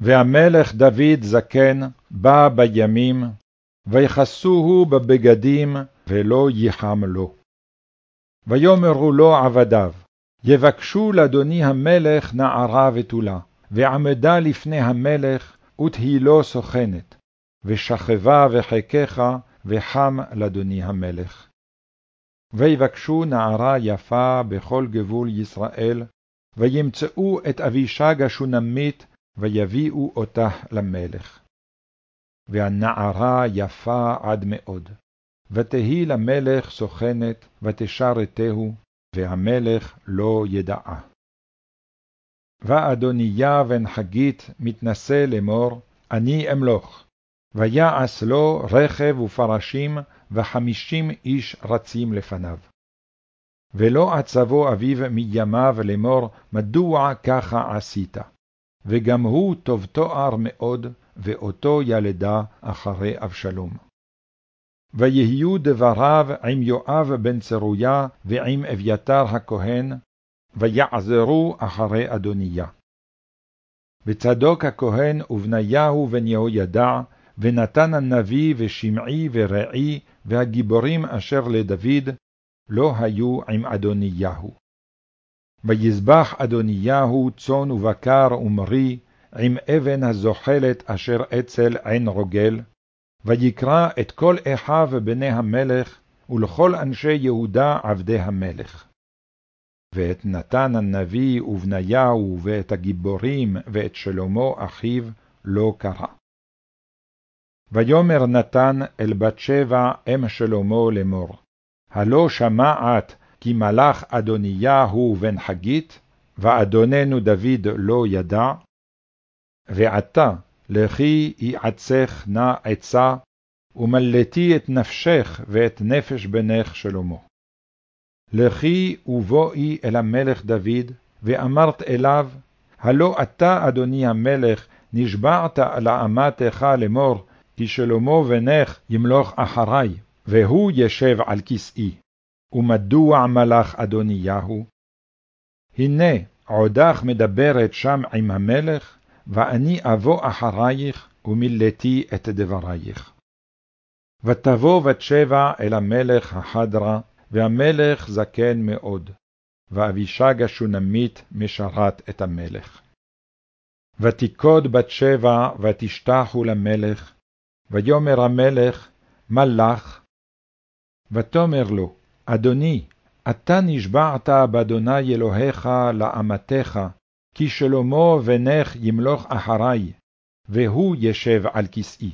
והמלך דוד זקן בא בימים, ויכסוהו בבגדים, ולא ייחם לו. ויאמרו לו עבדיו, יבקשו לאדוני המלך נערה בתולה, ועמדה לפני המלך, ותהילו סוכנת, ושכבה וחיקך, וחם לאדוני המלך. ויבקשו נערה יפה בכל גבול ישראל, וימצאו את אבישג השונמית, ויביאו אותה למלך. והנערה יפה עד מאוד, ותהי למלך סוכנת, ותשרתהו, והמלך לא ידעה. ואדוניה בן חגית מתנשא לאמור, אני אמלוך. ויעש לו רכב ופרשים, וחמישים איש רצים לפניו. ולא עצבו אביו מימיו לאמור, מדוע ככה עשית? וגם הוא טוב תואר מאוד, ואותו ילדה אחרי אבשלום. ויהיו דבריו עם יואב בן צרויה ועם אביתר הכהן, ויעזרו אחרי אדוניה. וצדוק הכהן ובניהו יהוידע, ונתן הנביא ושמעי ורעי, והגיבורים אשר לדוד, לא היו עם אדוניהו. ויזבח אדוניהו צאן ובקר ומרי, עם אבן הזוחלת אשר אצל עין רוגל, ויקרא את כל אחיו בני המלך, ולכל אנשי יהודה עבדי המלך. ואת נתן הנביא ובניהו, ואת הגיבורים, ואת שלמה אחיו, לא קרא. ויאמר נתן אל בת שבע אם שלמה לאמור, הלא שמעת כי מלך אדוניהו בן חגית, ואדוננו דוד לא ידע? ועתה לכי יעצך נא עצה, ומלאתי את נפשך ואת נפש בנך שלמה. לכי ובואי אל המלך דוד, ואמרת אליו, הלא אתה, אדוני המלך, נשבעת לאמתך לאמור, כי שלמה בנך ימלוך אחרי, והוא ישב על כסאי. ומדוע מלך אדוניהו? הנה, עודך מדברת שם עם המלך, ואני אבוא אחרייך, ומילאתי את דברייך. ותבוא בת שבע אל המלך החדרה, והמלך זקן מאוד, ואבישג השונמית משרת את המלך. ותיקוד בת שבע, ותשתחו למלך, ויאמר המלך, מה לך? ותאמר לו, אדוני, אתה נשבעת באדוני אלוהיך לאמתך, כי שלמה בנך ימלוך אחרי, והוא ישב על כסאי.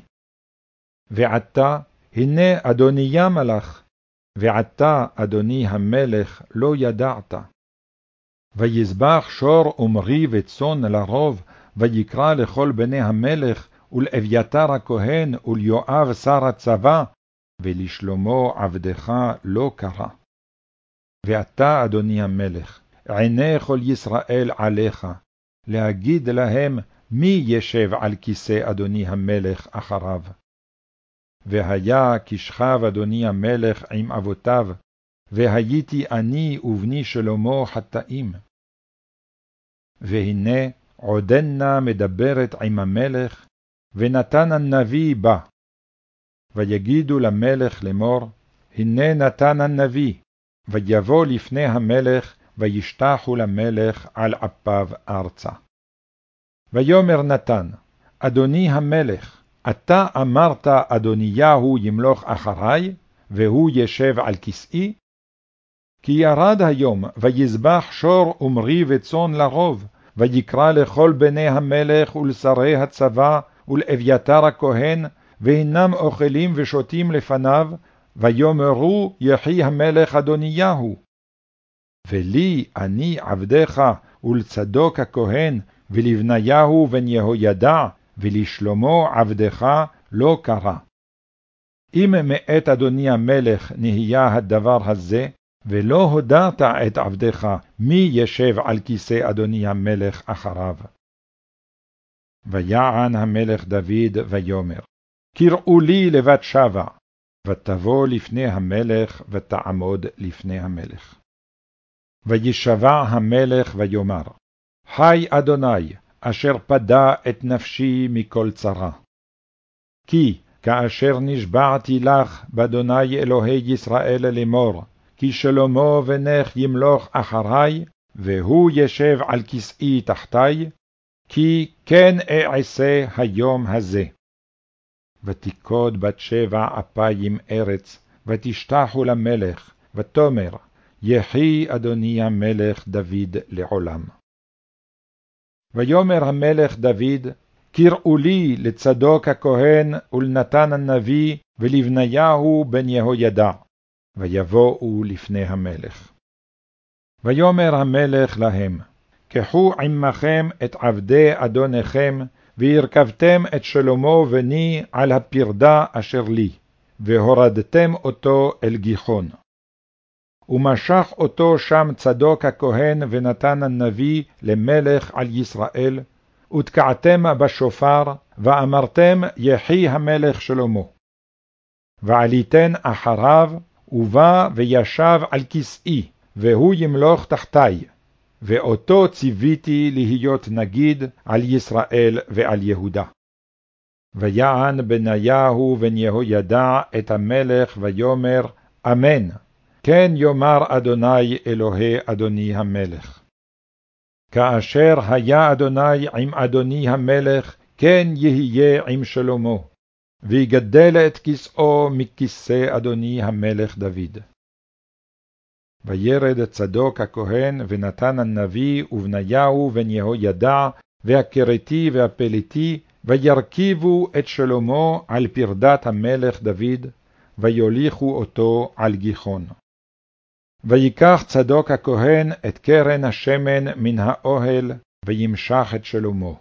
ועתה, הנה אדוניה מלך, ועתה, אדוני המלך, לא ידעת. ויזבח שור ומרי וצאן לרוב, ויקרא לכל בני המלך, ולאביתר הכהן, וליואב שר הצבא, ולשלמה עבדך לא קרא. ואתה, אדוני המלך, עיני כל ישראל עליך, להגיד להם מי ישב על כיסא אדוני המלך אחריו. והיה כשכב אדוני המלך עם אבותיו, והייתי אני ובני שלמה חטאים. והנה עודנה מדברת עם המלך, ונתן הנביא בא. ויגידו למלך לאמור, הנה נתן הנביא, ויבוא לפני המלך, וישתחו למלך על אפיו ארצה. ויאמר נתן, אדוני המלך, אתה אמרת אדוניהו ימלוך אחרי, והוא ישב על כסאי? כי ירד היום, ויזבח שור ומרי וצאן לרוב, ויקרא לכל בני המלך ולשרי הצבא, ולאביתר הכהן, והנם אוכלים ושותים לפניו, ויאמרו יחי המלך אדוניהו. ולי אני עבדך, ולצדוק הכהן, ולבניהו בן יהוידע, ולשלמה עבדך לא קרא. אם מאת אדוני המלך נהיה הדבר הזה, ולא הודעת את עבדך מי ישב על כיסא אדוני המלך אחריו. ויען המלך דוד ויאמר, קראו לי לבת שבע, ותבוא לפני המלך, ותעמוד לפני המלך. וישבע המלך ויאמר, חי אדוני, אשר פדה את נפשי מכל צרה. כי כאשר נשבעתי לך, באדוני אלוהי ישראל לאמור, כי שלמה בנך ימלוך אחרי, והוא ישב על כסאי תחתי, כי כן אעשה היום הזה. ותיכוד בת שבע אפיים ארץ, ותשתחו למלך, ותאמר, יחי אדוני המלך דוד לעולם. ויאמר המלך דוד, קראו לי לצדוק הכהן ולנתן הנביא ולבניהו בן יהוידע, ויבואו לפני המלך. ויאמר המלך להם, קחו עמכם את עבדי אדוניכם, והרכבתם את שלמה בני על הפרדה אשר לי, והורדתם אותו אל גיחון. ומשך אותו שם צדוק הכהן ונתן הנביא למלך על ישראל, ותקעתם בשופר, ואמרתם יחי המלך שלמה. ועליתן אחריו, ובא וישב על כסאי, והוא ימלוך תחתי, ואותו ציוויתי להיות נגיד על ישראל ועל יהודה. ויען בניהו בן יהוידע את המלך ויאמר, אמן, כן יאמר אדוני אלוהי אדוני המלך. כאשר היה אדוני עם אדוני המלך, כן יהיה עם שלמה, ויגדל את כסאו מכיסא אדוני המלך דוד. וירד צדוק הכהן, ונתן הנביא, ובניהו, בן יהוידע, והכרתי והפליטי, וירכיבו את שלמה על פרדת המלך דוד, ויוליכו אותו על גיחון. ויקח צדוק הכהן את קרן השמן מן האוהל, וימשח את שלמה.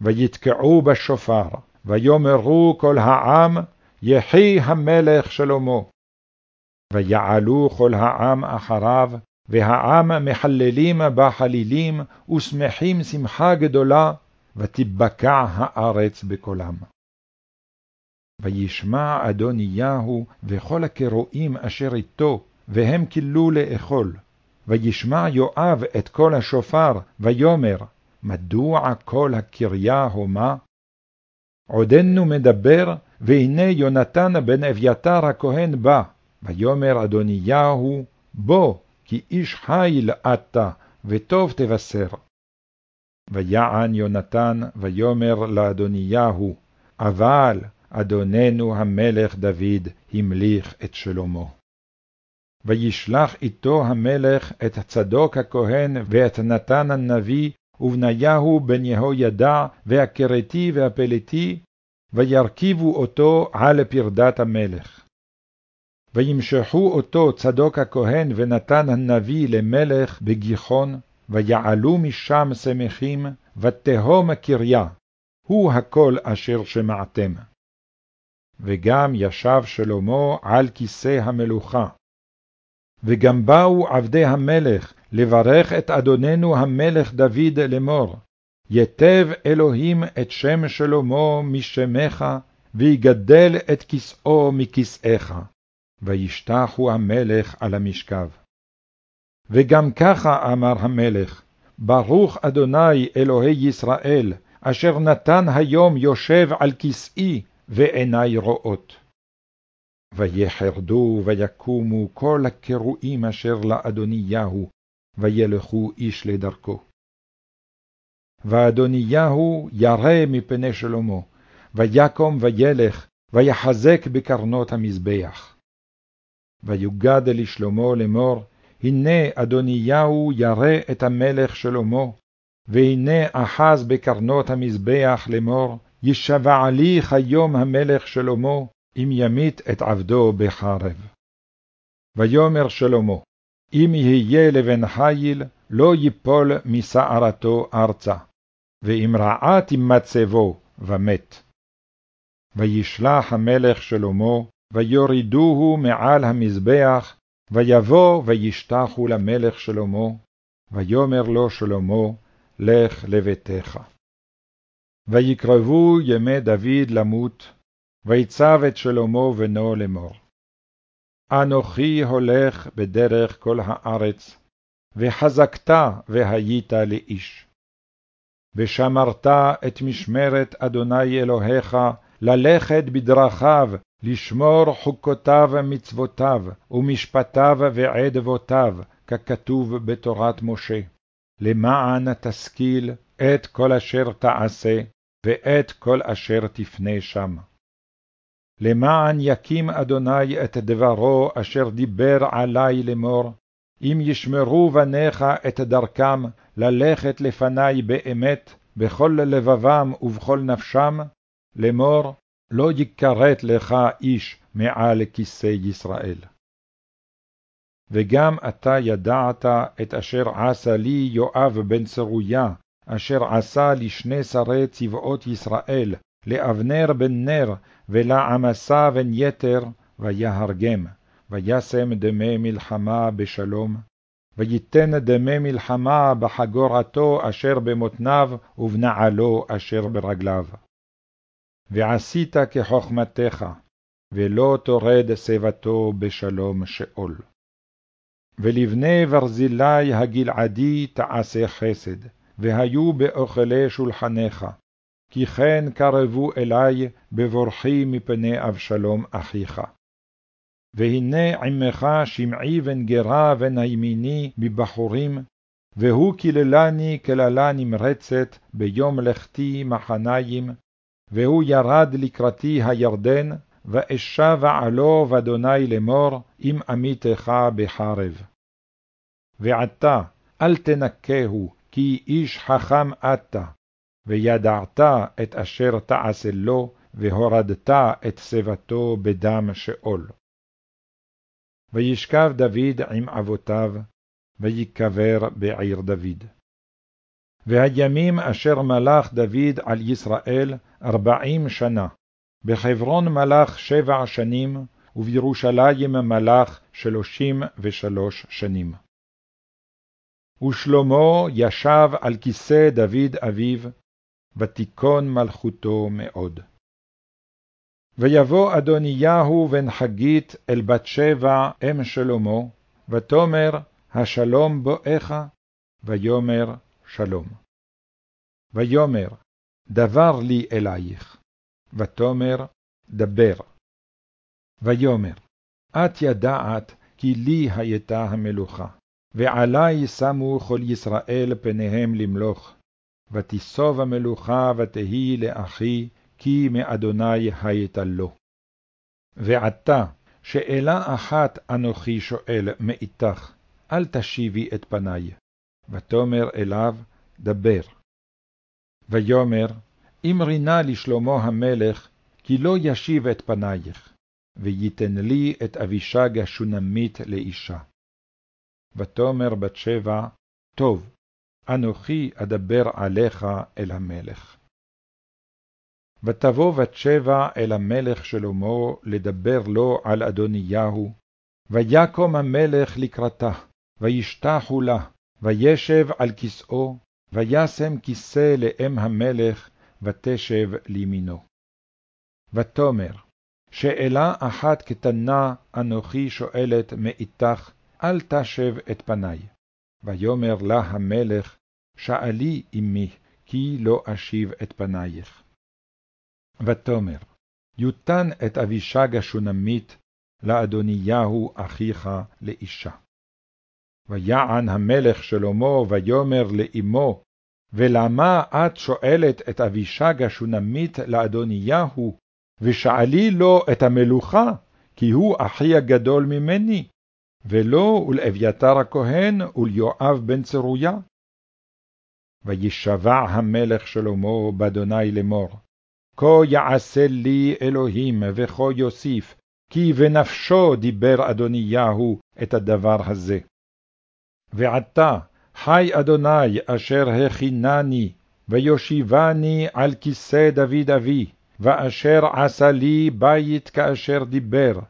ויתקעו בשופר, ויאמרו כל העם, יחי המלך שלמה. ויעלו כל העם אחריו, והעם מחללים בחלילים, ושמחים שמחה גדולה, ותבקע הארץ בקולם. וישמע אדוניהו וכל הקרואים אשר איתו, והם כילו לאכול. וישמע יואב את קול השופר, ויאמר, מדוע כל הקריה הומה? עודנו מדבר, והנה יונתן בן אביתר הכהן בא, ויאמר אדוניהו, בוא, כי איש חיל אתה, וטוב תבשר. ויען יונתן, ויאמר לאדוניהו, אבל אדוננו המלך דוד המליך את שלמה. וישלח איתו המלך את צדוק הכהן ואת נתן הנביא, ובניהו בן יהוידע, והכרתי והפלתי, וירכיבו אותו על פרדת המלך. וימשכו אותו צדוק הכהן ונתן הנביא למלך בגיחון, ויעלו משם שמחים, ותהום הקריה, הוא הכל אשר שמעתם. וגם ישב שלמה על כיסא המלוכה, וגם באו עבדי המלך לברך את אדוננו המלך דוד לאמור, יתב אלוהים את שם שלמה משמך, ויגדל את כסאו מכסאיך, וישתחו המלך על המשכב. וגם ככה אמר המלך, ברוך אדוני אלוהי ישראל, אשר נתן היום יושב על כסאי, ועיני רואות. ויחרדו ויקומו כל הקרואים אשר לאדוניהו, וילכו איש לדרכו. ואדוניהו ירא מפני שלמה, ויקום וילך, ויחזק בקרנות המזבח. ויוגד לשלמה לאמור, הנה אדוניהו ירא את המלך שלמה, והנה אחז בקרנות המזבח לאמור, ישבע לי כיום המלך שלמה, אם ימית את עבדו בחרב. ויאמר שלמה, אם יהיה לבן חיל, לא ייפול מסערתו ארצה, ואם רעה תימצא בו, ומת. וישלח המלך שלמה, ויורידוהו מעל המזבח, ויבוא וישתחו למלך שלמה, ויאמר לו שלמה, לך לביתך. ויקרבו ימי דוד למות, ויצב את שלמה בנו לאמור. אנוכי הולך בדרך כל הארץ, וחזקת והיית לאיש. ושמרת את משמרת אדוני אלוהיך, ללכת בדרכיו, לשמור חוקותיו ומצוותיו, ומשפטיו ועדבותיו, ככתוב בתורת משה. למען תשכיל את כל אשר תעשה, ואת כל אשר תפנה שם. למען יקים אדוני את דברו אשר דיבר עלי לאמור, אם ישמרו בניך את דרכם ללכת לפני באמת, בכל לבבם ובכל נפשם, לאמור, לא יכרת לך איש מעל כיסא ישראל. וגם אתה ידעת את אשר עשה לי יואב בן צרויה, אשר עשה לשני שרי צבאות ישראל, לאבנר בן נר, ולעמסה בן יתר, ויהרגם, וישם דמי מלחמה בשלום, ויתן דמי מלחמה בחגורתו אשר במותניו, ובנעלו אשר ברגליו. ועשית כחכמתך, ולא תורד שיבתו בשלום שאול. ולבני ברזילי הגלעדי תעשה חסד, והיו באוכלי שולחניך, כי כן קרבו אלי בבורחי מפני אבשלום אחיך. והנה עמך שמעי בן גרה בן הימיני מבחורים, והוא קיללני קללה נמרצת ביום לכתי מחניים, והוא ירד לקראתי הירדן, ואשב עלו ואדוני לאמור, אם עמיתך בחרב. ועתה, אל תנקהו, כי איש חכם אתה, וידעת את אשר תעשה לו, והורדת את שיבתו בדם שאול. וישכב דוד עם אבותיו, ויקבר בעיר דוד. והימים אשר מלך דוד על ישראל ארבעים שנה, בחברון מלך שבע שנים, ובירושלים מלך שלושים ושלוש שנים. ושלמה ישב על כיסא דוד אביו, ותיכון מלכותו מאוד. ויבוא אדוניהו בן חגית אל בת שבע אם שלמה, ותאמר, השלום בואך, ויאמר שלום. ויאמר, דבר לי אלייך, ותאמר, דבר. ויאמר, את ידעת כי לי הייתה המלוכה, ועלי שמו כל ישראל פניהם למלוך, ותיסוב המלוכה ותהי לאחי, כי מאדוני הייתה לו. ועתה, שאלה אחת אנוכי שואל מאיתך, אל תשיבי את פני. ותאמר אליו, דבר. ויאמר, אמרי נא לשלמה המלך, כי לא ישיב את פנייך, וייתן לי את אבישג השונמית לאישה. ותאמר בת שבע, טוב, אנוכי אדבר עליך אל המלך. ותבוא בת שבע אל המלך שלמה לדבר לו על אדוניהו, ויקום המלך לקראתה, וישתחו לה, וישב על כסאו, וישם כיסא לאם המלך, ותשב לימינו. ותאמר, שאלה אחת קטנה אנוכי שואלת מאיתך, אל תשב את פני. ויאמר לה המלך, שאלי אמי, כי לא אשיב את פנייך. ותאמר, יותן את אבישג השונמית לאדוניהו אחיך לאישה. ויען המלך שלמה ויאמר לאמו, ולמה את שואלת את אבישג השונמית לאדוניהו, ושאלי לו את המלוכה, כי הוא אחי הגדול ממני, ולא ולאביתר הכהן וליואב בן צרויה? וישבע המלך שלמה באדוני לאמור, כה יעשה לי אלוהים וכה יוסיף, כי בנפשו דיבר אדוניהו את הדבר הזה. ועתה, חי אדוני אשר הכינני, ויושיבני על כיסא דוד אבי, ואשר עשה לי בית כאשר דיבר,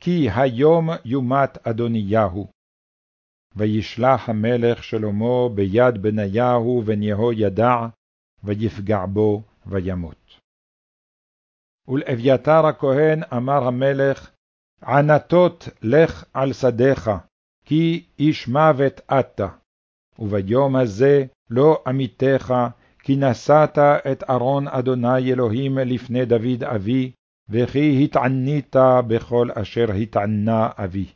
כי היום יומת אדוניהו. וישלח המלך שלמה ביד בניהו יהוידע, ויפגע בו וימות. ולאביתר הכהן אמר המלך, ענתות לך על שדיך, כי איש מוות אתה, וביום הזה לא עמיתך, כי נשאת את ארון אדוני אלוהים לפני דוד אבי, וכי התענית בכל אשר התענה אבי.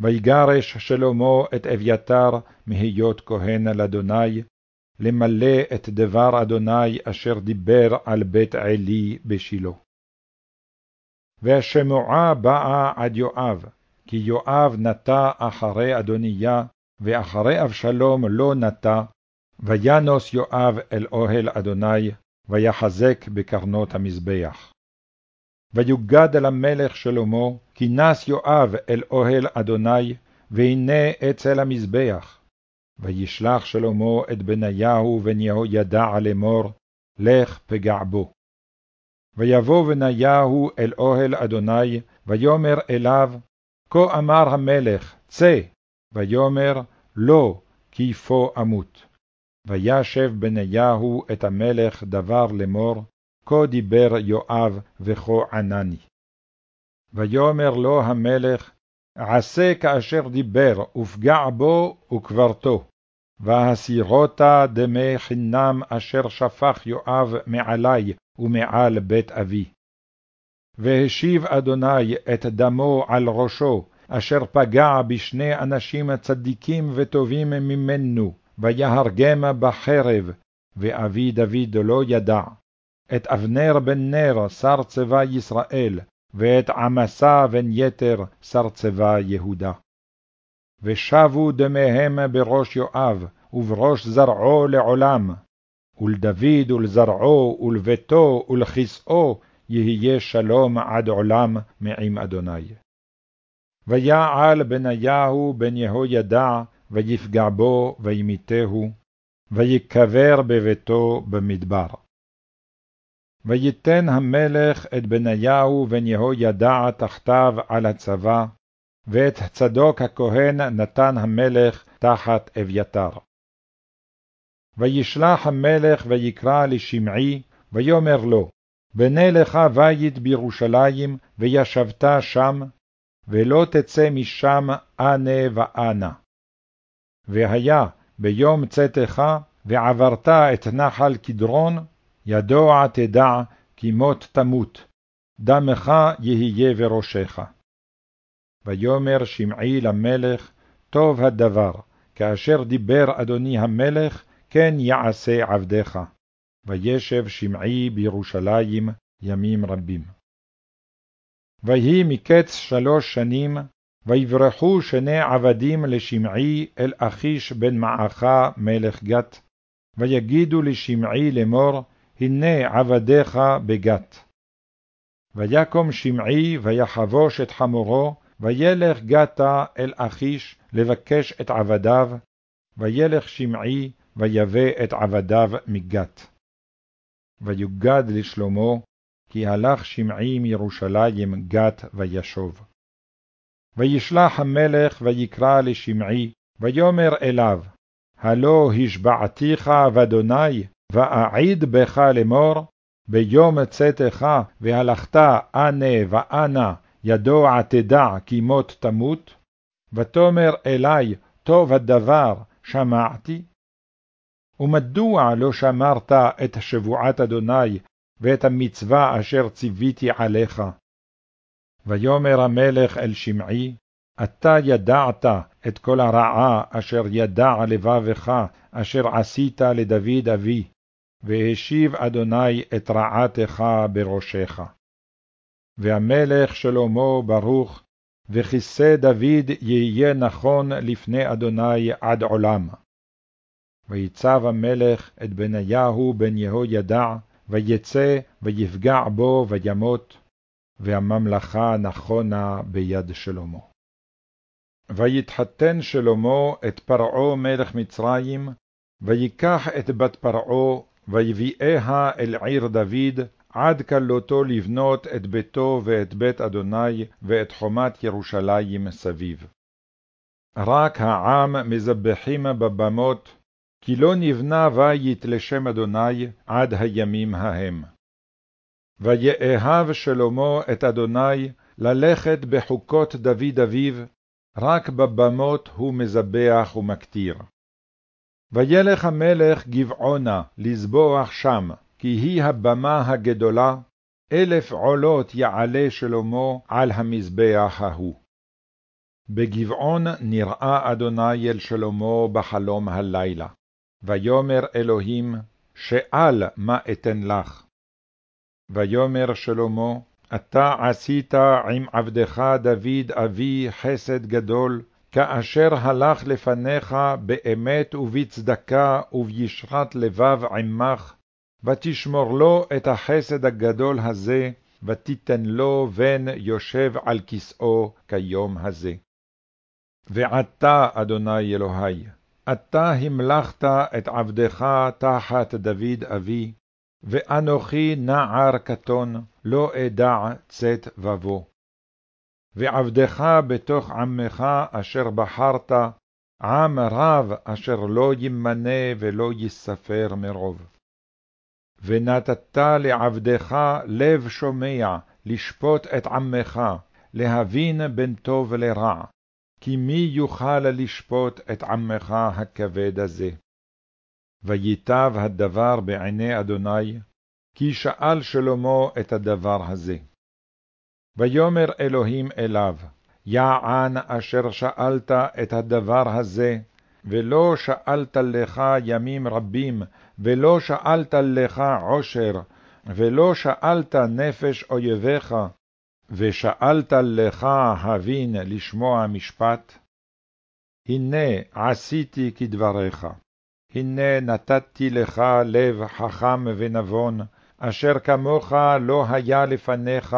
ויגרש שלמה את אביתר מהיות כהן לאדוני, למלא את דבר אדוני אשר דיבר על בית עלי בשילה. והשמועה באה עד יואב, כי יואב נטע אחרי אדוניה, ואחרי אבשלום לא נטע, וינוס יואב אל אוהל אדוני, ויחזק בקרנות המזבח. ויוגד אל המלך שלמה, כי נס יואב אל אוהל אדוני, והנה אצל המזבח. וישלח שלמה את בניהו בן יהוידע לאמור, לך פגע בו. ויבוא בניהו אל אוהל אדוני, ויאמר אליו, כה אמר המלך, צא, ויאמר, לא, כי פה אמות. וישב בניהו את המלך דבר לאמור, כה דיבר יואב וכה ענני. ויאמר לו המלך, עשה כאשר דיבר, ופגע בו וקברתו, והסירותה דמי חינם אשר שפך יואב מעלי ומעל בית אבי. והשיב אדוני את דמו על ראשו, אשר פגע בשני אנשים צדיקים וטובים ממנו, ויהרגם בחרב, ואבי דוד לא ידע. את אבנר בן נר, שר צבא ישראל, ואת עמסה בן יתר, שר צבא יהודה. ושבו דמיהם בראש יואב, ובראש זרעו לעולם, ולדוד ולזרעו ולביתו ולכסאו יהיה שלום עד עולם מעם אדוני. ויעל בניהו בן יהוידע, ויפגע בו, וימיתהו, ויקבר בביתו במדבר. ויתן המלך את בניהו בן יהוידע תחתיו על הצבא, ואת צדוק הכהן נתן המלך תחת אביתר. וישלח המלך ויקרא לשמעי, ויאמר לו, בנה לך בית בירושלים, וישבת שם, ולא תצא משם אנה ואנה. והיה ביום צאתך, ועברת את נחל קדרון, ידוע תדע, כי מות תמות, דמך יהיה בראשך. ויאמר שמעי למלך, טוב הדבר, כאשר דיבר אדוני המלך, כן יעשה עבדך. וישב שמעי בירושלים ימים רבים. ויהי מקץ שלוש שנים, ויברחו שני עבדים לשמעי אל אחיש בן מעכה מלך גת, ויגידו לשמעי לאמור, הנה עבדיך בגת. ויקום שמעי ויחבוש את חמורו, וילך גתה אל אחיש לבקש את עבדיו, וילך שמעי ויבא את עבדיו מגת. ויוגד לשלמה, כי הלך שמעי מירושלים גת וישוב. וישלח המלך ויקרא לשמעי, ויאמר אליו, הלא השבעתיך ואדוני, ואעיד בך לאמור, ביום צאתך והלכת אנה ואנה, ידוע תדע כי מות תמות, ותאמר אלי, טוב הדבר, שמעתי? ומדוע לא שמרת את שבועת אדוני ואת המצווה אשר ציוויתי עליך? ויאמר המלך אל שמעי, אתה ידעת את כל הרעה אשר ידע לבבך, אשר עשית לדוד אבי, והשיב אדוני את רעתך בראשך. והמלך שלמה ברוך, וכיסא דוד יהיה נכון לפני אדוני עד עולם. ויצב המלך את בניהו בן יהוידע, ויצא ויפגע בו וימות, והממלכה נכונה ביד שלמה. ויתחתן שלמה את פרעה מלך מצרים, ויקח את בת פרעה, ויביאיה אל עיר דוד, עד כלותו לבנות את ביתו ואת בית אדוני, ואת חומת ירושלים סביב. רק העם מזבחים בבמות, כי לא נבנה בית לשם אדוני עד הימים ההם. ויאהב שלמה את אדוני ללכת בחוקות דוד אביו, רק בבמות הוא מזבח ומקטיר. וילך המלך גבעונה לזבוח שם, כי היא הבמה הגדולה, אלף עולות יעלה שלמה על המזבח ההוא. בגבעון נראה אדוני אל שלמה בחלום הלילה, ויאמר אלוהים, שאל מה אתן לך. ויאמר שלמה, אתה עשית עם עבדך דוד אבי חסד גדול, כאשר הלך לפניך באמת ובצדקה ובישרת לבב עמך, ותשמור לו את החסד הגדול הזה, ותיתן לו בן יושב על כסאו כיום הזה. ועתה, אדוני אלוהי, אתה המלכת את עבדך תחת דוד אבי, ואנוכי נער קטון, לא אדע צאת ובוא. ועבדך בתוך עמך אשר בחרת, עם רב אשר לא ימנה ולא יספר מרוב. ונתת לעבדך לב שומע לשפוט את עמך, להבין בין טוב לרע, כי מי יוכל לשפוט את עמך הכבד הזה? ויטב הדבר בעיני אדוני, כי שאל שלמה את הדבר הזה. ויאמר אלוהים אליו, יען אשר שאלת את הדבר הזה, ולא שאלת לך ימים רבים, ולא שאלת לך עושר, ולא שאלת נפש אויביך, ושאלת לך הבין לשמוע משפט? הנה עשיתי כדבריך, הנה נתתי לך לב חכם ונבון, אשר כמוך לא היה לפניך,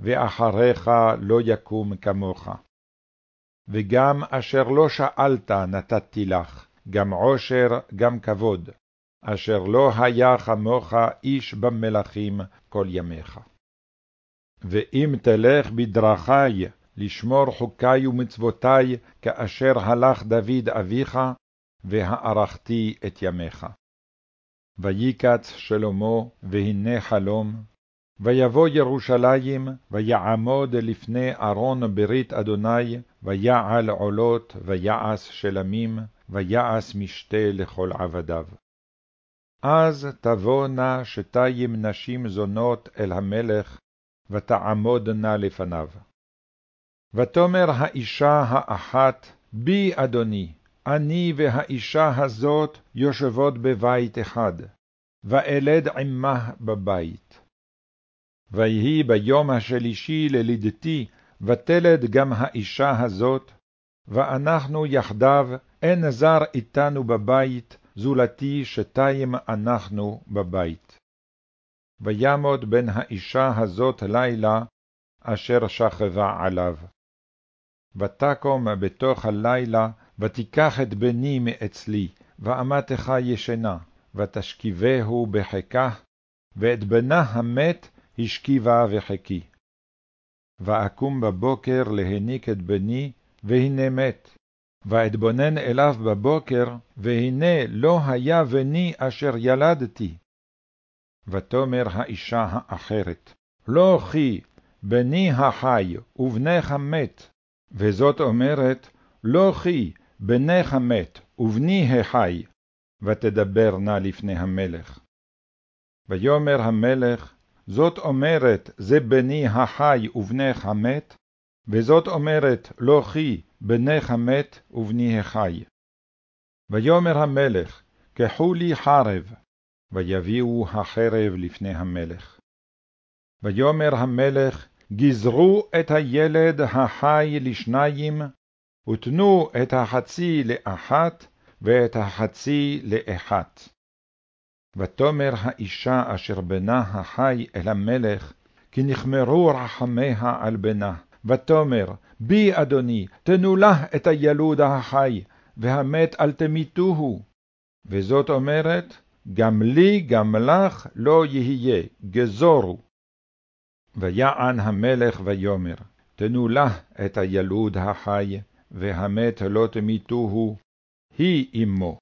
ואחריך לא יקום כמוך. וגם אשר לא שאלת נתתי לך, גם עושר, גם כבוד, אשר לא היה כמוך איש במלכים כל ימיך. ואם תלך בדרכי לשמור חוקי ומצוותי, כאשר הלך דוד אביך, והארכתי את ימיך. ויקץ שלמה, והנה חלום, ויבוא ירושלים, ויעמוד לפני ארון ברית אדוני, ויעל עולות, ויעש שלמים, ויעש משתה לכל עבדיו. אז תבואנה שתיים נשים זונות אל המלך, ותעמודנה לפניו. ותאמר האישה האחת, בי אדוני, אני והאישה הזאת יושבות בבית אחד, ואלד עמה בבית. ויהי ביום השלישי ללידתי, ותלד גם האישה הזאת, ואנחנו יחדיו, אין זר איתנו בבית, זולתי שתיים אנחנו בבית. וימוד בן האישה הזאת לילה, אשר שכבה עליו. ותקום בתוך הלילה, ותיקח את בני מאצלי, ואמתך ישנה, ותשכיבהו בחיקה, ואת בנה המת השכיבה וחיקי. ואקום בבוקר להניק את בני, והנה מת. ואתבונן אליו בבוקר, והנה לא היה בני אשר ילדתי. ותאמר האישה האחרת, לא כי בני החי ובנך מת, וזאת אומרת, לא כי בנך מת ובני החי, ותדבר נא לפני המלך. ויאמר המלך, זאת אומרת, זה בני החי ובנך המת, וזאת אומרת, לא כי בנך מת ובני החי. ויאמר המלך, קחו לי חרב, ויביאו החרב לפני המלך. ויאמר המלך, גזרו את הילד החי לשניים, ותנו את החצי לאחת, ואת החצי לאחת. ותאמר האישה אשר בנה החי אל המלך, כי נחמרו רחמיה על בנה, ותאמר, בי אדוני, תנו לה את הילוד החי, והמת אל תמיתוהו. וזאת אומרת, גם לי גם לך לא יהיה, גזורו. ויען המלך ויאמר, תנו לה את הילוד החי, והמת לא תמיתוהו, היא אמו.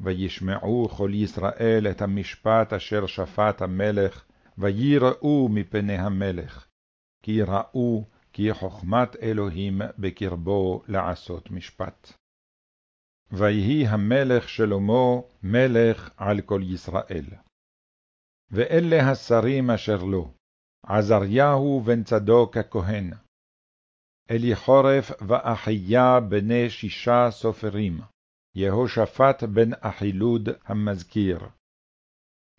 וישמעו כל ישראל את המשפט אשר שפט המלך, ויראו מפני המלך, כי ראו כי חכמת אלוהים בקרבו לעשות משפט. ויהי המלך שלמה מלך על כל ישראל. ואלה השרים אשר לו, עזריהו בן צדוק הכהן, אליחורף ואחיה בני שישה סופרים, יהושפט בן אחילוד המזכיר,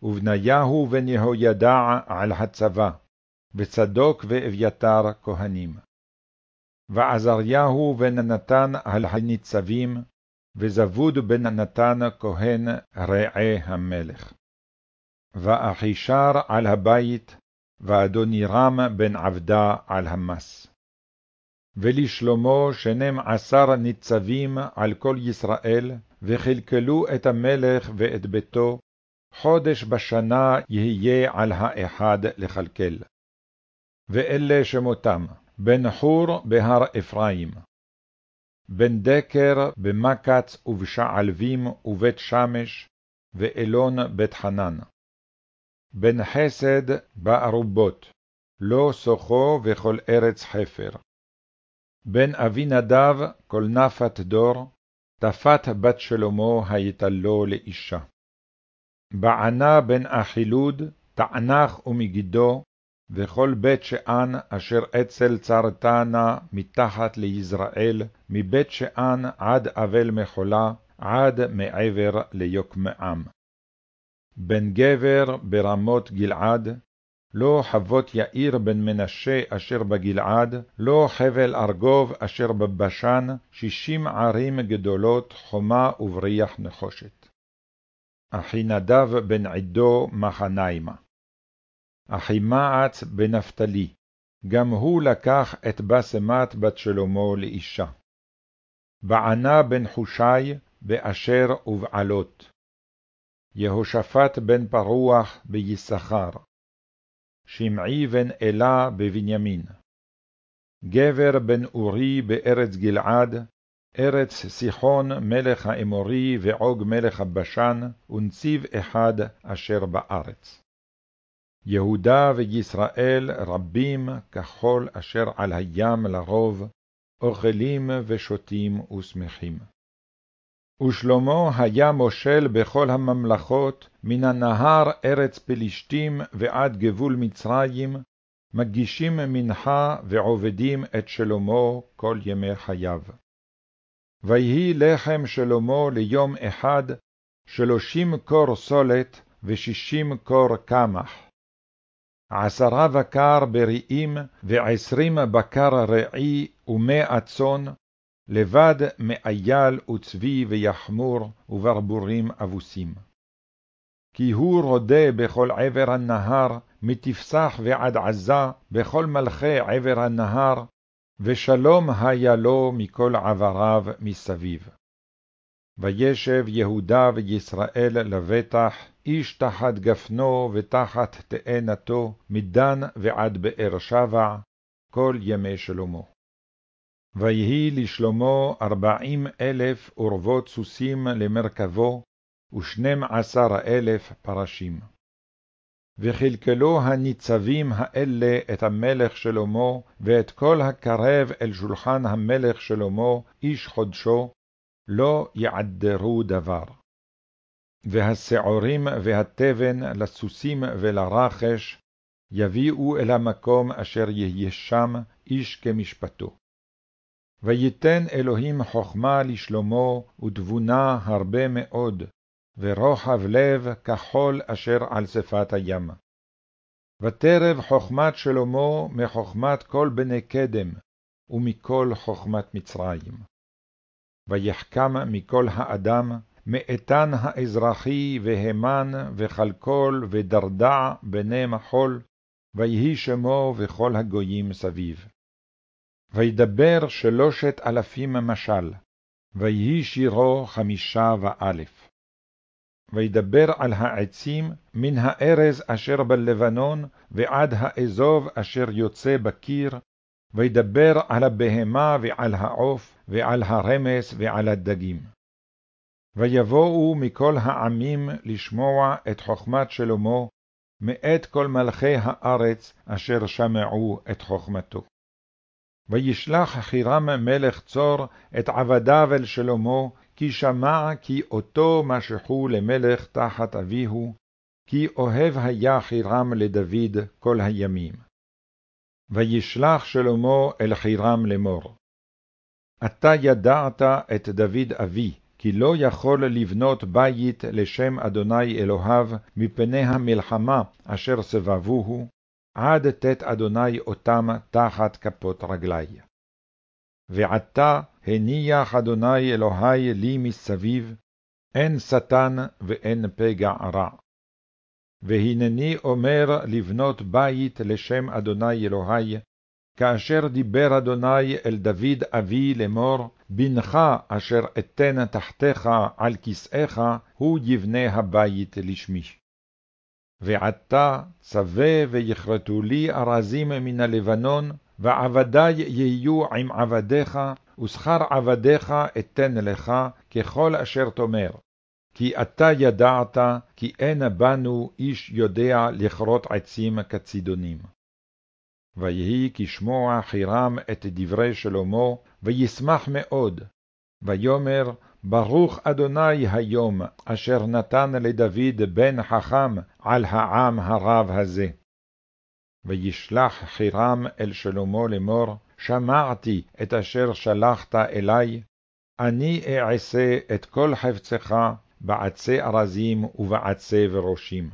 ובניהו בן יהוידע על הצבא, וצדוק ואביתר כהנים. ועזריהו בן נתן על הניצבים, וזבוד בן נתן כהן רעי המלך. ואחישר על הבית, ואדונירם בן עבדה על המס. ולשלמה שנים עשר ניצבים על כל ישראל, וכלכלו את המלך ואת ביתו, חודש בשנה יהיה על האחד לכלכל. ואלה שמותם, בן חור בהר אפרים, בן דקר במקץ ובשעלבים ובית שמש, ואלון בית חנן. בן חסד בארובות, לא סוחו וכל ארץ חפר. בן אבינדב כל נפת דור, תפת בת שלמה הייתה לו לאישה. בענה בן אחילוד, תענך ומגידו, וכל בית שאן אשר אצל צרתנה מתחת ליזרעאל, מבית שאן עד אבל מחולה, עד מעבר ליוקמעם. בן גבר ברמות גלעד, לא חבות יאיר בן מנשה אשר בגלעד, לא חבל ארגוב אשר בבשן, שישים ערים גדולות, חומה ובריח נחושת. אחינדב בן עדו מחניימה. אחימעץ בנפתלי, גם הוא לקח את בסמת בת שלמה לאישה. בענה בן חושי, באשר ובעלות. יהושפט בן פרוח ביששכר. שמעי בן אלה בבנימין. גבר בן אורי בארץ גלעד, ארץ סיחון מלך האמורי ועוג מלך הבשן, ונציב אחד אשר בארץ. יהודה וישראל רבים כחול אשר על הים לרוב, אוכלים ושותים ושמחים. ושלמה היה מושל בכל הממלכות, מן הנהר ארץ פלישתים ועד גבול מצרים, מגישים מנחה ועובדים את שלמה כל ימי חייו. ויהי לחם שלמה ליום אחד, שלושים קור סולת ושישים קור קמח. עשרה בקר בריאים, ועשרים בקר רעי, ומאה צאן, לבד מאייל וצבי ויחמור, וברבורים אבוסים. כי הוא רודה בכל עבר הנהר, מתפסח ועד עזה, בכל מלכי עבר הנהר, ושלום היה לו מכל עבריו מסביב. וישב יהודה וישראל לבטח, איש תחת גפנו ותחת תאנתו, מדן ועד באר שבע, כל ימי שלמה. ויהי לשלמה ארבעים אלף אורבות סוסים למרכבו, ושנים עשר אלף פרשים. וכלכלו הניצבים האלה את המלך שלמה, ואת כל הקרב אל שולחן המלך שלמה, איש חודשו, לא יעדרו דבר. והשעורים והתבן לסוסים ולרחש, יביאו אל המקום אשר יהיה שם איש כמשפטו. ויתן אלוהים חכמה לשלמה, ותבונה הרבה מאוד, ורוחב לב כחול אשר על שפת הים. ותרב חכמת שלמה מחכמת כל בני קדם, ומכל חכמת מצרים. ויחכם מכל האדם, מאיתן האזרחי, והמן, וכלכל, ודרדע, בני מחול, ויהי שמו וכל הגויים סביב. וידבר שלושת אלפים משל, ויהי שירו חמישה ואלף. וידבר על העצים מן הארז אשר בלבנון, ועד האזוב אשר יוצא בקיר, וידבר על הבהמה ועל העוף, ועל הרמס ועל הדגים. ויבואו מכל העמים לשמוע את חכמת שלמה, מאת כל מלכי הארץ אשר שמעו את חכמתו. וישלח חירם מלך צור את עבדיו אל שלמה, כי שמע כי אותו משכו למלך תחת אביהו, כי אוהב היה חירם לדוד כל הימים. וישלח שלמה אל חירם לאמור. אתה ידעת את דוד אבי, כי לא יכול לבנות בית לשם אדוני אלוהיו, מפני המלחמה אשר סבבוהו, עד תת אדוני אותם תחת כפות רגלי. ועתה הניח אדוני אלוהי לי מסביב, אין שטן ואין פגע רע. והנני אומר לבנות בית לשם אדוני אלוהי, כאשר דיבר אדוני אל דוד אבי לאמור, בנך אשר אתן תחתיך על כסאיך, הוא יבנה הבית לשמי. ועתה צווה ויכרתו לי ארזים מן הלבנון, ועבדי יהיו עם עבדיך, ושכר עבדיך אתן לך, ככל אשר תאמר. כי אתה ידעת, כי אין בנו איש יודע לכרות עצים כצידונים. ויהי כשמוע חירם את דברי שלמה, וישמח מאוד. ויאמר, ברוך אדוני היום, אשר נתן לדוד בן חכם על העם הרב הזה. וישלח חירם אל שלמה לאמור, שמעתי את אשר שלחת אלי, אני אעשה את כל חפצך בעצי ארזים ובעצי וראשים.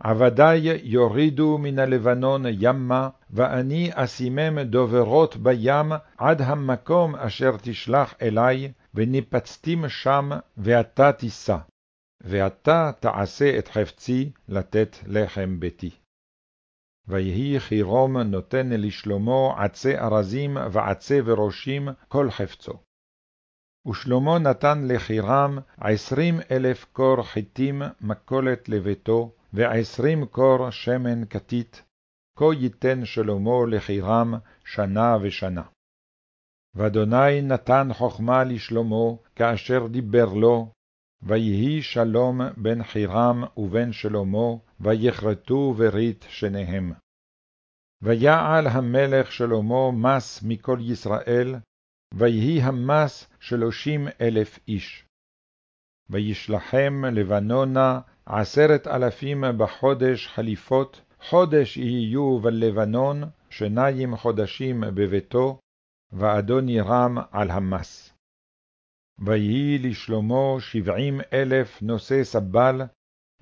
עבדי יורידו מן הלבנון ימה, ואני אשימם דוברות בים עד המקום אשר תשלח אלי, וניפצתים שם, ואתה תישא. ואתה תעשה את חפצי לתת לחם ביתי. ויהי חירום נותן לשלמה עצי ארזים ועצי וראשים כל חפצו. ושלמה נתן לחירם עשרים אלף קור חיטים מכולת לביתו, ועשרים קור שמן כתית, כה ייתן שלמה לחירם שנה ושנה. ואדוני נתן חכמה לשלמה, כאשר דיבר לו, ויהי שלום בין חירם ובין שלמה, ויכרתו ברית שניהם. ויעל המלך שלמה מס מכל ישראל, ויהי המס שלושים אלף איש. וישלחם לבנונה עשרת אלפים בחודש חליפות, חודש יהיו בלבנון, שניים חודשים בביתו, ואדון ירם על המס. ויהי לשלמה שבעים אלף נושא סבל,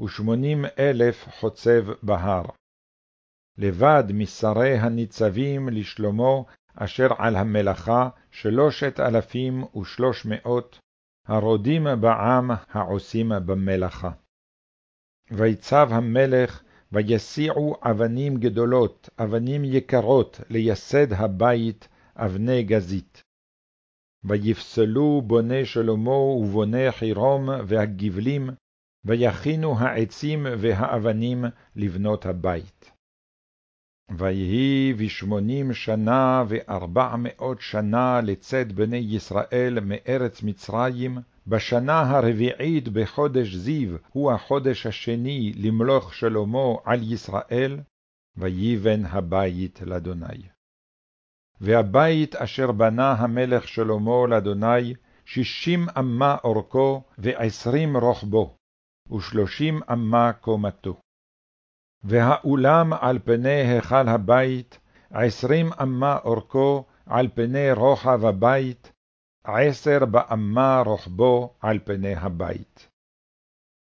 ושמונים אלף חוצב בהר. לבד משרי הניצבים לשלמה, אשר על המלאכה שלושת אלפים ושלוש מאות, הרודים בעם העושים במלאכה. ויצב המלך, ויסיעו אבנים גדולות, אבנים יקרות, לייסד הבית, אבני גזית. ויפסלו בוני שלמה ובוני חירום והגבלים, ויכינו העצים והאבנים לבנות הבית. ויהי בשמונים שנה וארבע מאות שנה לצאת בני ישראל מארץ מצרים, בשנה הרביעית בחודש זיו, הוא החודש השני למלוך שלמה על ישראל, ויבן הבית לאדוני. והבית אשר בנה המלך שלמה לאדוני, שישים אמה אורכו, ועשרים רוחבו, ושלושים אמה קומתו. והאולם על פני היכל הבית, עשרים אמה אורכו על פני רוחב הבית, עשר באמה רוחבו על פני הבית.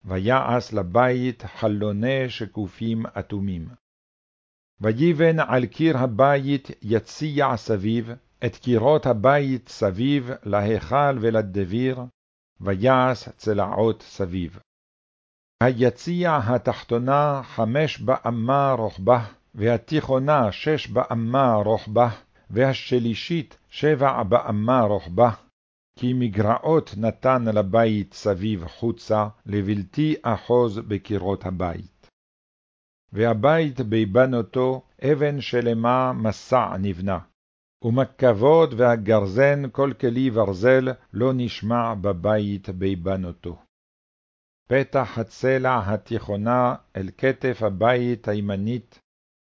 ויעש לבית חלוני שקופים אטומים. ויבן על קיר הבית יציע סביב, את קירות הבית סביב להיכל ולדביר, ויעש צלעות סביב. היציע התחתונה חמש באמה רוחבה, והתיכונה שש באמה רוחבה, והשלישית שבע באמה רוחבה, כי מגרעות נתן לבית סביב חוצה, לבלתי אחוז בקירות הבית. והבית ביבנותו אבן שלמה מסע נבנה, ומכבוד והגרזן כל כלי ברזל לא נשמע בבית ביבנותו. פתח הצלע התיכונה אל כתף הבית הימנית,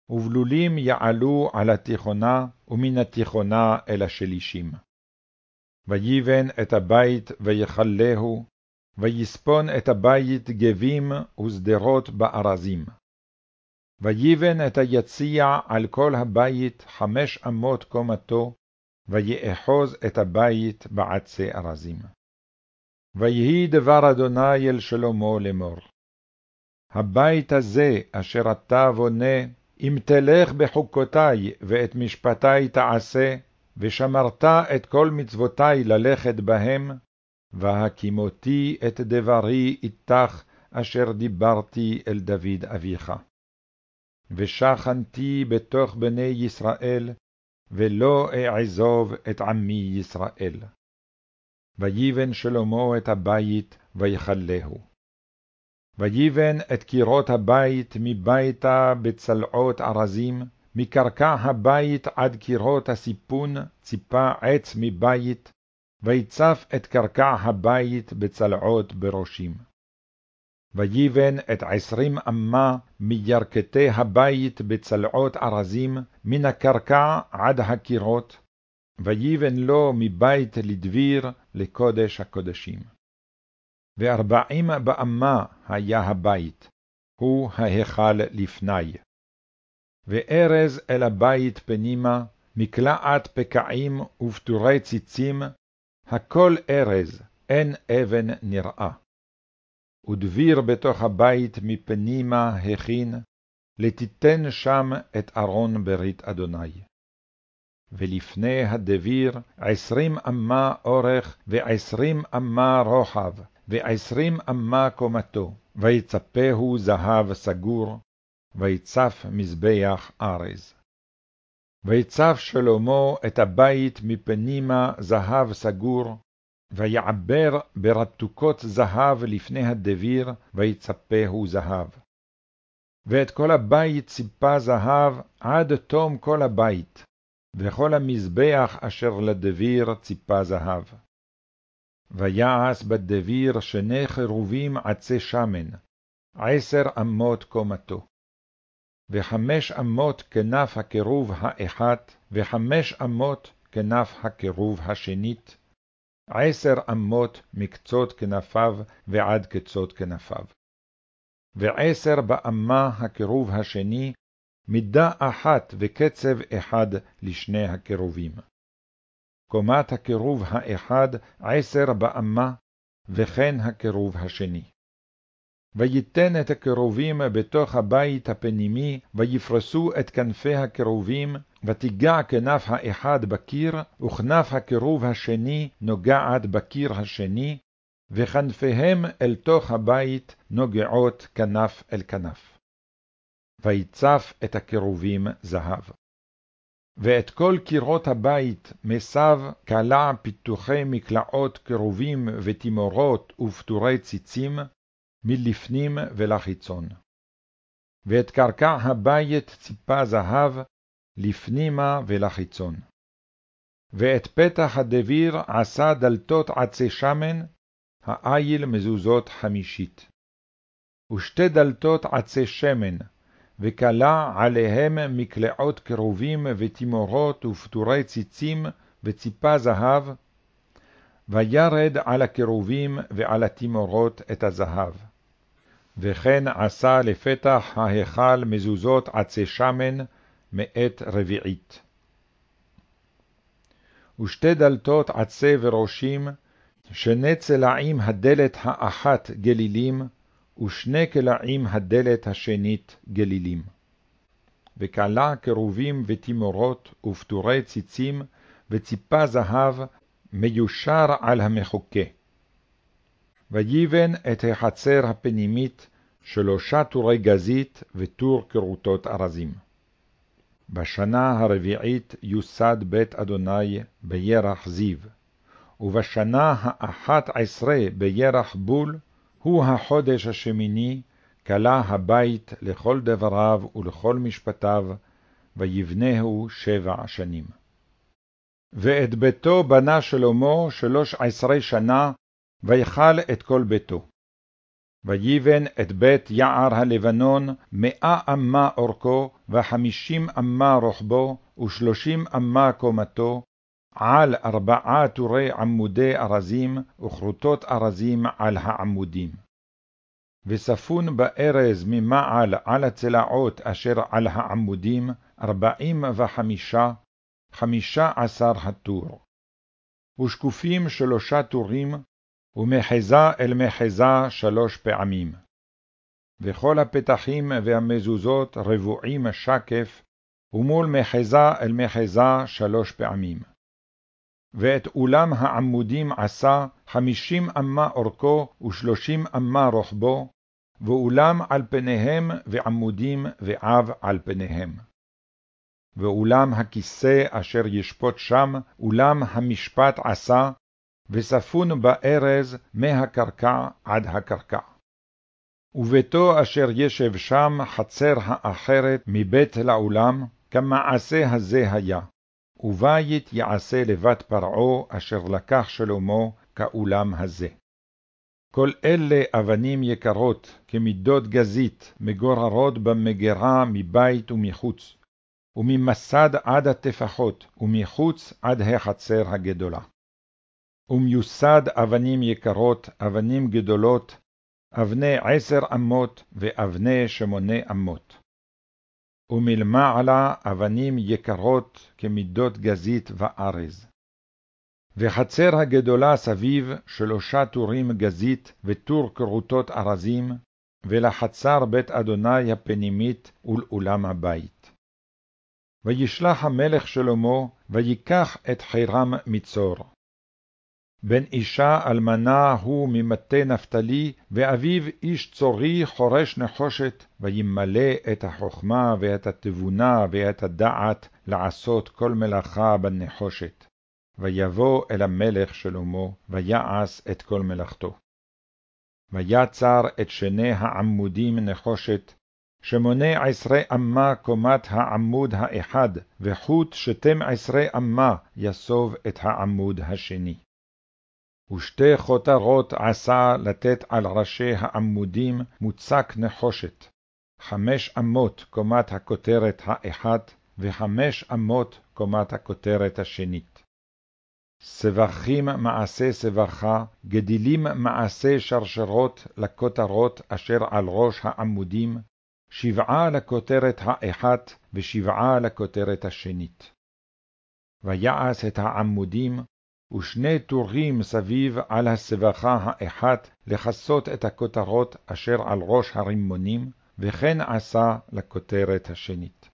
ובלולים יעלו על התיכונה, ומן התיכונה אל השלישים. ויבן את הבית ויכלהו, ויספון את הבית גבים ושדרות בארזים. ויבן את היציע על כל הבית חמש אמות קומתו, ויאחוז את הבית בעצי ארזים. ויהי דבר אדוני אל שלמה לאמור. הבית הזה אשר אתה בונה, אם תלך בחוקותי ואת משפטי תעשה, ושמרת את כל מצוותי ללכת בהם, והקימותי את דברי איתך אשר דיברתי אל דוד אביך. ושכנתי בתוך בני ישראל, ולא אעזוב את עמי ישראל. ויבן שלמה את הבית, ויכלהו. ויבן את קירות הבית מביתה בצלעות ארזים, מקרקע הבית עד קירות הסיפון ציפה עץ מבית, ויצף את קרקע הבית בצלעות בראשים. ויבן את עשרים אמה מירכתי הבית בצלעות ארזים, מן הקרקע עד הקירות, ויבן לו מבית לדביר לקודש הקודשים. וארבעים באמה היה הבית, הוא ההיכל לפני. וארז אל הבית פנימה, מקלעת פקעים ופטורי ציצים, הכל ארז, אין אבן נראה. ודביר בתוך הבית מפנימה הכין, לתיתן שם את ארון ברית אדוני. ולפני הדביר עשרים אמה אורך, ועשרים אמה רוחב, ועשרים אמה קומתו, ויצפהו זהב סגור, ויצף מזבח ארז. ויצף שלמה את הבית מפנימה זהב סגור, ויעבר ברתוקות זהב לפני הדביר, ויצפהו זהב. ואת כל הבית ציפה זהב עד תום כל הבית, וכל המזבח אשר לדביר ציפה זהב. ויעש בדביר שני חרובים עצי שמן, עשר אמות קומתו. וחמש אמות כנף הקירוב האחת, וחמש אמות כנף הקירוב השנית, עשר אמות מקצות כנפיו ועד קצות כנפיו. ועשר באמה הקירוב השני, מידה אחת וקצב אחד לשני הקירובים. קומת הקירוב האחד עשר באמה, וכן הקירוב השני. ויתן את הקירובים בתוך הבית הפנימי, ויפרסו את כנפי הקירובים, ותיגע כנף האחד בקיר, וכנף הקירוב השני נוגעת בקיר השני, וכנפיהם אל תוך הבית נוגעות כנף אל כנף. ויצף את הקירובים זהב. ואת כל קירות הבית מסב קלע פיתוחי מקלעות קירובים ותימורות ופטורי ציצים, מלפנים ולחיצון. ואת קרקע הבית ציפה זהב, לפנימה ולחיצון. ואת פתח הדביר עשה דלתות עצי שמן, העיל מזוזות חמישית. ושתי דלתות עצי שמן, וכלה עליהם מקלעות קרובים ותימורות ופטורי ציצים וציפה זהב, וירד על הקירובים ועל התימורות את הזהב. וכן עשה לפתח ההיכל מזוזות עצי שמן מאת רביעית. ושתי דלתות עצי וראשים, שני צלעים הדלת האחת גלילים, ושני קלעים הדלת השנית גלילים. וקלה קרובים ותימורות ופטורי ציצים, וציפה זהב מיושר על המחוקה. ויבן את החצר הפנימית שלושה טורי גזית וטור כרותות ארזים. בשנה הרביעית יוסד בית אדוני בירח זיו, ובשנה האחת עשרה בירח בול, הוא החודש השמיני, כלה הבית לכל דבריו ולכל משפטיו, ויבנהו שבע שנים. ואת ביתו בנה שלמה שלוש עשרה שנה, ויכל את כל ביתו. ויבן את בית יער הלבנון מאה אמה אורכו, וחמישים אמה רוחבו, ושלושים אמה קומתו, על ארבעה טורי עמודי ארזים, וכרותות ארזים על העמודים. וספון בארז ממעל על הצלעות אשר על העמודים, ארבעים וחמישה, חמישה עשר הטור. ושקופים שלושה טורים, ומחזה אל מחזה שלוש פעמים. וכל הפתחים והמזוזות רבועים שקף, ומול מחזה אל מחזה שלוש פעמים. ואת אולם העמודים עשה חמישים אמה אורכו ושלושים אמה רוחבו, ואולם על פניהם ועמודים ועב על פניהם. ואולם הכיסא אשר ישפוט שם, אולם המשפט עשה, וספון בארז מהקרקע עד הקרקע. וביתו אשר ישב שם חצר האחרת מבית לעולם, כמעשה הזה היה. ובית יעשה לבת פרעה אשר לקח שלמה כאולם הזה. כל אלה אבנים יקרות, כמידות גזית, מגוררות במגרה מבית ומחוץ, וממסד עד הטפחות, ומחוץ עד החצר הגדולה. ומיוסד אבנים יקרות, אבנים גדולות, אבני עשר אמות ואבני שמונה אמות. ומלמעלה אבנים יקרות כמידות גזית וארז. וחצר הגדולה סביב שלושה טורים גזית וטור כרותות ארזים, ולחצר בית אדוני הפנימית ולאולם הבית. וישלח המלך שלמה, ויקח את חירם מצור. בן אישה אלמנה הוא ממטה נפתלי, ואביו איש צורי חורש נחושת, וימלא את החוכמה ואת התבונה ואת הדעת לעשות כל מלאכה בנחושת. ויבוא אל המלך שלמה, ויעש את כל מלאכתו. ויצר את שני העמודים נחושת, שמונה עשרה אמה קומת העמוד האחד, וחוט שתים עשרה אמה יסוב את העמוד השני. ושתי חותרות עשה לתת על ראשי העמודים מוצק נחושת, חמש אמות קומת הכותרת האחת, וחמש אמות קומת הכותרת השנית. סבכים מעשה סבכה, גדילים מעשה שרשרות לכותרות אשר על ראש העמודים, שבעה לכותרת האחת ושבעה לכותרת השנית. ויעש את העמודים ושני טורים סביב על הסבכה האחת לכסות את הכותרות אשר על ראש הרימונים, וכן עשה לכותרת השנית.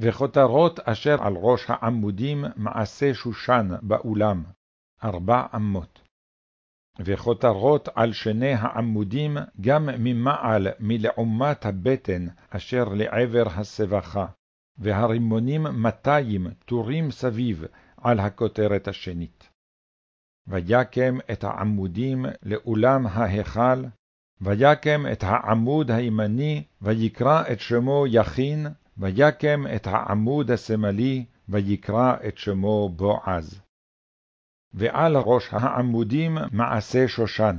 וכותרות אשר על ראש העמודים מעשה שושן באולם, ארבע אמות. וכותרות על שני העמודים גם ממעל מלעומת הבטן אשר לעבר הסבכה, והרימונים מאתיים טורים סביב על הכותרת השנית. ויקם את העמודים לאולם ההיכל, ויקם את העמוד הימני, ויקרא את שמו יכין, ויקם את העמוד השמאלי, ויקרא את שמו בועז. ועל ראש העמודים מעשה שושן,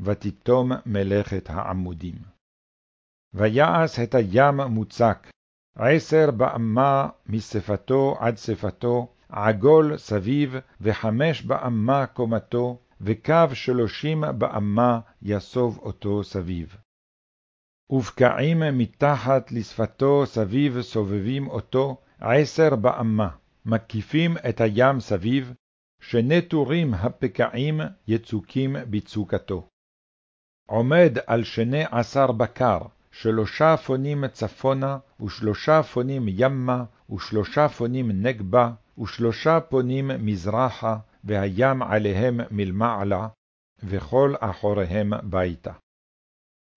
ותיתום מלאכת העמודים. ויעש את הים מוצק, עשר באמה משפתו עד שפתו, עגול סביב, וחמש באמה קומתו, וקו שלושים באמה יסוב אותו סביב. ובקעים מתחת לשפתו סביב סובבים אותו עשר באמה, מקיפים את הים סביב, שני טורים הפקעים יצוקים בצוקתו. עומד על שני עשר בקר, שלושה פונים צפונה, ושלושה פונים ימה, ושלושה פונים נגבה, ושלושה פונים מזרחה, והים עליהם מלמעלה, וכל אחוריהם ביתה.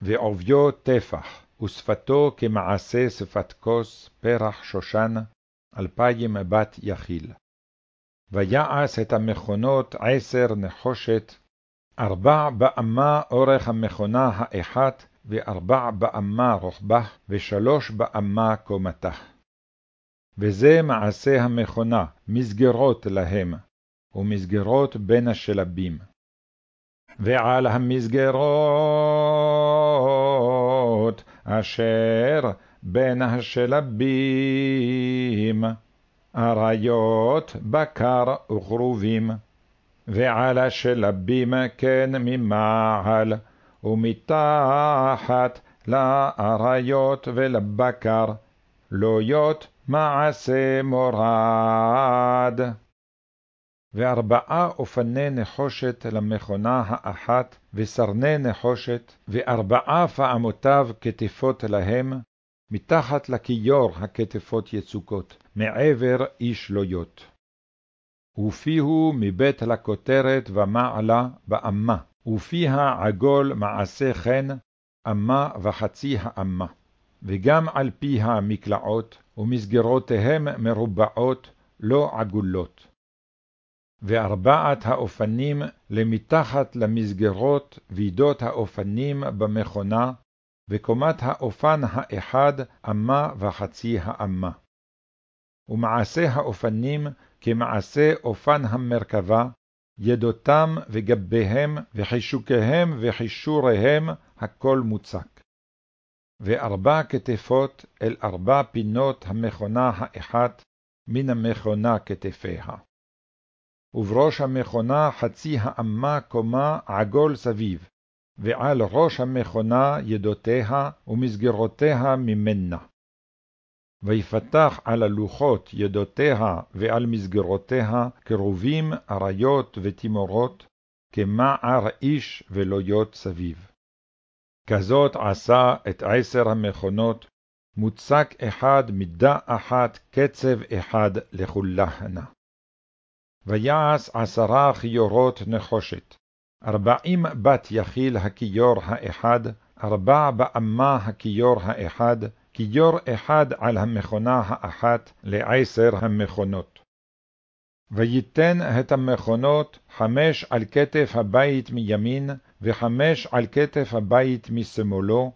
ועוביו טפח, ושפתו כמעשה שפת כוס, פרח שושן, אלפיים בת יחיל. ויעש את המכונות עשר נחושת, ארבע באמה אורך המכונה האחת, וארבע באמה רוחבה, ושלוש באמה קומתה. וזה מעשה המכונה, מסגרות להם, ומסגרות בין השלבים. ועל המסגרות אשר בין השלבים, אריות, בקר וכרובים, ועל השלבים כן ממעל, ומתחת לאריות ולבקר, לויות מעשה מורד. וארבעה אופני נחושת למכונה האחת, וסרני נחושת, וארבעה פעמותיו כתפות להם, מתחת לכיור הכתפות יצוקות, מעבר איש לויות. ופיהו מבית לכותרת ומעלה באמה, ופיה עגול מעשה חן, אמה וחצי האמה. וגם על פיה מקלעות, ומסגרותיהם מרובעות, לא עגולות. וארבעת האופנים למתחת למסגרות וידות האופנים במכונה, וקומת האופן האחד אמה וחצי האמה. ומעשה האופנים כמעשה אופן המרכבה, ידותם וגביהם וחישוקיהם וחישוריהם, הכל מוצק. וארבע כתפות אל ארבע פינות המכונה האחת, מן המכונה כתפיה. ובראש המכונה חצי האמה קומה עגול סביב, ועל ראש המכונה ידותיה ומסגרותיה ממנה. ויפתח על הלוחות ידותיה ועל מסגרותיה קרובים, אריות ותימורות, כמער איש ולויות סביב. כזאת עשה את עשר המכונות, מוצק אחד, מידה אחת, קצב אחד לכולהנה. ויעש עשרה כיורות נחושת, ארבעים בת יכיל הכיור האחד, ארבע באמה הכיור האחד, כיור אחד על המכונה האחת לעשר המכונות. ויתן את המכונות חמש על כתף הבית מימין, וחמש על כתף הבית משמאלו,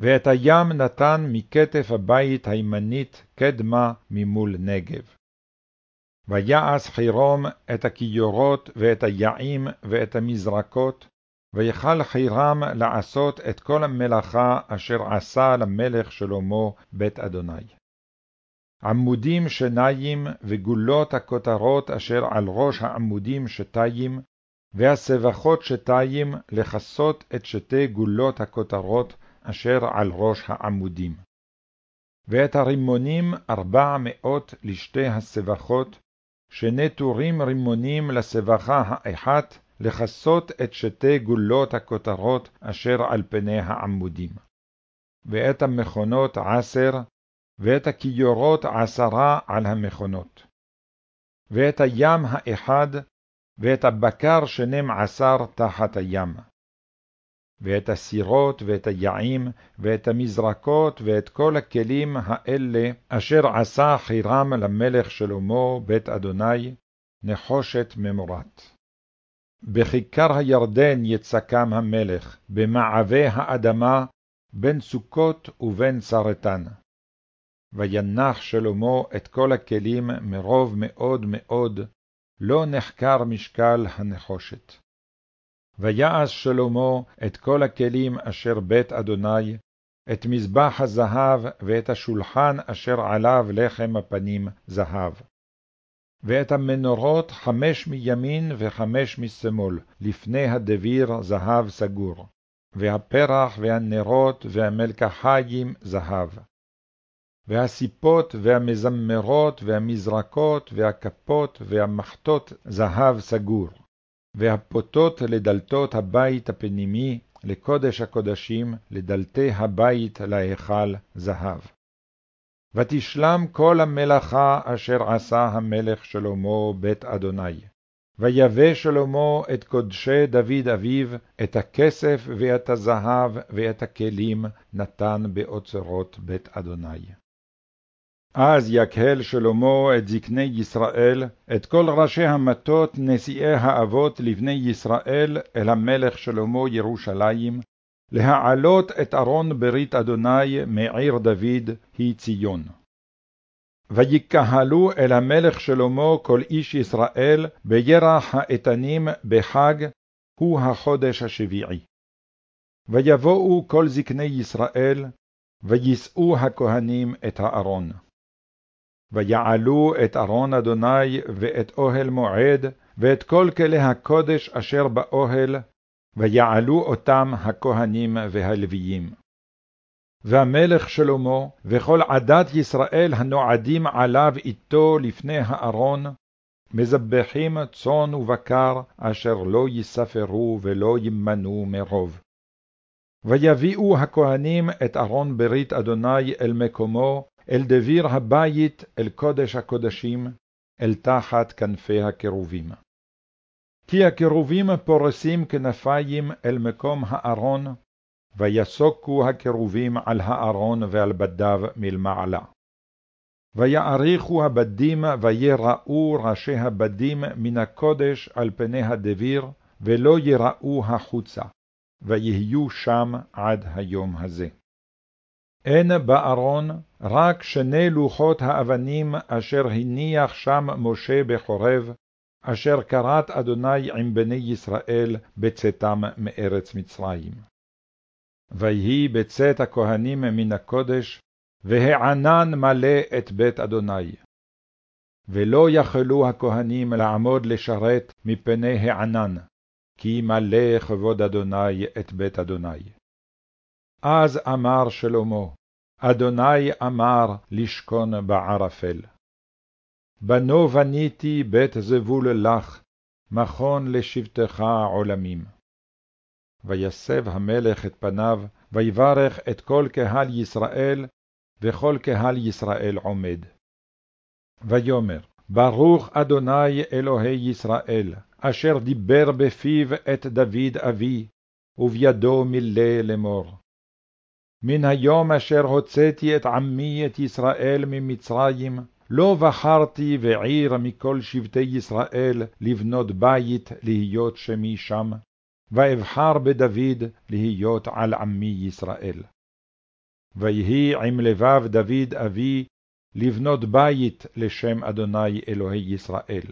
ואת הים נתן מכתף הבית הימנית קדמה ממול נגב. ויעש חירום את הכיורות ואת היעים ואת המזרקות, ויכל חירם לעשות את כל המלאכה אשר עשה למלך שלמה בית אדוני. עמודים שניים וגולות הכותרות אשר על ראש העמודים שתיים, והסבכות שתיים לכסות את שתי גולות הכותרות אשר על ראש העמודים. ואת הרימונים ארבע מאות לשתי הסבכות, שני טורים רימונים לסבכה האחת, לכסות את שתי גולות הכותרות אשר על פני העמודים. ואת המכונות עשר, ואת הכיורות עשרה על המכונות. ואת הים האחד, ואת הבקר שנים עשר תחת הים. ואת הסירות, ואת היעים, ואת המזרקות, ואת כל הכלים האלה, אשר עשה חירם למלך שלמה, בית אדוני, נחושת ממורת. בכיכר הירדן יצקם המלך, במעבה האדמה, בין סוכות ובין צרתן. וינח שלמה את כל הכלים מרוב מאוד מאוד, לא נחקר משקל הנחושת. ויעש שלמה את כל הכלים אשר בית אדוני, את מזבח הזהב ואת השולחן אשר עליו לחם הפנים זהב. ואת המנורות חמש מימין וחמש משמאל, לפני הדביר זהב סגור, והפרח והנרות והמלקחיים זהב. והסיפות והמזמרות והמזרקות והכפות והמחטות זהב סגור, והפותות לדלתות הבית הפנימי, לקודש הקודשים, לדלתי הבית להיכל זהב. ותשלם כל המלאכה אשר עשה המלך שלמה בית אדוני. ויבא שלמה את קודשי דוד אביו, את הכסף ואת הזהב ואת הכלים נתן באוצרות בית אדוני. אז יקהל שלמה את זקני ישראל, את כל ראשי המטות נשיאי האבות לבני ישראל, אל המלך שלמה ירושלים, להעלות את ארון ברית אדוני מעיר דוד, היא ציון. ויקהלו אל המלך שלמה כל איש ישראל בירח האיתנים בחג, הוא החודש השביעי. ויבואו כל זקני ישראל, ויישאו הכהנים את הארון. ויעלו את ארון אדוני ואת אוהל מועד, ואת כל כלי הקודש אשר באוהל, ויעלו אותם הכהנים והלוויים. והמלך שלמה וכל עדת ישראל הנועדים עליו איתו לפני הארון, מזבחים צאן ובקר, אשר לא יספרו ולא ימנו מרוב. ויביאו הכהנים את ארון ברית אדוני אל מקומו, אל דביר הבית, אל קודש הקודשים, אל תחת כנפי הקרובים. כי הקרובים פורסים כנפיים אל מקום הארון, ויסוקו הקרובים על הארון ועל בדיו מלמעלה. ויעריכו הבדים, ויראו ראשי הבדים מן הקודש על פני הדביר, ולא יראו החוצה, ויהיו שם עד היום הזה. אין בארון רק שני לוחות האבנים אשר הניח שם משה בחורב, אשר כרת אדוני עם בני ישראל בצאתם מארץ מצרים. ויהי בצאת הכהנים מן הקודש, והענן מלא את בית אדוני. ולא יכלו הכהנים לעמוד לשרת מפני הענן, כי מלא כבוד אדוני את בית אדוני. אז אמר שלמה, אדוני אמר לשכון בערפל. בנו בניתי בית זבול לך, מכון לשבטך עולמים. ויסב המלך את פניו, ויברך את כל קהל ישראל, וכל קהל ישראל עומד. ויאמר, ברוך אדוני אלוהי ישראל, אשר דיבר בפיו את דוד אבי, ובידו מילא לאמור. מן היום אשר הוצאתי את עמי את ישראל ממצרים, לא בחרתי ועיר מכל שבטי ישראל לבנות בית להיות שמי שם, ואבחר בדוד להיות על עמי ישראל. ויהי עם לבב דוד אבי לבנות בית לשם אדוני אלוהי ישראל.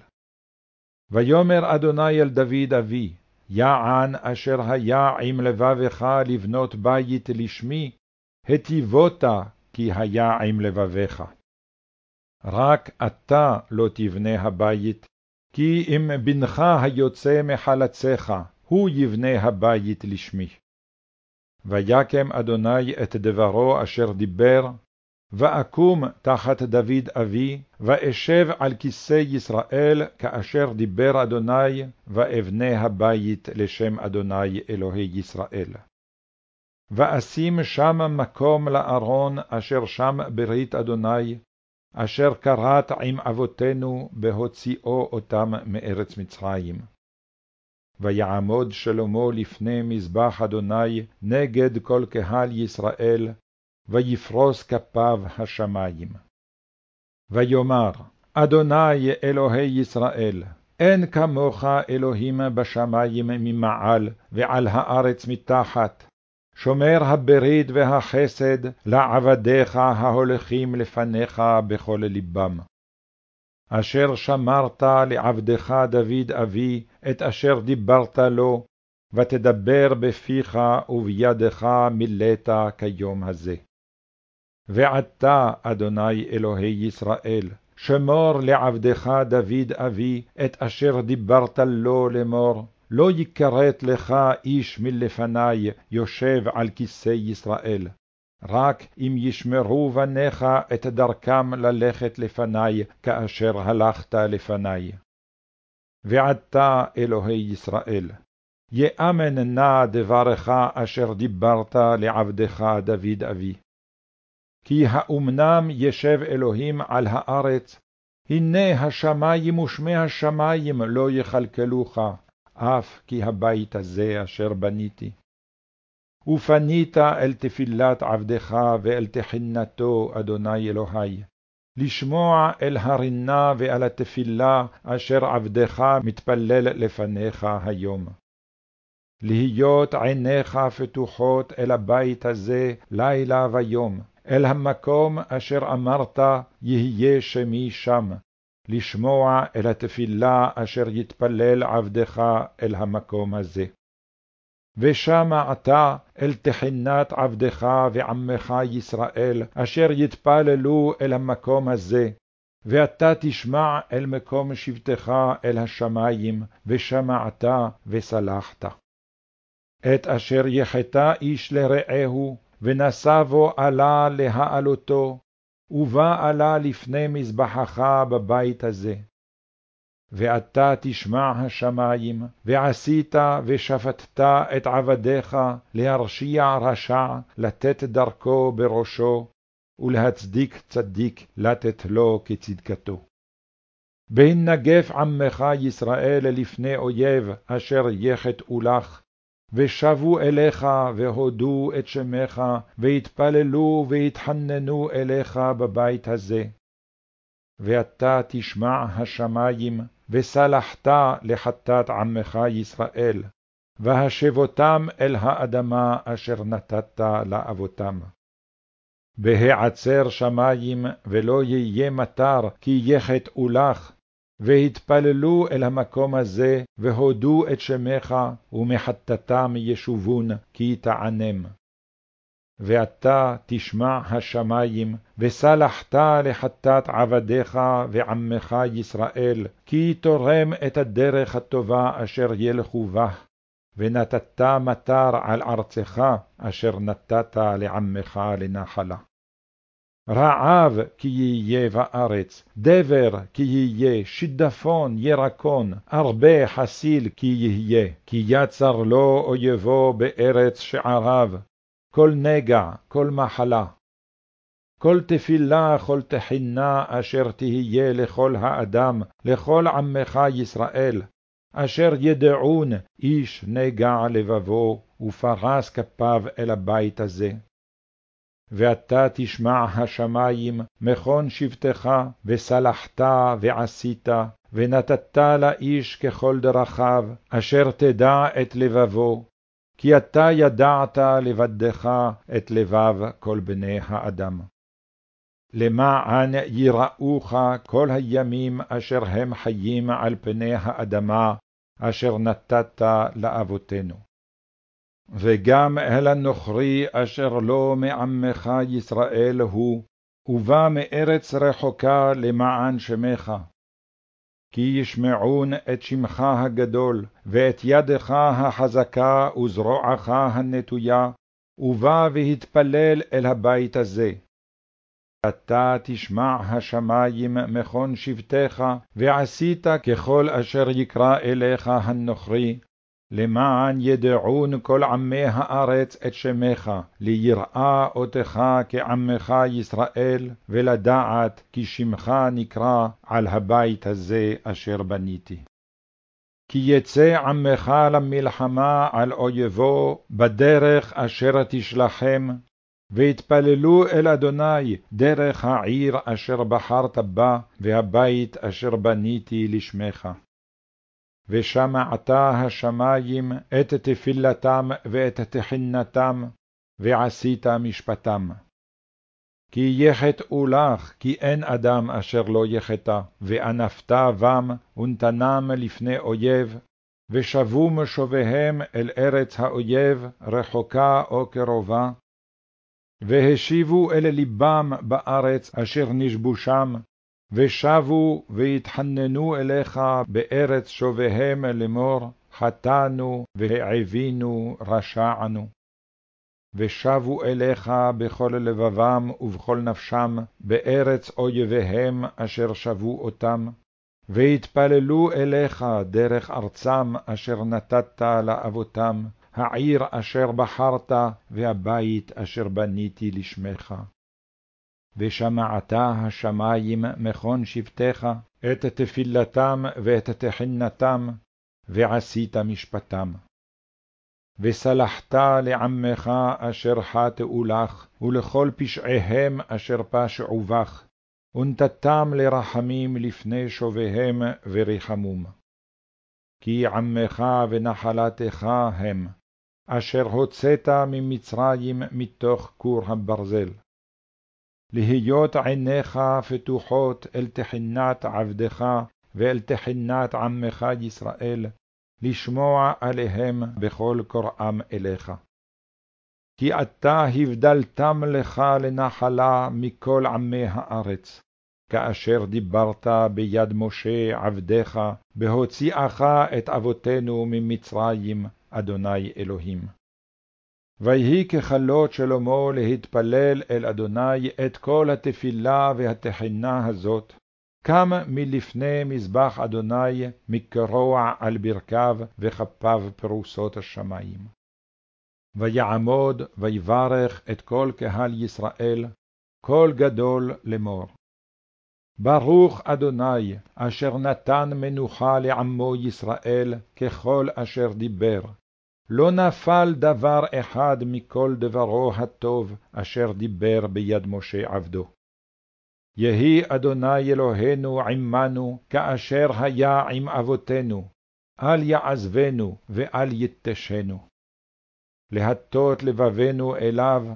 ויאמר אדוני אל דוד אבי, יען אשר היה עם לבבך לבנות בית לשמי, היטיבות כי היה עם לבביך. רק אתה לא תבנה הבית, כי אם בנך היוצא מחלציך, הוא יבנה הבית לשמי. ויקם אדוני את דברו אשר דיבר, ואקום תחת דוד אבי, ואשב על כיסא ישראל, כאשר דיבר אדוני, ואבנה הבית לשם אדוני אלוהי ישראל. ואשים שם מקום לארון, אשר שם ברית אדוני, אשר כרת עם אבותינו בהוציאו אותם מארץ מצרים. ויעמוד שלמה לפני מזבח אדוני נגד כל קהל ישראל, ויפרוס כפיו השמים. ויאמר, אדוני אלוהי ישראל, אין כמוך אלוהים בשמים ממעל, ועל הארץ מתחת, שומר הברית והחסד לעבדיך ההולכים לפניך בכל לבם. אשר שמרת לעבדך דוד אבי את אשר דיברת לו, ותדבר בפיך ובידך מילאת כיום הזה. ועתה, אדוני אלוהי ישראל, שמור לעבדך דוד אבי את אשר דיברת לו לאמור, לא יכרת לך איש מלפני יושב על כיסא ישראל, רק אם ישמרו בניך את דרכם ללכת לפני, כאשר הלכת לפני. ועתה, אלוהי ישראל, יאמן נא דברך אשר דיברת לעבדך דוד אבי. כי האומנם ישב אלוהים על הארץ, הנה השמים ושמי השמים לא יכלכלוך, אף כי הבית הזה אשר בניתי. ופנית אל תפילת עבדך ואל תחינתו, אדוני אלוהי, לשמוע אל הרינה ואל התפילה אשר עבדך מתפלל לפניך היום. להיות עיניך פתוחות אל הבית הזה לילה ויום, אל המקום אשר אמרת יהיה שמי שם, לשמוע אל התפילה אשר יתפלל עבדך אל המקום הזה. ושמעת אל תחינת עבדך ועמך ישראל, אשר יתפללו אל המקום הזה, ואתה תשמע אל מקום שבטך אל השמים, ושמעת וסלחת. את אשר יחטא איש לרעהו, ונשא בו עלה להעלותו, ובא עלה לפני מזבחך בבית הזה. ואתה תשמע השמים, ועשית ושפטת את עבדיך להרשיע רשע, לתת דרכו בראשו, ולהצדיק צדיק, לתת לו כצדקתו. בהנגף עמך ישראל לפני אויב, אשר יחטאו לך, ושבו אליך, והודו את שמך, והתפללו והתחננו אליך בבית הזה. ואתה תשמע השמים, וסלחת לחטאת עמך ישראל, והשבותם אל האדמה אשר נתת לאבותם. בהעצר שמים, ולא יהיה מטר, כי יחטאו לך, והתפללו אל המקום הזה, והודו את שמך, ומחטאתם ישובון, כי תענם. ואתה תשמע השמים, וסלחת לחטאת עבדיך ועמך ישראל, כי תורם את הדרך הטובה אשר ילכו בה, ונתת מטר על ארצך, אשר נתת לעמך לנחלה. רעב כי יהיה בארץ, דבר כי יהיה, שידפון ירקון, הרבה חסיל כי יהיה, כי יצר לו אויבו בארץ שעריו, כל נגע, כל מחלה. כל תפילה, כל תחינה, אשר תהיה לכל האדם, לכל עמך ישראל, אשר ידעון איש נגע לבבו, ופרס כפיו אל הבית הזה. ואתה תשמע השמים, מכון שבטך, וסלחת ועשית, ונתת לאיש ככל דרכיו, אשר תדע את לבבו, כי אתה ידעת לבדך את לבב כל בני האדם. למען יראוך כל הימים אשר הם חיים על פני האדמה, אשר נתת לאבותינו. וגם אל הנוכרי אשר לא מעמך ישראל הוא, ובא מארץ רחוקה למען שמך. כי ישמעון את שמך הגדול, ואת ידך החזקה וזרועך הנטויה, ובא והתפלל אל הבית הזה. אתה תשמע השמים מכון שבטך, ועשית ככל אשר יקרא אליך הנוכרי, למען ידעון כל עמי הארץ את שמך, ליראה אותך כעמך ישראל, ולדעת כי שמך נקרא על הבית הזה אשר בניתי. כי יצא עמך למלחמה על אויבו בדרך אשר תשלחם, והתפללו אל אדוני דרך העיר אשר בחרת בה, והבית אשר בניתי לשמך. ושמעת השמים את תפילתם ואת תחינתם, ועשית משפטם. כי יחטאו לך, כי אין אדם אשר לא יחטא, ואנפת בם, ונתנם לפני אויב, ושבו משוביהם אל ארץ האויב, רחוקה או קרובה, והשיבו אל לבם בארץ אשר נשבו שם, ושבו והתחננו אליך בארץ שוביהם לאמור, חטאנו והעבינו, רשענו. ושבו אליך בכל לבבם ובכל נפשם, בארץ אויביהם אשר שבו אותם, והתפללו אליך דרך ארצם אשר נתת לאבותם, העיר אשר בחרת, והבית אשר בניתי לשמך. ושמעת השמים מכון שבטך, את תפילתם ואת תחינתם, ועשית משפטם. וסלחת לעמך אשר חטאו לך, ולכל פשעיהם אשר פשעו בך, ונתתם לרחמים לפני שוביהם וריחמום. כי עמך ונחלתך הם, אשר הוצאת ממצרים מתוך כור הברזל. להיות עיניך פתוחות אל תחינת עבדך ואל תחינת עמך ישראל, לשמוע עליהם בכל קוראם אליך. כי אתה הבדלתם לך לנחלה מכל עמי הארץ, כאשר דיברת ביד משה עבדך, בהוציאך את אבותינו ממצרים, אדוני אלוהים. ויהי ככלות שלמה להתפלל אל אדוני את כל התפילה והתחינה הזאת, קם מלפני מזבח אדוני מקרוע על ברכיו וכפיו פרוסות השמים. ויעמוד ויברך את כל קהל ישראל, קול גדול לאמור. ברוך אדוני, אשר נתן מנוחה לעמו ישראל, ככל אשר דיבר. לא נפל דבר אחד מכל דברו הטוב, אשר דיבר ביד משה עבדו. יהי אדוני אלוהינו עמנו, כאשר היה עם אבותינו, אל יעזבנו ואל יתשנו. להטות לבבנו אליו,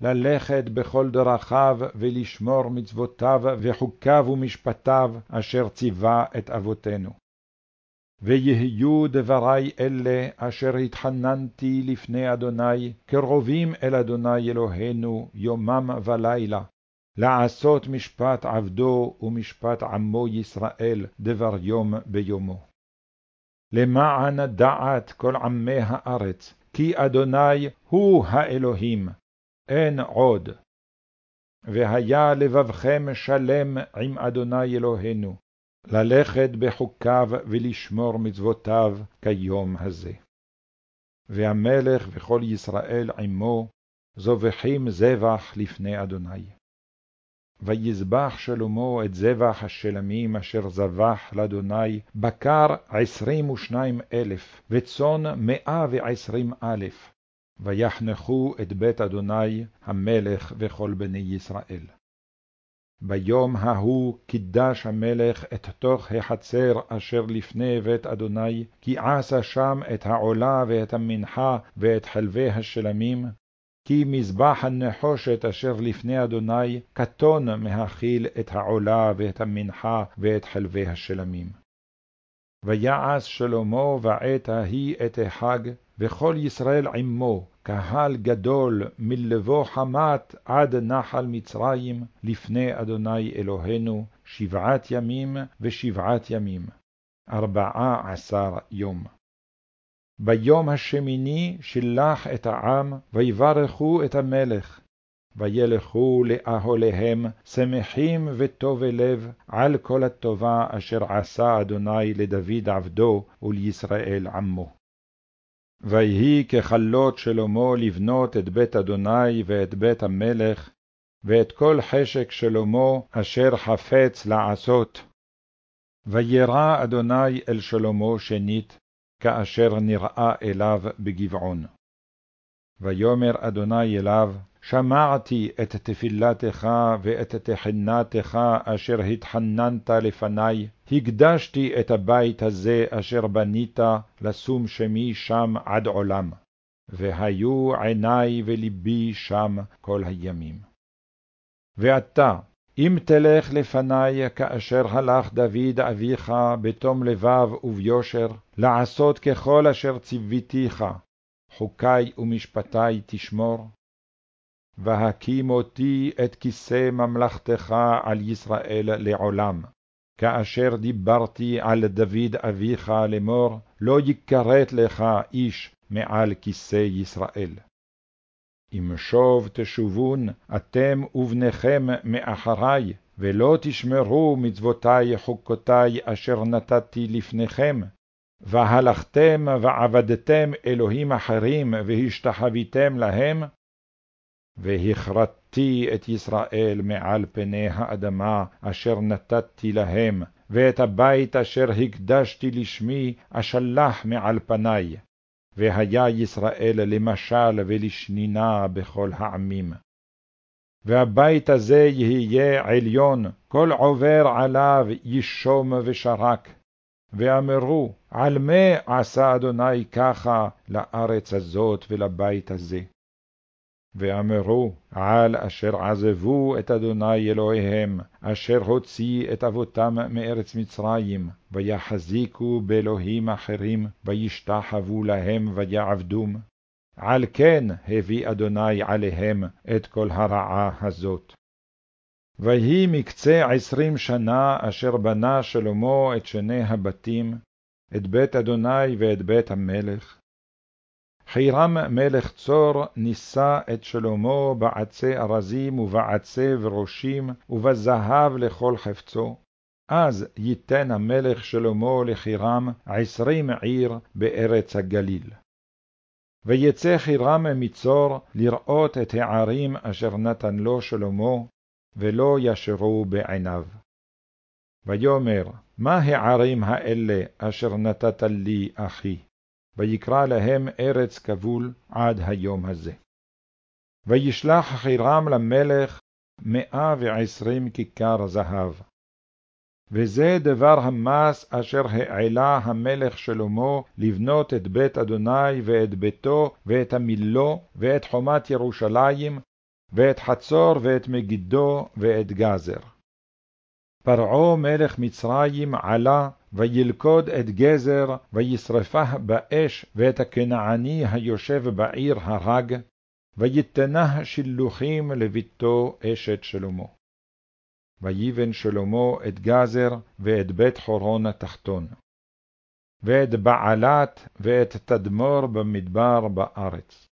ללכת בכל דרכיו ולשמור מצוותיו וחוקיו ומשפטיו, אשר ציווה את אבותינו. ויהיו דברי אלה אשר התחננתי לפני אדוני, קרובים אל אדוני אלוהינו יומם ולילה, לעשות משפט עבדו ומשפט עמו ישראל, דבר יום ביומו. למען דעת כל עמי הארץ, כי אדוני הוא האלוהים, אין עוד. והיה לבבכם שלם עם אדוני אלוהינו, ללכת בחוקיו ולשמור מצוותיו כיום הזה. והמלך וכל ישראל עמו, זובחים זבח לפני אדוני. ויזבח שלמה את זבח השלמים אשר זבח לאדוני, בקר עשרים ושניים אלף, וצאן מאה ועשרים אלף, ויחנכו את בית אדוני המלך וכל בני ישראל. ביום ההוא קידש המלך את תוך החצר אשר לפני בית אדוני, כי עשה שם את העולה ואת המנחה ואת חלבי השלמים, כי מזבח הנחושת אשר לפני אדוני קטון מהכיל את העולה ואת המנחה ואת חלבי השלמים. ויעש שלמה בעת ההיא את החג, וכל ישראל עמו, קהל גדול מלבוא חמת עד נחל מצרים, לפני אדוני אלוהינו, שבעת ימים ושבעת ימים, ארבעה עשר יום. ביום השמיני שלח את העם, ויברכו את המלך, וילכו לאהליהם, שמחים וטובי לב, על כל הטובה אשר עשה אדוני לדוד עבדו ולישראל עמו. ויהי ככלות שלמה לבנות את בית אדוני ואת בית המלך, ואת כל חשק שלמה אשר חפץ לעשות. וירא אדוני אל שלמה שנית, כאשר נראה אליו בגבעון. ויאמר אדוני אליו, שמעתי את תפילתך ואת תחנתך אשר התחננת לפני, הקדשתי את הבית הזה אשר בנית, לשום שמי שם עד עולם, והיו עיני ולבי שם כל הימים. ואתה, אם תלך לפני כאשר הלך דוד אביך בתום לבב וביושר, לעשות ככל אשר ציוויתיך, חוקי ומשפטי תשמור, והקים אותי את כיסא ממלכתך על ישראל לעולם. כאשר דיברתי על דוד אביך לאמור, לא יכרת לך איש מעל כיסא ישראל. אם שוב תשובון אתם ובניכם מאחרי, ולא תשמרו מצוותי חוקותי אשר נתתי לפניכם, והלכתם ועבדתם אלוהים אחרים והשתחוויתם להם, והכרתתי את ישראל מעל פני האדמה אשר נתתי להם, ואת הבית אשר הקדשתי לשמי אשלח מעל פני, והיה ישראל למשל ולשנינה בכל העמים. והבית הזה יהיה עליון, כל עובר עליו ישום ושרק. ואמרו, על מה עשה אדוני ככה לארץ הזאת ולבית הזה? ואמרו, על אשר עזבו את אדוני אלוהיהם, אשר הוציא את אבותם מארץ מצרים, ויחזיקו באלוהים אחרים, וישתחוו להם ויעבדום. על כן הביא אדוני עליהם את כל הרעה הזאת. ויהי מקצה עשרים שנה אשר בנה שלמה את שני הבתים, את בית אדוני ואת בית המלך. חירם מלך צור נישא את שלמה בעצי ארזים ובעצי וראשים ובזהב לכל חפצו. אז ייתן המלך שלמה לחירם עשרים עיר בארץ הגליל. ויצא חירם מצור לראות את הערים אשר נתן לו שלמה, ולא ישרו בעיניו. ויאמר, מה הערים האלה אשר נתת לי, אחי? ויקרא להם ארץ כבול עד היום הזה. וישלח חירם למלך מאה ועשרים כיכר זהב. וזה דבר המס אשר העלה המלך שלמה לבנות את בית אדוני ואת ביתו ואת המילו ואת חומת ירושלים ואת חצור ואת מגידו ואת גזר. פרעה מלך מצרים עלה וילכוד את גזר, וישרפה באש, ואת הכנעני היושב בעיר הרג, ויתנה שילוחים לביתו אשת שלמה. ויבן שלמה את גזר, ואת בית חורון התחתון, ואת בעלת, ואת תדמור במדבר בארץ.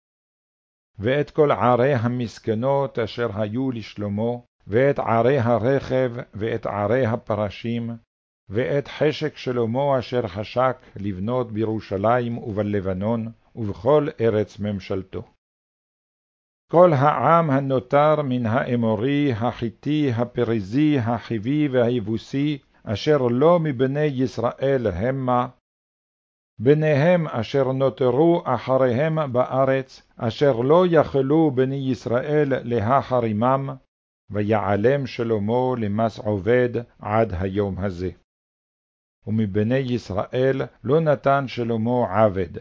ואת כל ערי המסכנות אשר היו לשלמה, ואת ערי הרכב, ואת ערי הפרשים, ואת חשק שלמה אשר חשק לבנות בירושלים ובלבנון, ובכל ארץ ממשלתו. כל העם הנותר מן האמורי, החיתי, הפריזי, החיבי והיבוסי, אשר לא מבני ישראל המה, בניהם אשר נותרו אחריהם בארץ, אשר לא יכלו בני ישראל להחרימם, ויעלם שלמה למס עובד עד היום הזה. ומבני ישראל לא נתן שלמה עבד,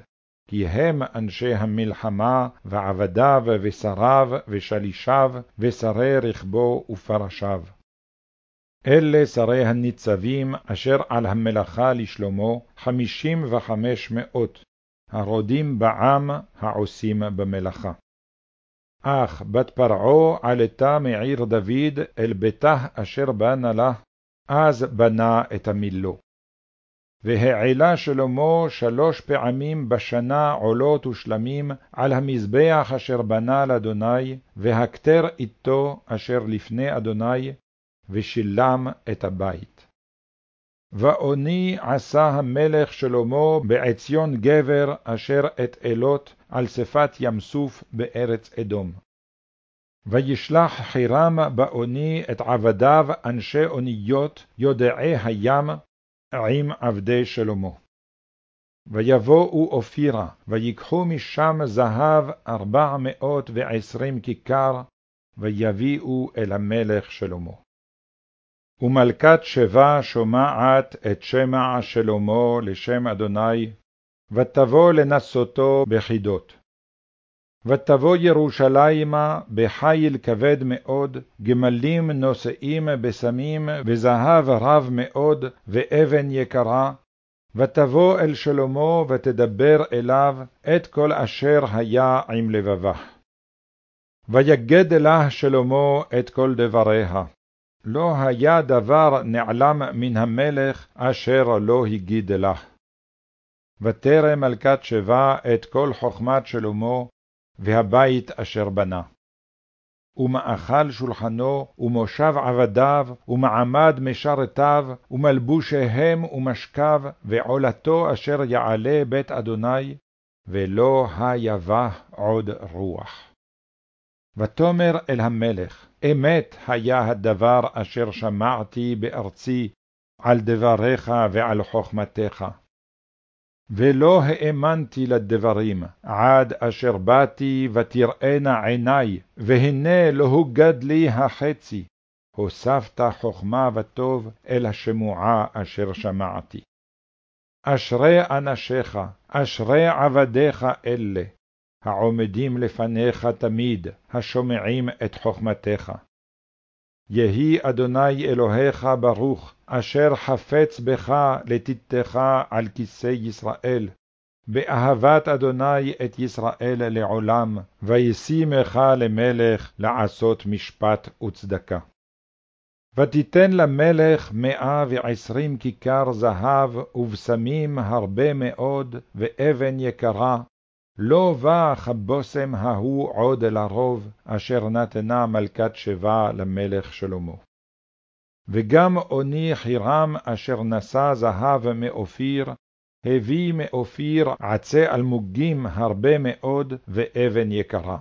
כי הם אנשי המלחמה, ועבדיו ושריו ושלישיו, ושרי רכבו ופרשיו. אלה שרי הניצבים אשר על המלאכה לשלמה, חמישים וחמש מאות, הרודים בעם העושים במלאכה. אך בת פרעה עלתה מעיר דוד אל ביתה אשר בנה לה, אז בנה את המילו. והעלה שלמה שלוש פעמים בשנה עולות ושלמים על המזבח אשר בנה לאדוני, והכתר איתו אשר לפני אדוני, ושילם את הבית. ואוני עשה המלך שלמה בעציון גבר אשר את אלות על שפת ים סוף בארץ אדום. וישלח חירם באוני את עבדיו אנשי אוניות יודעי הים עם עבדי שלמה. ויבואו אופירה, ויקחו משם זהב ארבע מאות ועשרים כיכר, ויביאו אל המלך שלמה. ומלכת שבא שומעת את שמע שלמה לשם אדוני, ותבוא לנסותו בחידות. ותבוא ירושלימה בחיל כבד מאוד, גמלים נושאים בסמים, וזהב רב מאוד, ואבן יקרה, ותבוא אל שלמה ותדבר אליו את כל אשר היה עם לבבה. ויגד לה שלמה את כל דבריה. לא היה דבר נעלם מן המלך אשר לא הגיד לך. ותרא מלכת שבא את כל חכמת שלמה, והבית אשר בנה. ומאכל שולחנו, ומושב עבדיו, ומעמד משרתיו, ומלבושיהם ומשכב, ועולתו אשר יעלה בית אדוני, ולא היבה עוד רוח. ותאמר אל המלך, אמת היה הדבר אשר שמעתי בארצי, על דבריך ועל חכמתך. ולא האמנתי לדברים, עד אשר באתי ותראינה עיני, והנה לא הוגד לי החצי. הוספת חכמה וטוב אל השמועה אשר שמעתי. אשרי אנשיך, אשרי עבדיך אלה, העומדים לפניך תמיד, השומעים את חוכמתך. יהי אדוני אלוהיך ברוך, אשר חפץ בך לתתך על כיסא ישראל, באהבת אדוני את ישראל לעולם, וישימך למלך לעשות משפט וצדקה. ותיתן למלך מאה ועשרים כיכר זהב, ובשמים הרבה מאוד, ואבן יקרה, לא בא כבושם ההוא עוד לרוב, אשר נתנה מלכת שבא למלך שלמה. וגם אוני חירם, אשר נשא זהב מאופיר, הביא מאופיר עצי אלמוגים הרבה מאוד, ואבן יקרה.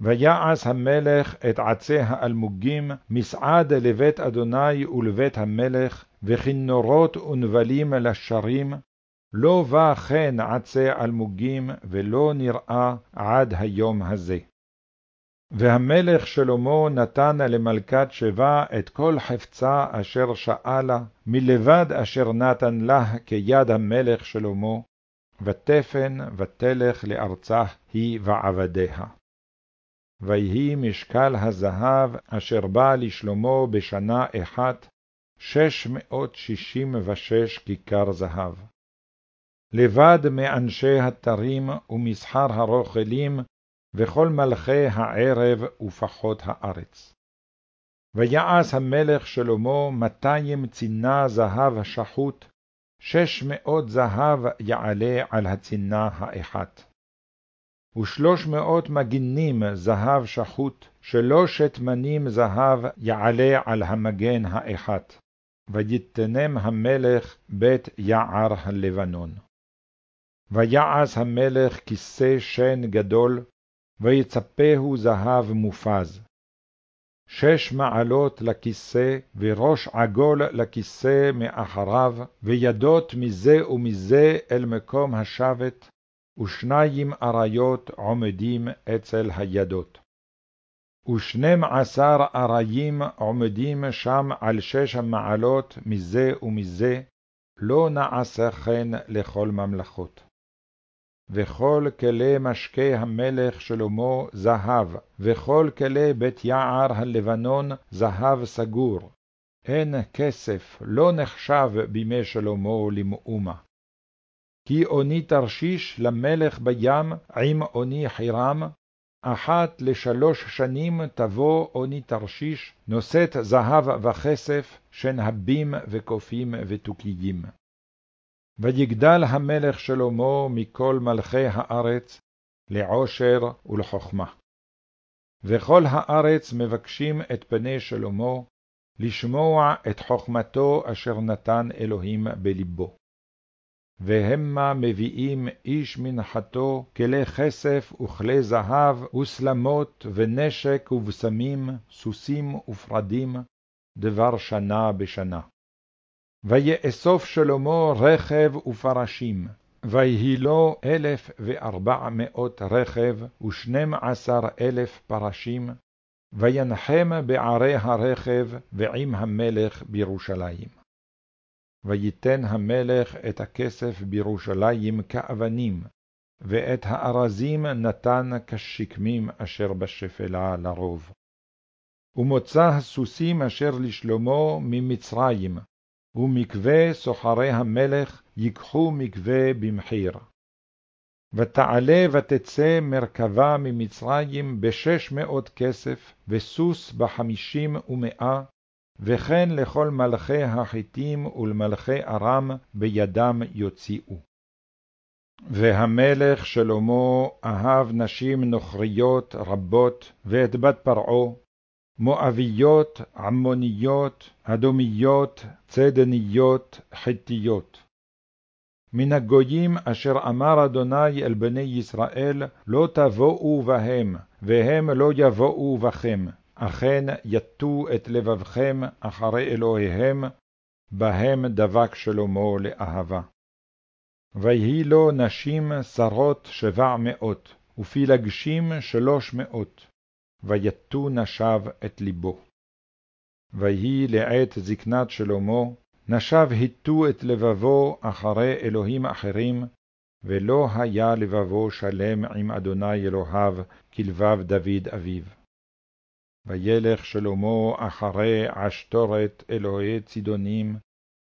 ויעש המלך את עצי האלמוגים מסעד לבית אדוני ולבית המלך, וכינורות ונבלים לשרים, לא בא כן עצי אלמוגים, ולא נראה עד היום הזה. והמלך שלמה נתן למלכת שבא את כל חפצה אשר שאלה, מלבד אשר נתן לה כיד המלך שלמה, ותפן ותלך לארצה היא ועבדיה. ויהי משקל הזהב אשר בא לשלמה בשנה אחת, שש מאות שישים ושש כיכר זהב. לבד מאנשי התרים ומסחר הרוכלים, וכל מלכי הערב ופחות הארץ. ויעש המלך שלמה מאתיים צינה זהב שחוט, שש מאות זהב יעלה על הצינה האחת. ושלוש מאות מגינים זהב שחוט, שלושת מנים זהב יעלה על המגן האחת. ויתנם המלך בית יער הלבנון. ויעש המלך כיסא שן גדול, ויצפהו זהב מופז. שש מעלות לכיסא, וראש עגול לכיסא מאחריו, וידות מזה ומזה אל מקום השבת, ושניים אריות עומדים אצל הידות. ושנים עשר אריים עומדים שם על שש המעלות מזה ומזה, לא נעשה כן לכל ממלכות. וכל כלי משקי המלך שלמה זהב, וכל כלי בית יער הלבנון זהב סגור. אין כסף, לא נחשב בימי שלמה למאומה. כי אוני תרשיש למלך בים עם אוני חירם, אחת לשלוש שנים תבוא אוני תרשיש, נושאת זהב וכסף, שנהבים וקופים ותוכיים. ויגדל המלך שלמה מכל מלכי הארץ, לעושר ולחכמה. וכל הארץ מבקשים את פני שלמה, לשמוע את חכמתו אשר נתן אלוהים בלבו. והמה מביאים איש מנחתו כלי כסף וכלי זהב וסלמות ונשק ובשמים, סוסים ופרדים, דבר שנה בשנה. ויאסוף שלמה רכב ופרשים, ויהי לו אלף וארבע מאות רכב ושנים עשר אלף פרשים, וינחם בערי הרכב ועם המלך בירושלים. ויתן המלך את הכסף בירושלים כאבנים, ואת הארזים נתן כשקמים אשר בשפלה לרוב. ומוצא הסוסים אשר לשלמה ממצרים, ומקווה סוחרי המלך ייקחו מקווה במחיר. ותעלה ותצא מרכבה ממצרים בשש מאות כסף, וסוס בחמישים ומאה, וכן לכל מלכי החיתים ולמלכי ארם בידם יוציאו. והמלך שלמה אהב נשים נוכריות רבות, ואת בת פרעה, מואביות, עמוניות, אדומיות, צדניות, חיתיות. מן הגויים אשר אמר אדוני אל בני ישראל, לא תבואו בהם, והם לא יבואו בכם, אכן יטו את לבבכם אחרי אלוהיהם, בהם דבק שלמה לאהבה. ויהי לו נשים שרות שבע מאות, ופילגשים שלוש מאות, ויטו נשב את ליבו. ויהי לעת זקנת שלמה, נשב היטו את לבבו אחרי אלוהים אחרים, ולא היה לבבו שלם עם אדוני אלוהיו כלבב דוד אביו. וילך שלמה אחרי עשתורת אלוהי צידונים,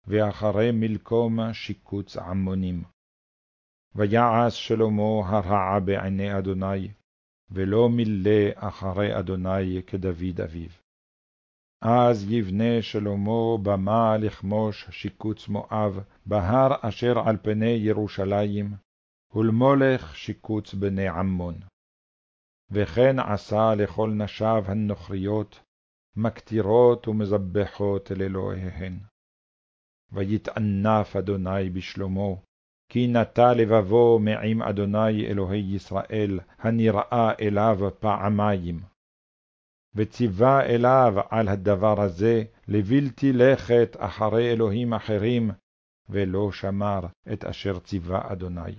ואחרי מלקום שיקוץ עמונים. ויעש שלמה הרעה בעיני אדוני, ולא מילא אחרי אדוני כדוד אביו. אז יבנה שלמה במה לכמוש שיקוץ מואב, בהר אשר על פני ירושלים, ולמולך שיקוץ בני עמון. וכן עשה לכל נשיו הנוכריות, מקטירות ומזבחות לאלוהיהן. ויתענף אדוני בשלמה, כי נטה לבבו מעם אדוני אלוהי ישראל, הנראה אליו פעמיים. וציווה אליו על הדבר הזה, לבלתי לכת אחרי אלוהים אחרים, ולא שמר את אשר ציווה אדוני.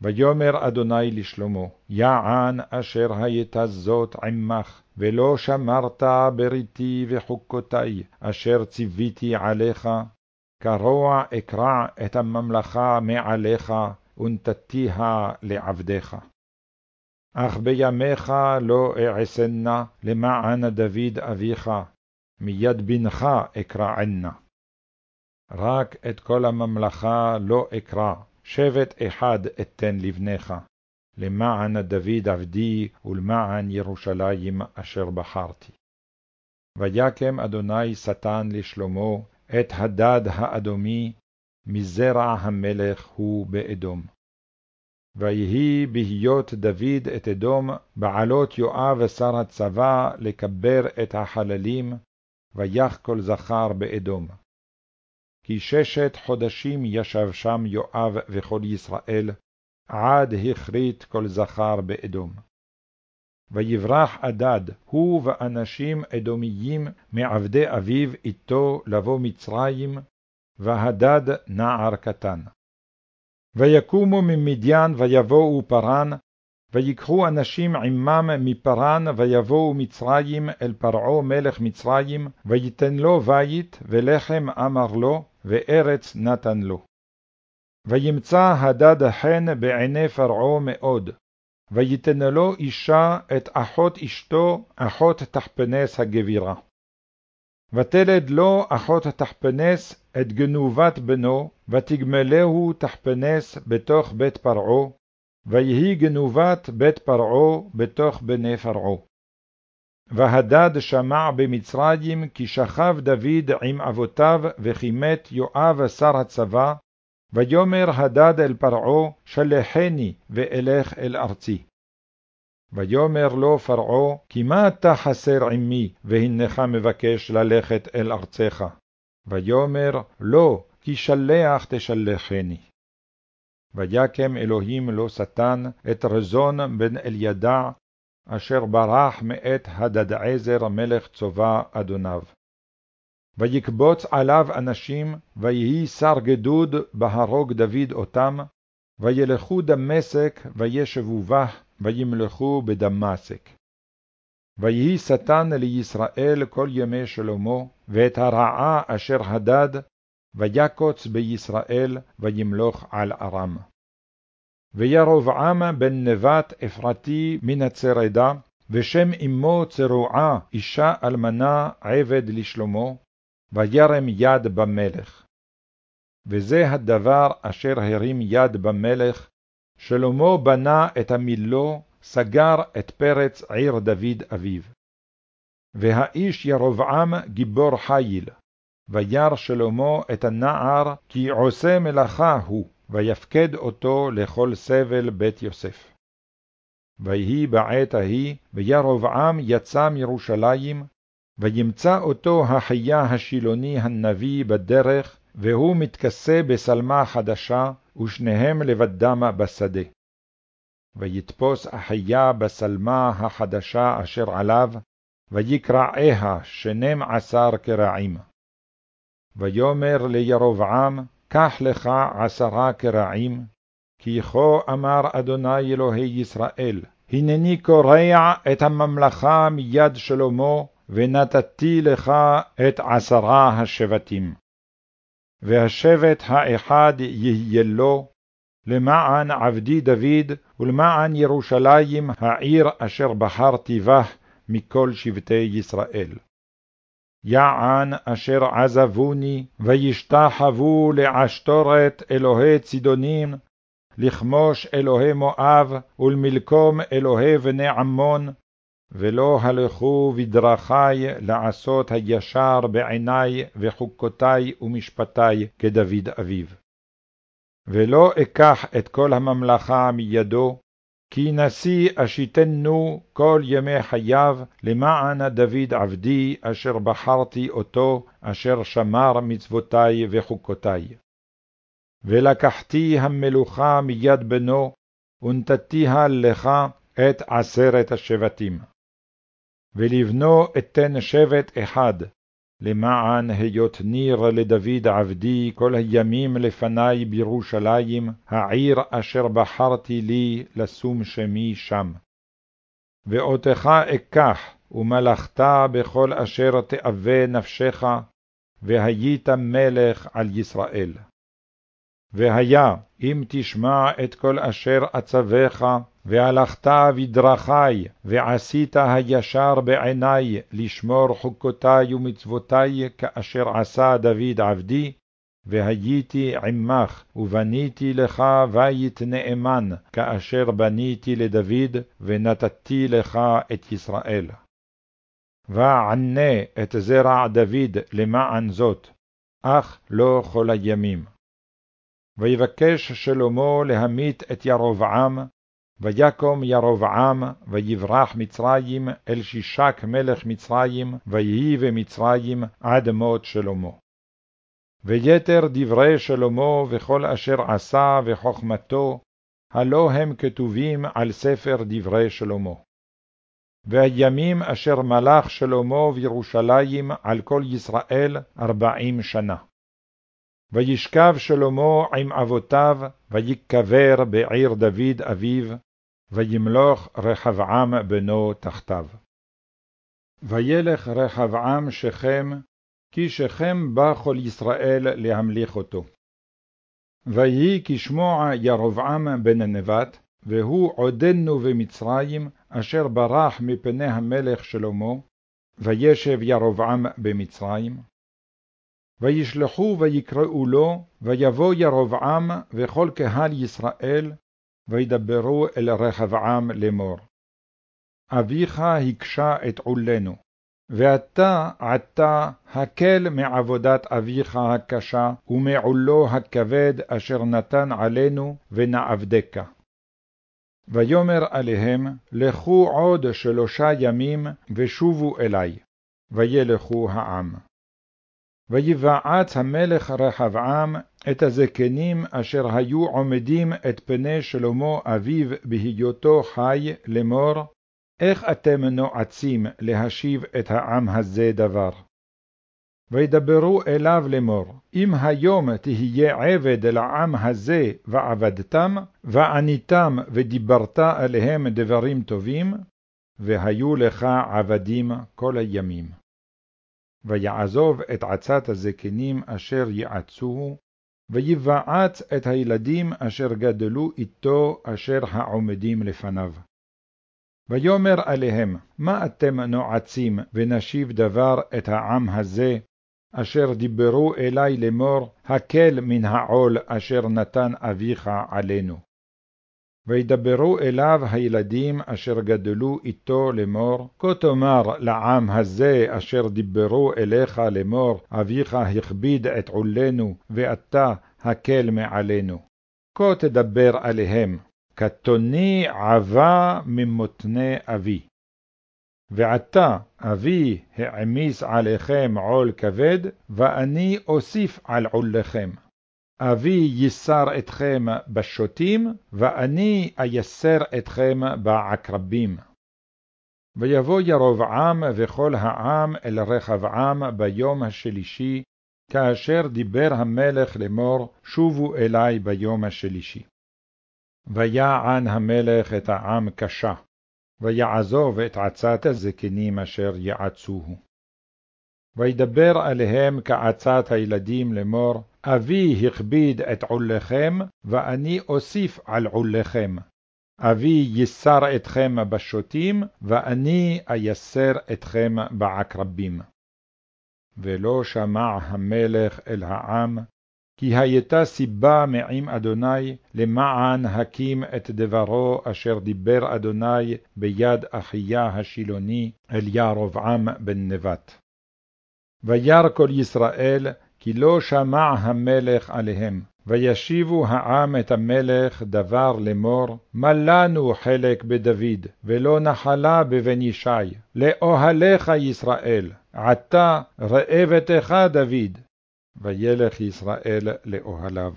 ויאמר אדוני לשלמה, יען אשר הייתה זאת עמך, ולא שמרת בריתי וחוקותי, אשר ציוויתי עליך, כרוע אקרע את הממלכה מעליך, ונתתיה לעבדיך. אך בימיך לא אעשנה למען דוד אביך, מיד בנך אקרענה. רק את כל הממלכה לא אקרע, שבט אחד אתן לבניך, למען דוד עבדי ולמען ירושלים אשר בחרתי. ויקם אדוני שטן לשלמה את הדד האדומי, מזרע המלך הוא באדום. ויהי בהיות דוד את אדום, בעלות יואב שר הצבא לקבר את החללים, ויח כל זכר באדום. כי ששת חודשים ישב שם יואב וכל ישראל, עד הכרית כל זכר באדום. ויברח אדד, הוא ואנשים אדומיים מעבדי אביו איתו לבוא מצרים, והדד נער קטן. ויקומו ממדיין ויבואו פרן, ויקחו אנשים עמם מפרן ויבואו מצרים אל פרעה מלך מצרים, ויתן לו בית ולחם אמר לו, וארץ נתן לו. וימצא הדד חן בעיני פרעה מאוד, ויתן לו אישה את אחות אשתו, אחות תחפנס הגבירה. ותלד לו אחות תחפנס את גנובת בנו, ותגמלהו תחפנס בתוך בית פרעה, ויהי גנובת בית פרעה בתוך בני פרעה. והדד שמע במצרים כי שכב דוד עם אבותיו וכימת יואב שר הצבא, ויאמר הדד אל פרעה שלחני ואלך אל ארצי. ויאמר לו פרעה כי מה אתה חסר עמי והנך מבקש ללכת אל ארצך. ויאמר לא כי שלח תשלחני. ויקם אלוהים לו שטן את רזון בן אלידע אשר ברח מאת הדדעזר מלך צובה אדוניו. ויקבוץ עליו אנשים, ויהי שר גדוד בהרוג דוד אותם, וילכו דמשק, וישבו בה, וימלכו בדמשק. ויהי שטן לישראל כל ימי שלמה, ואת הרעה אשר הדד, ויקוץ בישראל, וימלוך על ארם. וירבעם בן נבט אפרתי מן הצרדה, ושם אמו צרועה, אישה אלמנה, עבד לשלמה, וירם יד במלך. וזה הדבר אשר הרים יד במלך, שלמה בנה את המילו, סגר את פרץ עיר דוד אביו. והאיש ירבעם גיבור חיל, וירא שלמה את הנער, כי עושה מלאכה הוא. ויפקד אותו לכל סבל בית יוסף. ויהי בעת ההיא, וירבעם יצא מירושלים, וימצא אותו החייה השילוני הנביא בדרך, והוא מתכסה בשלמה חדשה, ושניהם לבדם בשדה. ויתפוס החייה בשלמה החדשה אשר עליו, ויקרעיה שנים עשר קרעים. ויאמר לירבעם, קח לך עשרה קרעים, כי כה אמר אדוני אלוהי ישראל, הנני קורע את הממלכה מיד שלמה, ונתתי לך את עשרה השבטים. והשבט האחד יהיה לו, למען עבדי דוד, ולמען ירושלים העיר אשר בחרתי בה מכל שבטי ישראל. יען אשר עזבוני, וישתחוו לעשתורת אלוהי צידונים, לכמוש אלוהי מואב, ולמלקום אלוהי בני עמון, ולא הלכו בדרכי לעשות הישר בעיני וחוקותי ומשפטי כדוד אביו. ולא אקח את כל הממלכה מידו, כי נשיא אשיתנו כל ימי חייו למען דוד עבדי, אשר בחרתי אותו, אשר שמר מצוותי וחוקותי. ולקחתי המלוכה מיד בנו, ונתתיה לך את עשרת השבטים. ולבנו אתן שבט אחד, למען היות ניר לדוד עבדי כל הימים לפני בירושלים, העיר אשר בחרתי לי לשום שמי שם. ואותך אקח, ומלכת בכל אשר תאווה נפשך, והיית מלך על ישראל. והיה, אם תשמע את כל אשר אצווך, והלכת בדרכי, ועשית הישר בעיני, לשמור חוקותי ומצוותי, כאשר עשה דוד עבדי, והייתי עמך, ובניתי לך בית נאמן, כאשר בניתי לדוד, ונתתי לך את ישראל. וענה את זרע דוד למען זאת, אך לא כל הימים. ויבקש שלמה להמית את ירבעם, ויקום ירבעם, ויברח מצרים אל שישק מלך מצרים, ויהי במצרים עד מות שלמה. ויתר דברי שלמה וכל אשר עשה וחכמתו, הלא הם כתובים על ספר דברי שלמה. והימים אשר מלך שלמה בירושלים על כל ישראל ארבעים שנה. וישכב שלמה עם אבותיו, ויקבר בעיר דוד אביו, וימלוך רחבעם בנו תחתיו. וילך רחבעם שכם, כי שכם בא כל ישראל להמליך אותו. ויהי כשמוע ירבעם בן נבט, והוא עודנו במצרים, אשר ברח מפני המלך שלמה, וישב ירבעם במצרים. וישלחו ויקראו לו, ויבוא ירבעם וכל קהל ישראל, וידברו אל רחבעם לאמור. אביך הקשה את עולנו, ואתה עתה הקל מעבודת אביך הקשה, ומעולו הכבד אשר נתן עלינו, ונעבדך. ויאמר עליהם, לכו עוד שלושה ימים, ושובו אלי, וילכו העם. ויבעץ המלך רחבעם את הזקנים אשר היו עומדים את פני שלמה אביו בהיותו חי לאמור, איך אתם נועצים להשיב את העם הזה דבר? וידברו אליו לאמור, אם היום תהיה עבד לעם הזה ועבדתם, ועניתם ודיברת עליהם דברים טובים, והיו לך עבדים כל הימים. ויעזוב את עצת הזקנים אשר יעצוהו, ויבעץ את הילדים אשר גדלו איתו אשר העומדים לפניו. ויאמר עליהם, מה אתם נועצים ונשיב דבר את העם הזה, אשר דיברו אלי לאמור, הקל מן העול אשר נתן אביך עלינו. וידברו אליו הילדים אשר גדלו איתו לאמור, כה תאמר לעם הזה אשר דיברו אליך לאמור, אביך הכביד את עולנו, ואתה הקל מעלינו. כה תדבר עליהם, כתוני עבה ממותני אבי. ועתה אבי העמיס עליכם עול כבד, ואני אוסיף על עולכם. אבי ייסר אתכם בשוטים, ואני אייסר אתכם בעקרבים. ויבוא ירבעם וכל העם אל רחבעם ביום השלישי, כאשר דיבר המלך לאמור, שובו אלי ביום השלישי. ויען המלך את העם קשה, ויעזוב את עצת הזקנים אשר יעצוהו. וידבר עליהם כעצת הילדים לאמור, אבי הכביד את עולכם, ואני אוסיף על עולכם. אבי יסר אתכם בשוטים, ואני אייסר אתכם בעקרבים. ולא שמע המלך אל העם, כי הייתה סיבה מעם אדוני למען הקים את דברו אשר דיבר אדוני ביד אחיה השילוני אל ירבעם בן נבט. וירא כל ישראל, כי לא שמע המלך עליהם, וישיבו העם את המלך דבר לאמור, מה לנו חלק בדוד, ולא נחלה בבן ישי, לאוהליך ישראל, עתה ראה ביתך דוד, וילך ישראל לאוהליו.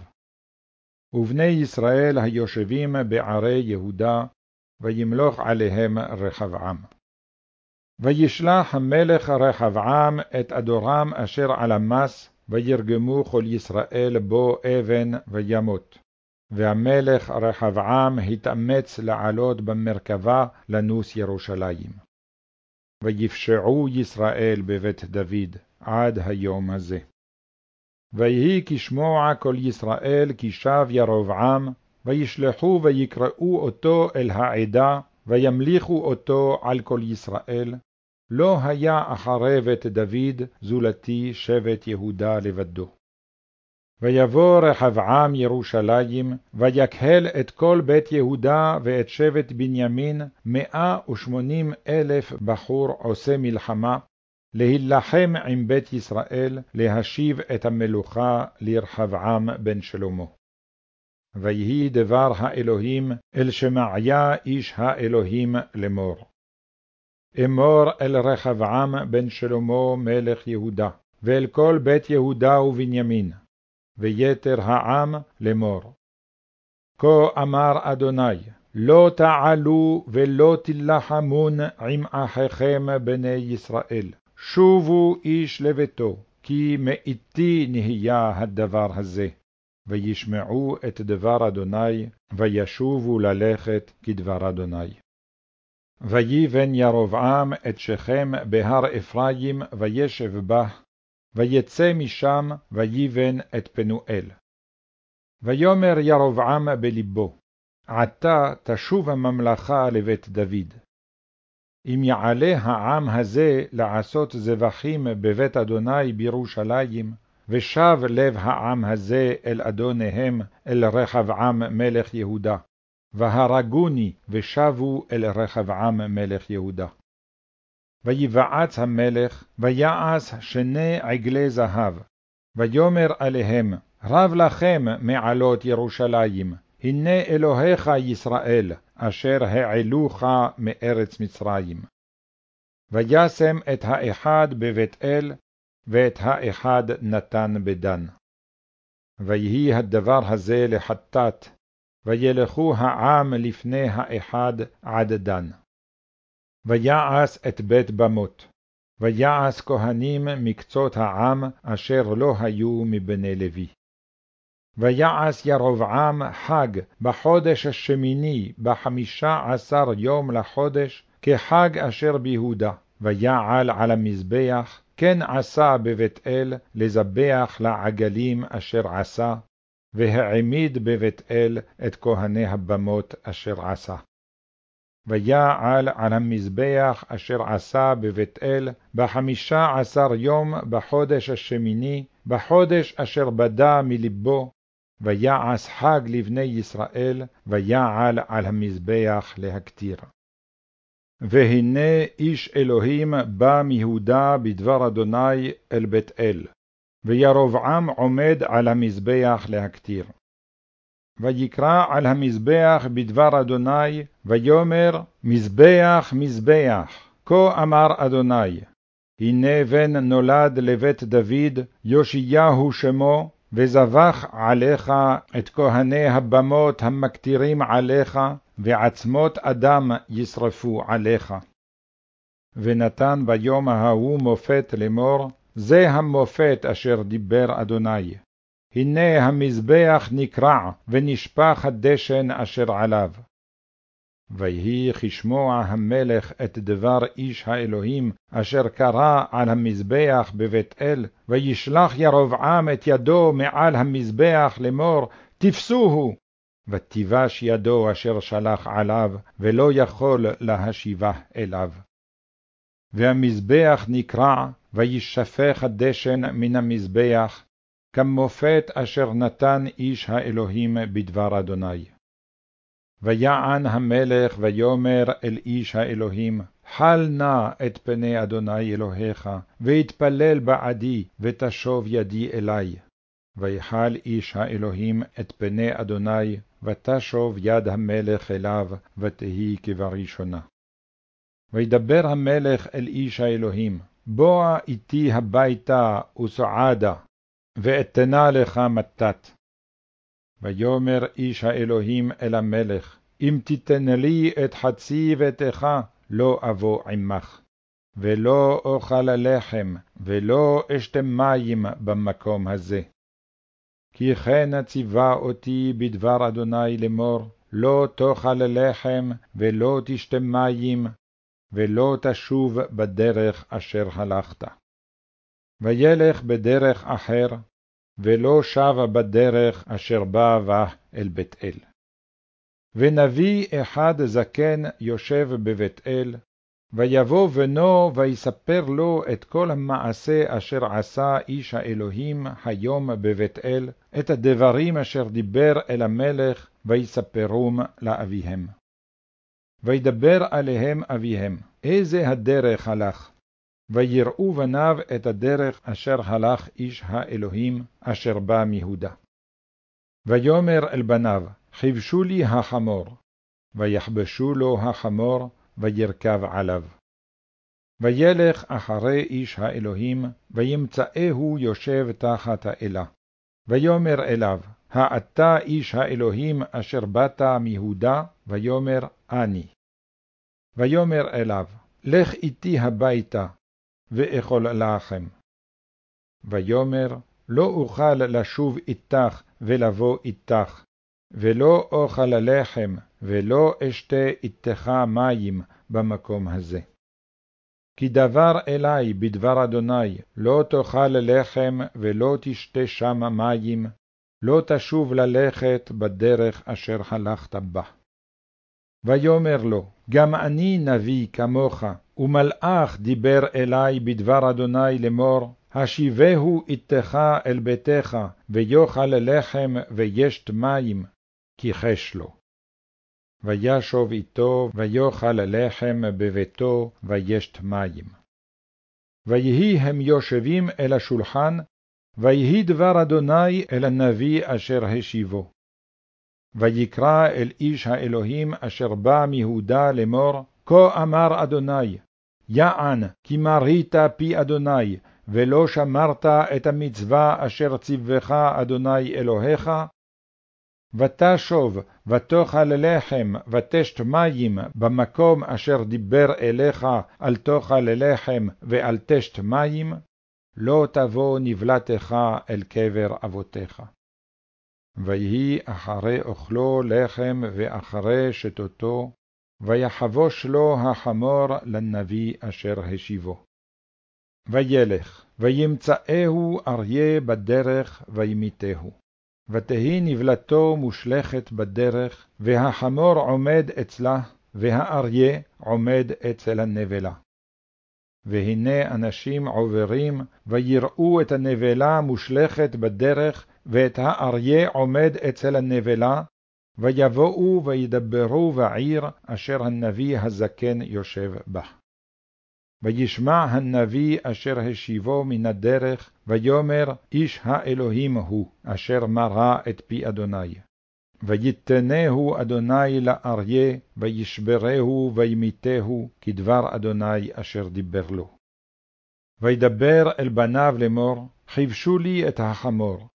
ובני ישראל היושבים בערי יהודה, וימלוך עליהם רחבעם. וישלח המלך רחבעם את אדורם אשר על המס, וירגמו כל ישראל בו אבן וימות. והמלך רחבעם התאמץ לעלות במרכבה לנוס ירושלים. ויפשעו ישראל בבית דוד עד היום הזה. ויהי כשמוע כל ישראל כי שב ירבעם, וישלחו ויקראו אותו אל העדה, וימליכו אותו על כל ישראל, לא היה אחרי בית דוד זולתי שבט יהודה לבדו. ויבוא רחבעם ירושלים, ויקהל את כל בית יהודה ואת שבט בנימין, מאה ושמונים אלף בחור עושה מלחמה, להילחם עם בית ישראל, להשיב את המלוכה לרחבעם בן שלמה. ויהי דבר האלוהים אל שמעיה איש האלוהים לאמור. אמור אל רחבעם בן שלמה מלך יהודה, ואל כל בית יהודה ובנימין, ויתר העם לאמור. כה אמר אדוני, לא תעלו ולא תלחמון עם אחיכם בני ישראל, שובו איש לביתו, כי מאיתי נהיה הדבר הזה. וישמעו את דבר אדוני, וישובו ללכת כדבר אדוני. ויבן ירבעם את שכם בהר אפרים, וישב בה, ויצא משם, ויבן את פנואל. ויאמר ירבעם בלבו, עתה תשוב הממלכה לבית דוד. אם יעלה העם הזה לעשות זבחים בבית אדוני בירושלים, ושב לב העם הזה אל אדוניהם, אל רחבעם מלך יהודה, והרגוני ושבו אל רחבעם מלך יהודה. ויבעץ המלך, ויעש שני עגלי זהב, ויאמר עליהם, רב לכם מעלות ירושלים, הנה אלוהיך ישראל, אשר העלוך מארץ מצרים. וישם את האחד בבית אל, ואת האחד נתן בדן. ויהי הדבר הזה לחטאת, וילכו העם לפני האחד עד דן. ויעש את בית במות, ויעש כהנים מקצות העם, אשר לא היו מבני לוי. ויעש ירבעם חג בחודש השמיני, בחמישה עשר יום לחודש, כחג אשר ביהודה, ויעל על המזבח, כן עשה בבית אל, לזבח לעגלים אשר עשה, והעמיד בבית אל את כהני הבמות אשר עשה. ויעל על המזבח אשר עשה בבית אל, בחמישה עשר יום בחודש השמיני, בחודש אשר בדה מלבו, ויעש חג לבני ישראל, ויעל על המזבח להקטיר. והנה איש אלוהים בא מיהודה בדבר אדוני אל בית אל, וירבעם עומד על המזבח להקטיר. ויקרא על המזבח בדבר אדוני, ויאמר, מזבח, מזבח, כה אמר אדוני, הנה בן נולד לבית דוד, יאשיהו שמו, וזבח עליך את כהני הבמות המקטירים עליך, ועצמות אדם ישרפו עליך. ונתן ביום ההוא מופת לאמור, זה המופת אשר דיבר אדוני. הנה המזבח נקרע, ונשפך הדשן אשר עליו. ויהי כשמוע המלך את דבר איש האלוהים, אשר קרא על המזבח בבית אל, וישלח ירבעם את ידו מעל המזבח לאמור, תפסוהו! ותיבש ידו אשר שלח עליו, ולא יכול להשיבה אליו. והמזבח נקרע, וישפך הדשן מן המזבח, כמופת אשר נתן איש האלוהים בדבר אדוני. ויען המלך ויאמר אל איש האלוהים, חל נא את פני אדוני אלוהיך, והתפלל בעדי, ותשוב ידי אלי. ויחל איש האלוהים את פני אדוני, ותשוב יד המלך אליו, ותהי כבראשונה. וידבר המלך אל איש האלוהים, בוא איתי הביתה וסעדה, ואתנה לך מתת. ויאמר איש האלוהים אל המלך, אם תיתן לי את חצי ביתך, לא אבוא עמך. ולא אוכל לחם, ולא אשתה מים במקום הזה. כי כן ציווה אותי בדבר אדוני לאמור, לא תאכל לחם, ולא תשתה מים, ולא תשוב בדרך אשר הלכת. וילך בדרך אחר, ולא שבה בדרך אשר בא בה אל בית אל. ונביא אחד זקן יושב בבית אל, ויבוא בנו ויספר לו את כל המעשה אשר עשה איש האלוהים היום בבית אל, את הדברים אשר דיבר אל המלך, ויספרום לאביהם. וידבר עליהם אביהם, איזה הדרך הלך? ויראו בניו את הדרך אשר הלך איש האלוהים, אשר בא מיהודה. ויאמר אל בניו, חיבשו לי החמור, ויחבשו לו החמור, וירכב עליו. וילך אחרי איש האלוהים, וימצאהו יושב תחת האלה. ויאמר אליו, האתה איש האלוהים אשר באת מיהודה, ויאמר אני. ויאמר אליו, לך איתי הביתה, ואכול לחם. ויאמר, לא אוכל לשוב איתך ולבוא איתך, ולא אוכל לחם, ולא אשתה איתך מים במקום הזה. כי דבר אלי בדבר אדוני, לא תאכל לחם ולא תשתה שם מים, לא תשוב ללכת בדרך אשר הלכת בה. ויאמר לו, גם אני נביא כמוך, ומלאך דיבר אלי בדבר אדוני לאמור, השיבהו איתך אל ביתך, ויאכל לחם וישת מים, כי חש לו. וישוב איתו, ויאכל לחם בביתו, וישת מים. ויהי הם יושבים אל השולחן, ויהי דבר אדוני אל הנביא אשר השיבו. ויקרא אל איש האלוהים אשר בא מיהודה לאמור, כה אמר אדוני, יען כי מרית פי אדוני, ולא שמרת את המצווה אשר ציווך אדוני אלוהיך, ותשוב, ותאכל לחם, ותשת מים, במקום אשר דיבר אליך, אל תאכל לחם, ואל תשת מים, לא תבוא נבלתך אל קבר אבותיך. ויהי אחרי אוכלו לחם ואחרי שתותו, ויחבוש לו החמור לנביא אשר השיבו. וילך, וימצאהו אריה בדרך, וימיתהו. ותהי נבלתו מושלכת בדרך, והחמור עומד אצלה, והאריה עומד אצל הנבלה. והנה אנשים עוברים, ויראו את הנבלה מושלכת בדרך, ואת האריה עומד אצל הנבלה, ויבואו וידברו בעיר אשר הנביא הזקן יושב בה. וישמע הנביא אשר השיבו מן הדרך, ויאמר איש האלוהים הוא, אשר מרא את פי אדוני. ויתנהו אדוני לאריה, וישברהו וימיתהו, כדבר אדוני אשר דיבר לו. וידבר אל בניו לאמור, חיבשו לי את החמור,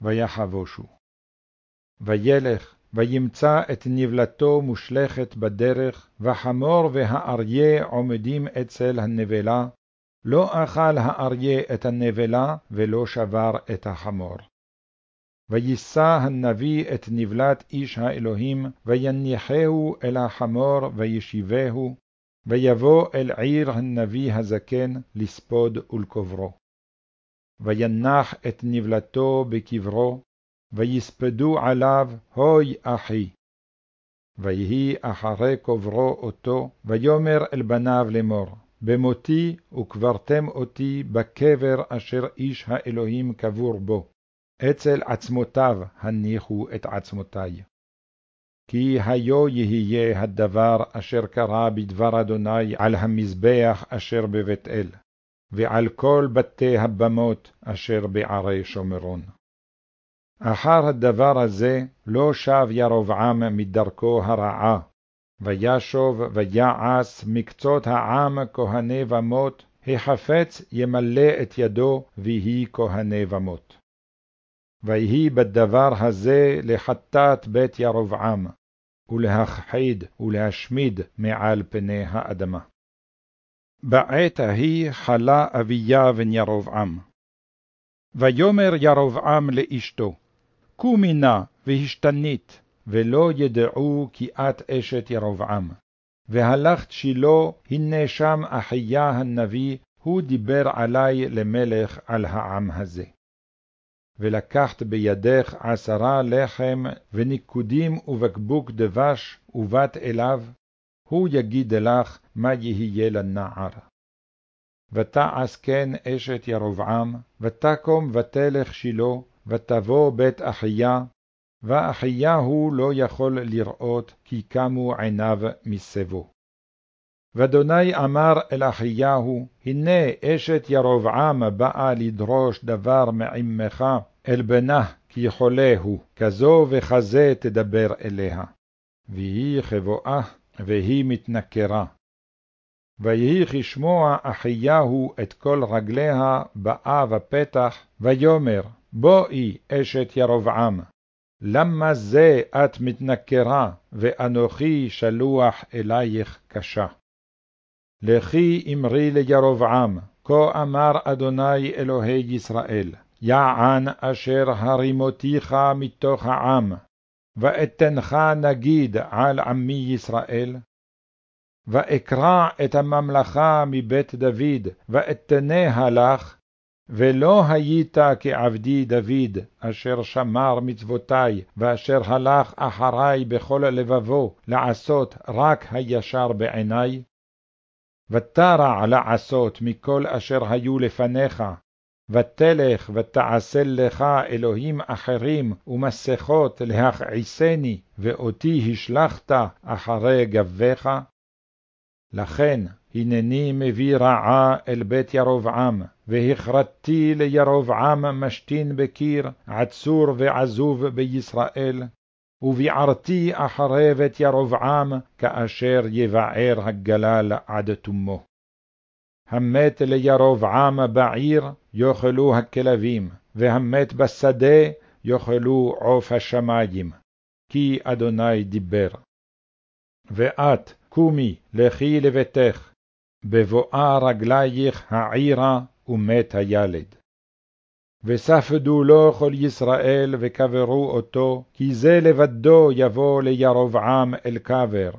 ויחבושו. וילך, וימצא את נבלתו מושלכת בדרך, וחמור והאריה עומדים אצל הנבלה, לא אכל האריה את הנבלה, ולא שבר את החמור. ויישא הנביא את נבלת איש האלוהים, ויניחהו אל החמור, וישיבהו, ויבוא אל עיר הנביא הזקן לספוד ולקוברו. וינח את נבלתו בקברו, ויספדו עליו, הוי אחי. ויהי אחרי קוברו אותו, ויאמר אל בניו לאמור, במותי וקברתם אותי בקבר אשר איש האלוהים קבור בו, אצל עצמותיו הניחו את עצמותי. כי היו יהיה הדבר אשר קרה בדבר אדוני על המזבח אשר בבית אל, ועל כל בתי הבמות אשר בערי שומרון. אחר הדבר הזה לא שב ירבעם מדרכו הרעה, וישוב ויעש מקצות העם כהני במות, החפץ ימלא את ידו ויהי כהני במות. ויהי בדבר הזה לחטאת בית ירבעם, ולהכחיד ולהשמיד מעל פני האדמה. בעת ההיא חלה אביה בן ירבעם. ויאמר ירבעם לאשתו, קומי נא והשתנית, ולא ידעו כי את אשת ירבעם. והלכת שילה, הנה שם אחיה הנביא, הוא דיבר עלי למלך על העם הזה. ולקחת בידך עשרה לחם, וניקודים ובקבוק דבש, ובאת אליו, הוא יגיד לך מה יהיה לנער. ותעש כן אשת ירבעם, ותקום ותלך שילה, ותבוא בית אחיה, ואחיהו לא יכול לראות, כי קמו עיניו מסבו. ואדוני אמר אל אחיהו, הנה אשת ירבעם באה לדרוש דבר מעמך אל בנה, כי חולה הוא, כזו וכזה תדבר אליה. ויהי כבואה, והיא מתנכרה. ויהי כשמוע אחיהו את כל רגליה, באה בפתח, ויאמר, בואי אשת ירבעם, למה זה את מתנכרה, ואנוכי שלוח אלייך קשה? לכי אמרי לירבעם, כה אמר אדוני אלוהי ישראל, יען אשר הרימותיך מתוך העם, ואתנך נגיד על עמי ישראל, ואקרע את הממלכה מבית דוד, ואתניה לך, ולא היית כעבדי דוד, אשר שמר מצוותי, ואשר הלך אחרי בכל לבבו, לעשות רק הישר בעיני? ותרע לעשות מכל אשר היו לפניך, ותלך ותעשה לך אלוהים אחרים ומסכות להכעיסני, ואותי השלכת אחרי גביך? לכן הנני מביא רעה אל בית ירבעם, והכרתתי לירבעם משתין בקיר, עצור ועזוב בישראל, וביערתי אחרי בית ירבעם, כאשר יבער הגלל עד תומו. המת לירבעם בעיר יאכלו הכלבים, והמת בשדה יאכלו עוף השמים, כי אדוני דיבר. ואת, קומי, לכי לביתך, בבואה רגלייך העירה, ומת הילד. וספדו לו כל ישראל, וקברו אותו, כי זה לבדו יבוא לירבעם אל קבר.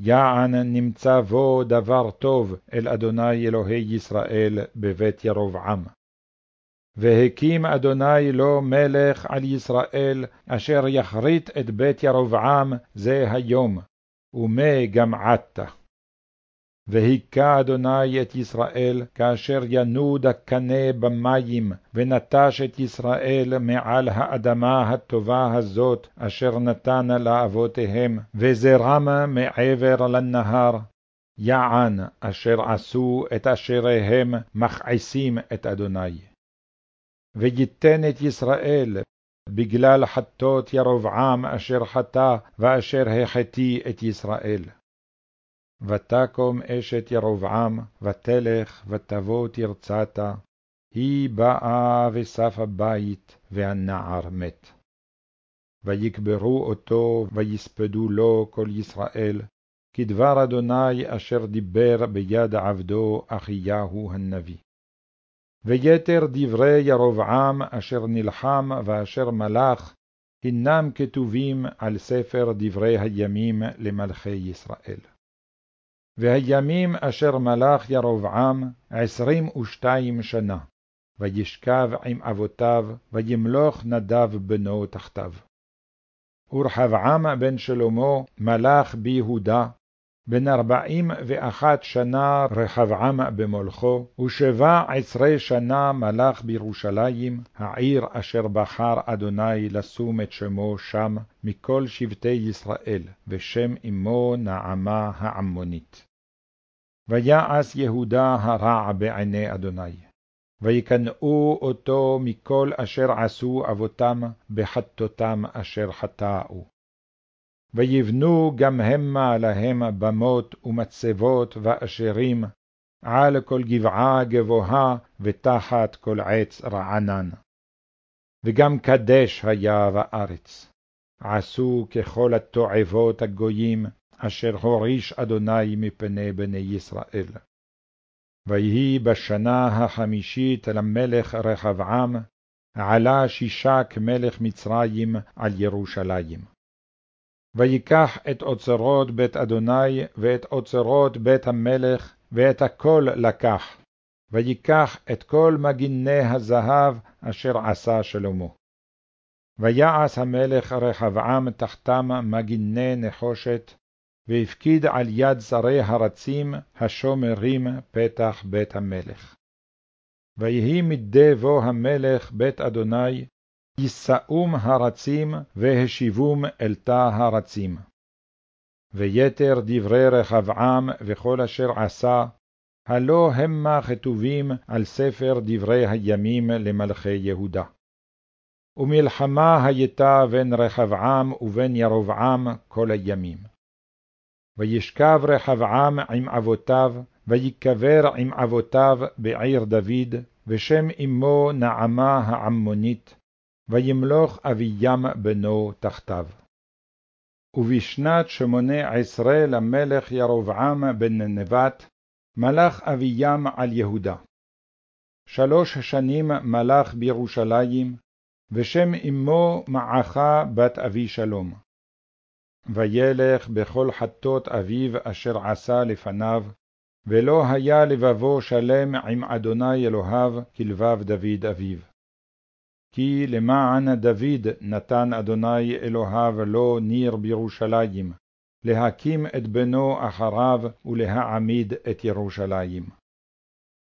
יען נמצא בו דבר טוב אל אדוני אלוהי ישראל בבית ירבעם. והקים אדוני לו מלך על ישראל, אשר יכרית את בית ירבעם זה היום, ומה גם עתה. והיכה אדוני את ישראל, כאשר ינוד הקנה במים, ונטש את ישראל מעל האדמה הטובה הזאת, אשר נתן לאבותיהם, וזרם מעבר לנהר. יען אשר עשו את אשריהם מכעיסים את אדוני. ויתן את ישראל בגלל חטות ירבעם אשר חטא, ואשר החטיא את ישראל. ותקום אשת ירבעם, ותלך, ותבוא תרצתה, היא באה וספה בית, והנער מת. ויקברו אותו, ויספדו לו כל ישראל, כדבר אדוני אשר דיבר ביד עבדו אחיהו הנביא. ויתר דברי ירבעם אשר נלחם ואשר מלך, הנם כתובים על ספר דברי הימים למלכי ישראל. והימים אשר מלך ירבעם עשרים ושתיים שנה, וישכב עם אבותיו, וימלוך נדב בנו תחתיו. ורחבעם בן שלמה מלך ביהודה, בן ארבעים ואחת שנה רחבעם במולכו, ושבע עשרה שנה מלך בירושלים, העיר אשר בחר אדוני לשום את שמו שם מכל שבטי ישראל, ושם אמו נעמה העמונית. ויעש יהודה הרע בעיני אדוני. ויקנאו אותו מכל אשר עשו אבותם בחטאותם אשר חטאו. ויבנו גם המה להם במות ומצבות ואשרים, על כל גבעה גבוהה ותחת כל עץ רענן. וגם קדש היה בארץ. עשו ככל התועבות הגויים, אשר הוריש אדוני מפני בני ישראל. ויהי בשנה החמישית למלך רחבעם, עלה שישק מלך מצרים על ירושלים. ויקח את אוצרות בית אדוני, ואת אוצרות בית המלך, ואת הכל לקח, ויקח את כל מגיני הזהב אשר עשה שלמה. ויעש המלך רחבעם תחתם מגיני נחושת, והפקיד על יד שרי הרצים השומרים פתח בית המלך. ויהי מדי בוא המלך בית אדוני, יישאום הרצים והשיבום אל תא הרצים. ויתר דברי רחבעם וכל אשר עשה, הלא המה כתובים על ספר דברי הימים למלכי יהודה. ומלחמה הייתה בין רחבעם ובין ירבעם כל הימים. וישכב רחבעם עם אבותיו, ויקבר עם אבותיו בעיר דוד, ושם אמו נעמה העמונית, וימלוך אביים בנו תחתיו. ובשנת שמונה עשרה למלך ירבעם בן נבט, מלך אביים על יהודה. שלוש שנים מלך בירושלים, ושם אמו מעכה בת אבי שלום. וילך בכל חטות אביו אשר עשה לפניו, ולא היה לבבו שלם עם אדוני אלוהיו כלבב דוד אביו. כי למען דוד נתן אדוני אלוהיו לו ניר בירושלים, להקים את בנו אחריו ולהעמיד את ירושלים.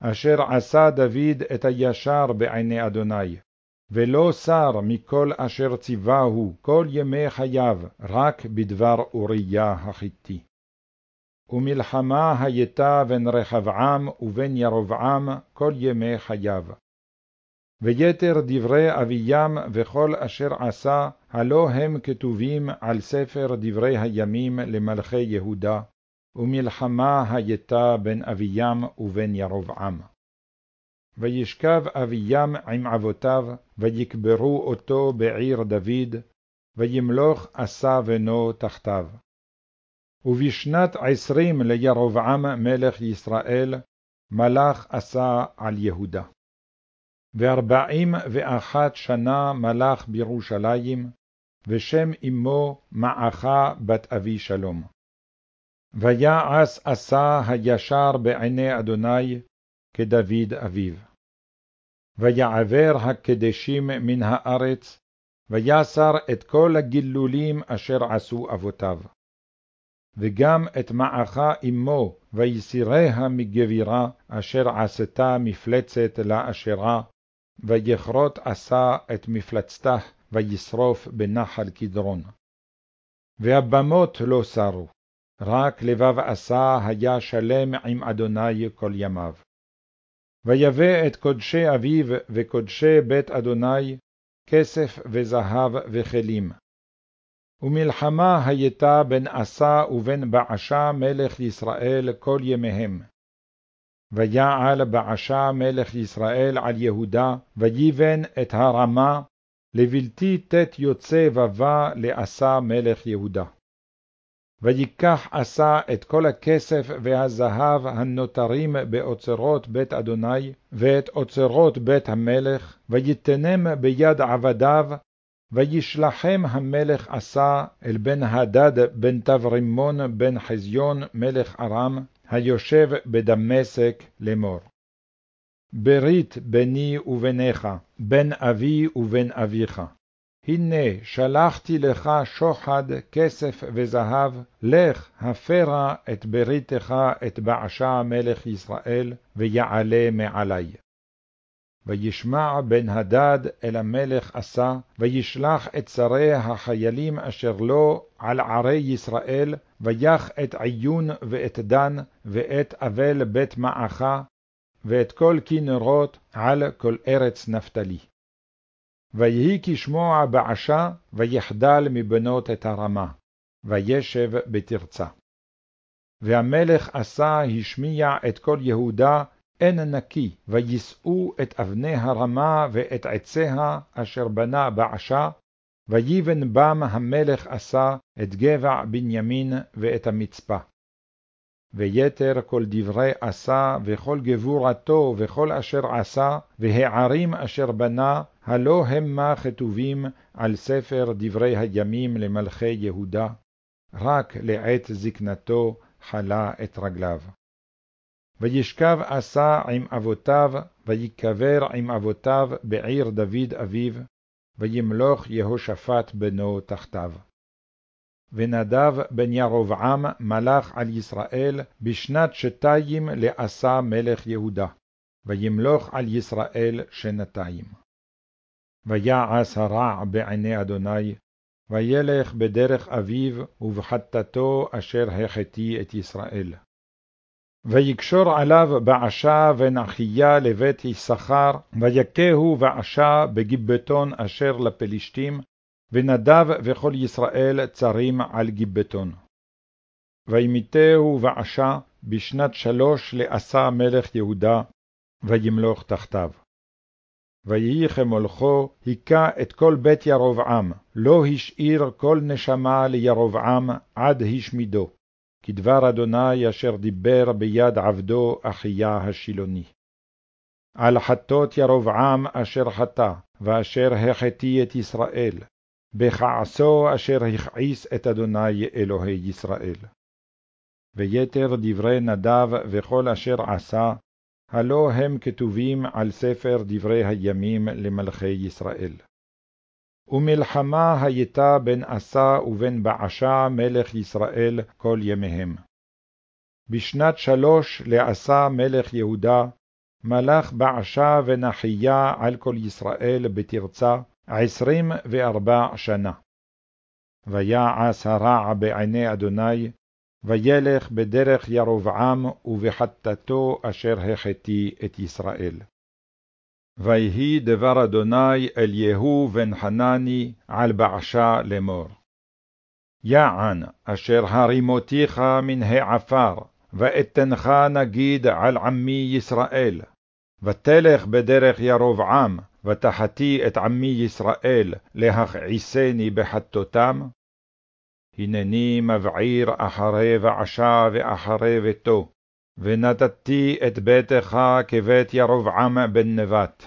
אשר עשה דוד את הישר בעיני אדוני, ולא שר מכל אשר ציווהו כל ימי חייו, רק בדבר אוריה החיתי. ומלחמה הייתה בין רחבעם ובין ירבעם כל ימי חייו. ויתר דברי אביים וכל אשר עשה, הלא הם כתובים על ספר דברי הימים למלכי יהודה, ומלחמה הייתה בין אביים ובין ירבעם. וישכב אביים עם אבותיו, ויקברו אותו בעיר דוד, וימלוך עשה בנו תחתיו. ובשנת עשרים לירבעם מלך ישראל, מלך עשה על יהודה. וארבעים ואחת שנה מלך בירושלים, ושם אמו מעכה בת אבי שלום. ויעש עשה הישר בעיני אדוני, כדוד אביו. ויעבר הקדשים מן הארץ, ויסר את כל הגילולים אשר עשו אבותיו. וגם את מעכה אמו, ויסיריה מגבירה, אשר עשתה מפלצת לאשרה, ויכרות עשה את מפלצתה, וישרוף בנחל קדרון. והבמות לא שרו, רק לבב עשה היה שלם עם אדוני כל ימיו. ויבא את קודשי אביו וקודשי בית אדוני, כסף וזהב וכלים. ומלחמה הייתה בין עשה ובין בעשה מלך ישראל כל ימיהם. ויעל בעשה מלך ישראל על יהודה, ויבן את הרמה, לבלתי תת יוצא ובא לעשה מלך יהודה. ויקח עשה את כל הכסף והזהב הנותרים באוצרות בית אדוני, ואת אוצרות בית המלך, ויתנם ביד עבדיו, וישלחם המלך עשה אל בן הדד בן תברימון בן חזיון מלך ארם, היושב בדמשק לאמור. ברית ביני וביניך, בין אבי ובין אביך. הנה שלחתי לך שוחד, כסף וזהב, לך הפרה את בריתך את בעשה מלך ישראל, ויעלה מעלי. וישמע בן הדד אל המלך עשה, וישלח את שרי החיילים אשר לו על ערי ישראל, ויח את עיון ואת דן, ואת אבל בית מעכה, ואת כל כנרות על כל ארץ נפתלי. ויהי כשמוע בעשה, ויחדל מבנות את הרמה, וישב בתרצה. והמלך עשה השמיע את כל יהודה, אין נקי, ויישאו את אבני הרמה ואת עציה, אשר בנה בעשה, ויבן בם המלך עשה את גבע בנימין ואת המצפה. ויתר כל דברי עשה, וכל גבורתו, וכל אשר עשה, והערים אשר בנה, הלא המה כתובים על ספר דברי הימים למלכי יהודה, רק לעת זקנתו חלה את רגליו. וישכב עשה עם אבותיו, ויקבר עם אבותיו בעיר דוד אביו, וימלוך יהושפט בנו תחתיו. ונדב בן ירבעם מלך על ישראל בשנת שתיים לעשה מלך יהודה, וימלוך על ישראל שנתיים. ויעש הרע בעיני אדוני, וילך בדרך אביו ובחטאתו אשר החטיא את ישראל. ויקשור עליו בעשה ונחיה לבית יששכר, ויכהו בעשה בגיבטון אשר לפלישתים, ונדב וכל ישראל צרים על גיבטון. וימיתהו ועשה בשנת שלוש לעשה מלך יהודה, וימלוך תחתיו. ויהי כמולכו, היכה את כל בית ירבעם, לא השאיר כל נשמה לירבעם עד השמידו, כדבר אדוני אשר דיבר ביד עבדו אחיה השילוני. על חטות ירבעם אשר חטא, ואשר החטיא את ישראל, בכעסו אשר הכעיס את אדוני אלוהי ישראל. ויתר דברי נדב וכל אשר עשה, הלא הם כתובים על ספר דברי הימים למלכי ישראל. ומלחמה הייתה בין עשה ובין בעשה מלך ישראל כל ימיהם. בשנת שלוש לעשה מלך יהודה, מלך בעשה ונחיה על כל ישראל בתרצה, עשרים וארבע שנה. ויעש הרע בעיני אדוני, וילך בדרך ירבעם ובחטאתו אשר החטיא את ישראל. ויהי דבר אדוני אל יהוא בן חנני על בעשה לאמור. יען אשר הרימותיך מן העפר, ואתנך נגיד על עמי ישראל, ותלך בדרך ירבעם, ותחתי את עמי ישראל להכעיסני בחטאותם? הנני מבעיר אחרי ועשה ואחרי ביתו, ונתתי את ביתך כבית ירבעם בן נבט.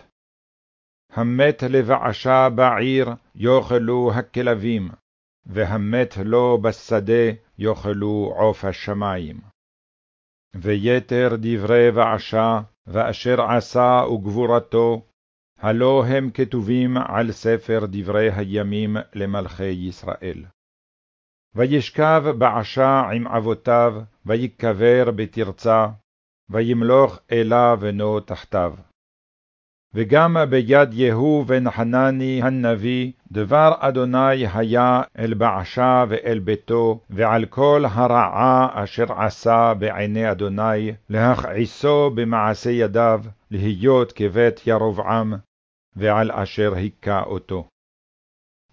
המת לבעשה בעיר יאכלו הכלבים, והמת לו בשדה יאכלו עוף השמים. ויתר דברי בעשה, ואשר עשה וגבורתו, הלא הם כתובים על ספר דברי הימים למלכי ישראל. וישכב בעשה עם אבותיו, ויקבר בתרצה, וימלוך אלה בנו תחתיו. וגם ביד יהוא בן חנני הנביא, דבר אדוני היה אל בעשה ואל ביתו, ועל כל הרעה אשר עשה בעיני אדוני, להכעיסו במעשה ידיו, להיות כבית ירבעם, ועל אשר היכה אותו.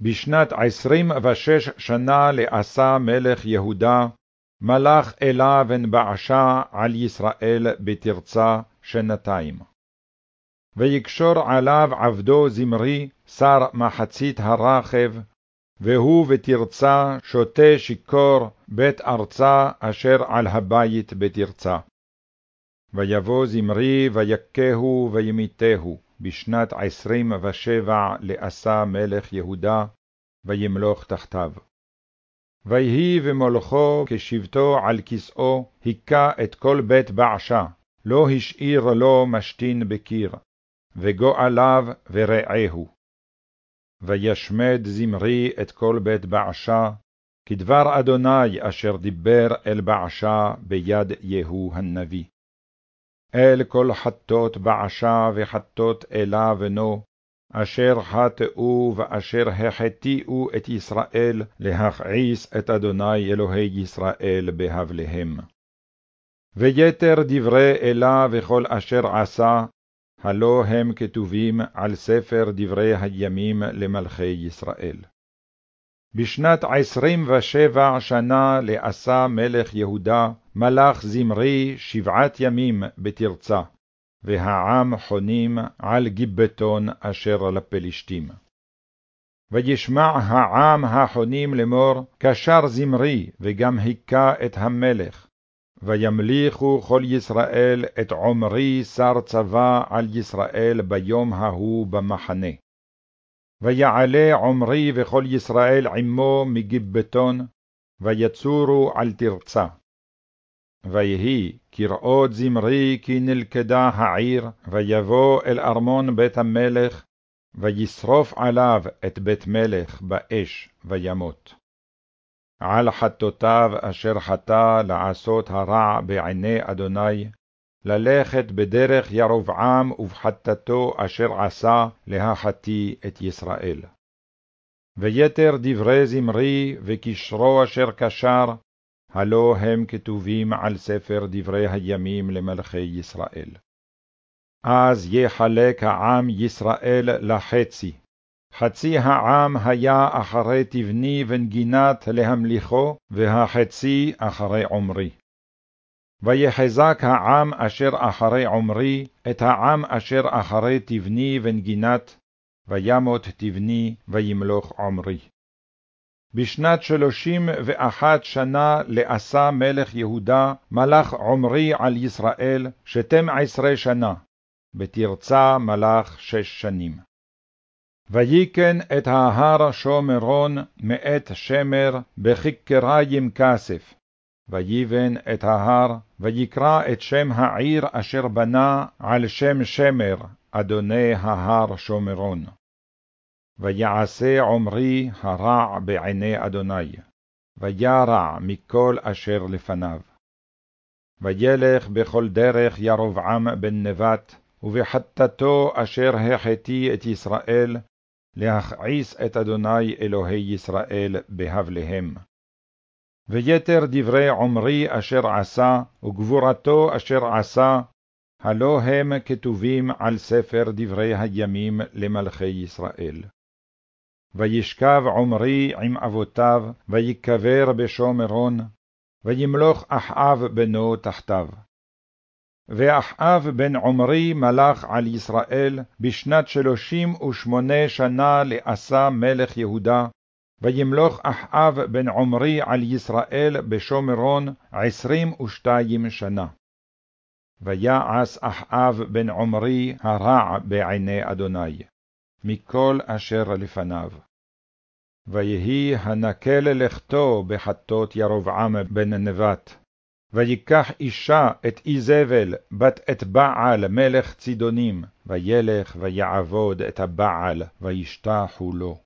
בשנת עשרים ושש שנה לעשה מלך יהודה, מלך אלה בן בעשה על ישראל בתרצה שנתיים. ויקשור עליו עבדו זמרי, שר מחצית הרחב, והוא ותרצה שותה שיכור בית ארצה אשר על הבית בתרצה. ויבוא זמרי ויכהו וימיתהו בשנת עשרים ושבע לעשה מלך יהודה, וימלוך תחתיו. ויהי ומולכו כשבתו על כסאו, היכה את כל בית בעשה, לא השאיר לו משתין בקיר, וגואליו ורעהו. וישמד זמרי את כל בית בעשה, כדבר אדוני אשר דיבר אל בעשה ביד יהוא הנביא. אל כל חטות בעשה וחטות אלה בנו, אשר חטאו ואשר החטיאו את ישראל להכעיס את אדוני אלוהי ישראל בהבליהם. ויתר דברי אלה וכל אשר עשה, הלא הם כתובים על ספר דברי הימים למלכי ישראל. בשנת עשרים ושבע שנה לעשה מלך יהודה, מלך זמרי שבעת ימים בתרצה, והעם חונים על גיבטון אשר לפלשתים. וישמע העם החונים לאמור, קשר זמרי, וגם היכה את המלך. וימליכו כל ישראל את עמרי שר צבא על ישראל ביום ההוא במחנה. ויעלה עמרי וכל ישראל עמו מגיבטון, ויצורו על תרצה. ויהי כראות זמרי כי נלכדה העיר, ויבוא אל ארמון בית המלך, וישרוף עליו את בית מלך באש, וימות. על חטאותיו אשר חטא לעשות הרע בעיני אדוני, ללכת בדרך ירבעם ובחטאתו אשר עשה להחטיא את ישראל. ויתר דברי זמרי וקשרו אשר קשר, הלא הם כתובים על ספר דברי הימים למלכי ישראל. אז יחלק העם ישראל לחצי. חצי העם היה אחרי תבני ונגינת להמליכו, והחצי אחרי עמרי. ויחזק העם אשר אחרי עמרי, את העם אשר אחרי תבני ונגינת, וימות תבני וימלוך עמרי. בשנת שלושים ואחת שנה לעשה מלך יהודה, מלך עמרי על ישראל, שתים עשרה שנה, בתרצה מלך שש שנים. ויקן את ההר שומרון מאת שמר בכיכריים כסף, ויבן את ההר, ויקרא את שם העיר אשר בנה על שם שמר, אדוני ההר שומרון. ויעשה עמרי הרע בעיני אדוני, וירע מכל אשר לפניו. וילך בכל דרך ירבעם בן נבט, ובחטאתו אשר החטיא את ישראל, להכעיס את אדוני אלוהי ישראל בהבליהם. ויתר דברי עמרי אשר עשה, וגבורתו אשר עשה, הלא הם כתובים על ספר דברי הימים למלכי ישראל. וישכב עמרי עם אבותיו, ויקבר בשומרון, וימלוך אחאב בנו תחתיו. ואחאב בן עמרי מלך על ישראל בשנת שלושים ושמונה שנה לעשה מלך יהודה, וימלוך אחאב בן עמרי על ישראל בשומרון עשרים ושתיים שנה. ויעש אחאב בן עמרי הרע בעיני אדוני, מכל אשר לפניו. ויהי הנקל לכתו בחטות ירבעם בן נבט, ויקח אישה את איזבל, בת את בעל מלך צידונים, וילך ויעבוד את הבעל, וישתחו לו.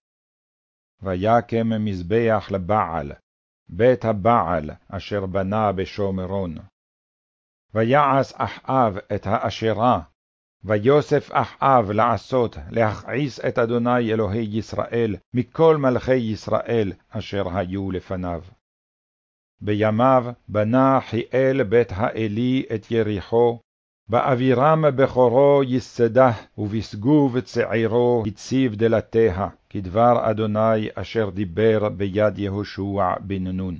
ויקם מזבח לבעל, בית הבעל אשר בנה בשומרון. ויעש אחאב את האשרה, ויוסף אחאב לעשות, להכעיס את אדוני אלוהי ישראל, מכל מלכי ישראל אשר היו לפניו. בימיו בנה חיאל בית האלי את יריחו, באבירם בכורו יסדה, ובשגוב צעירו הציב דלתיה, כדבר אדוני אשר דיבר ביד יהושע בן נון.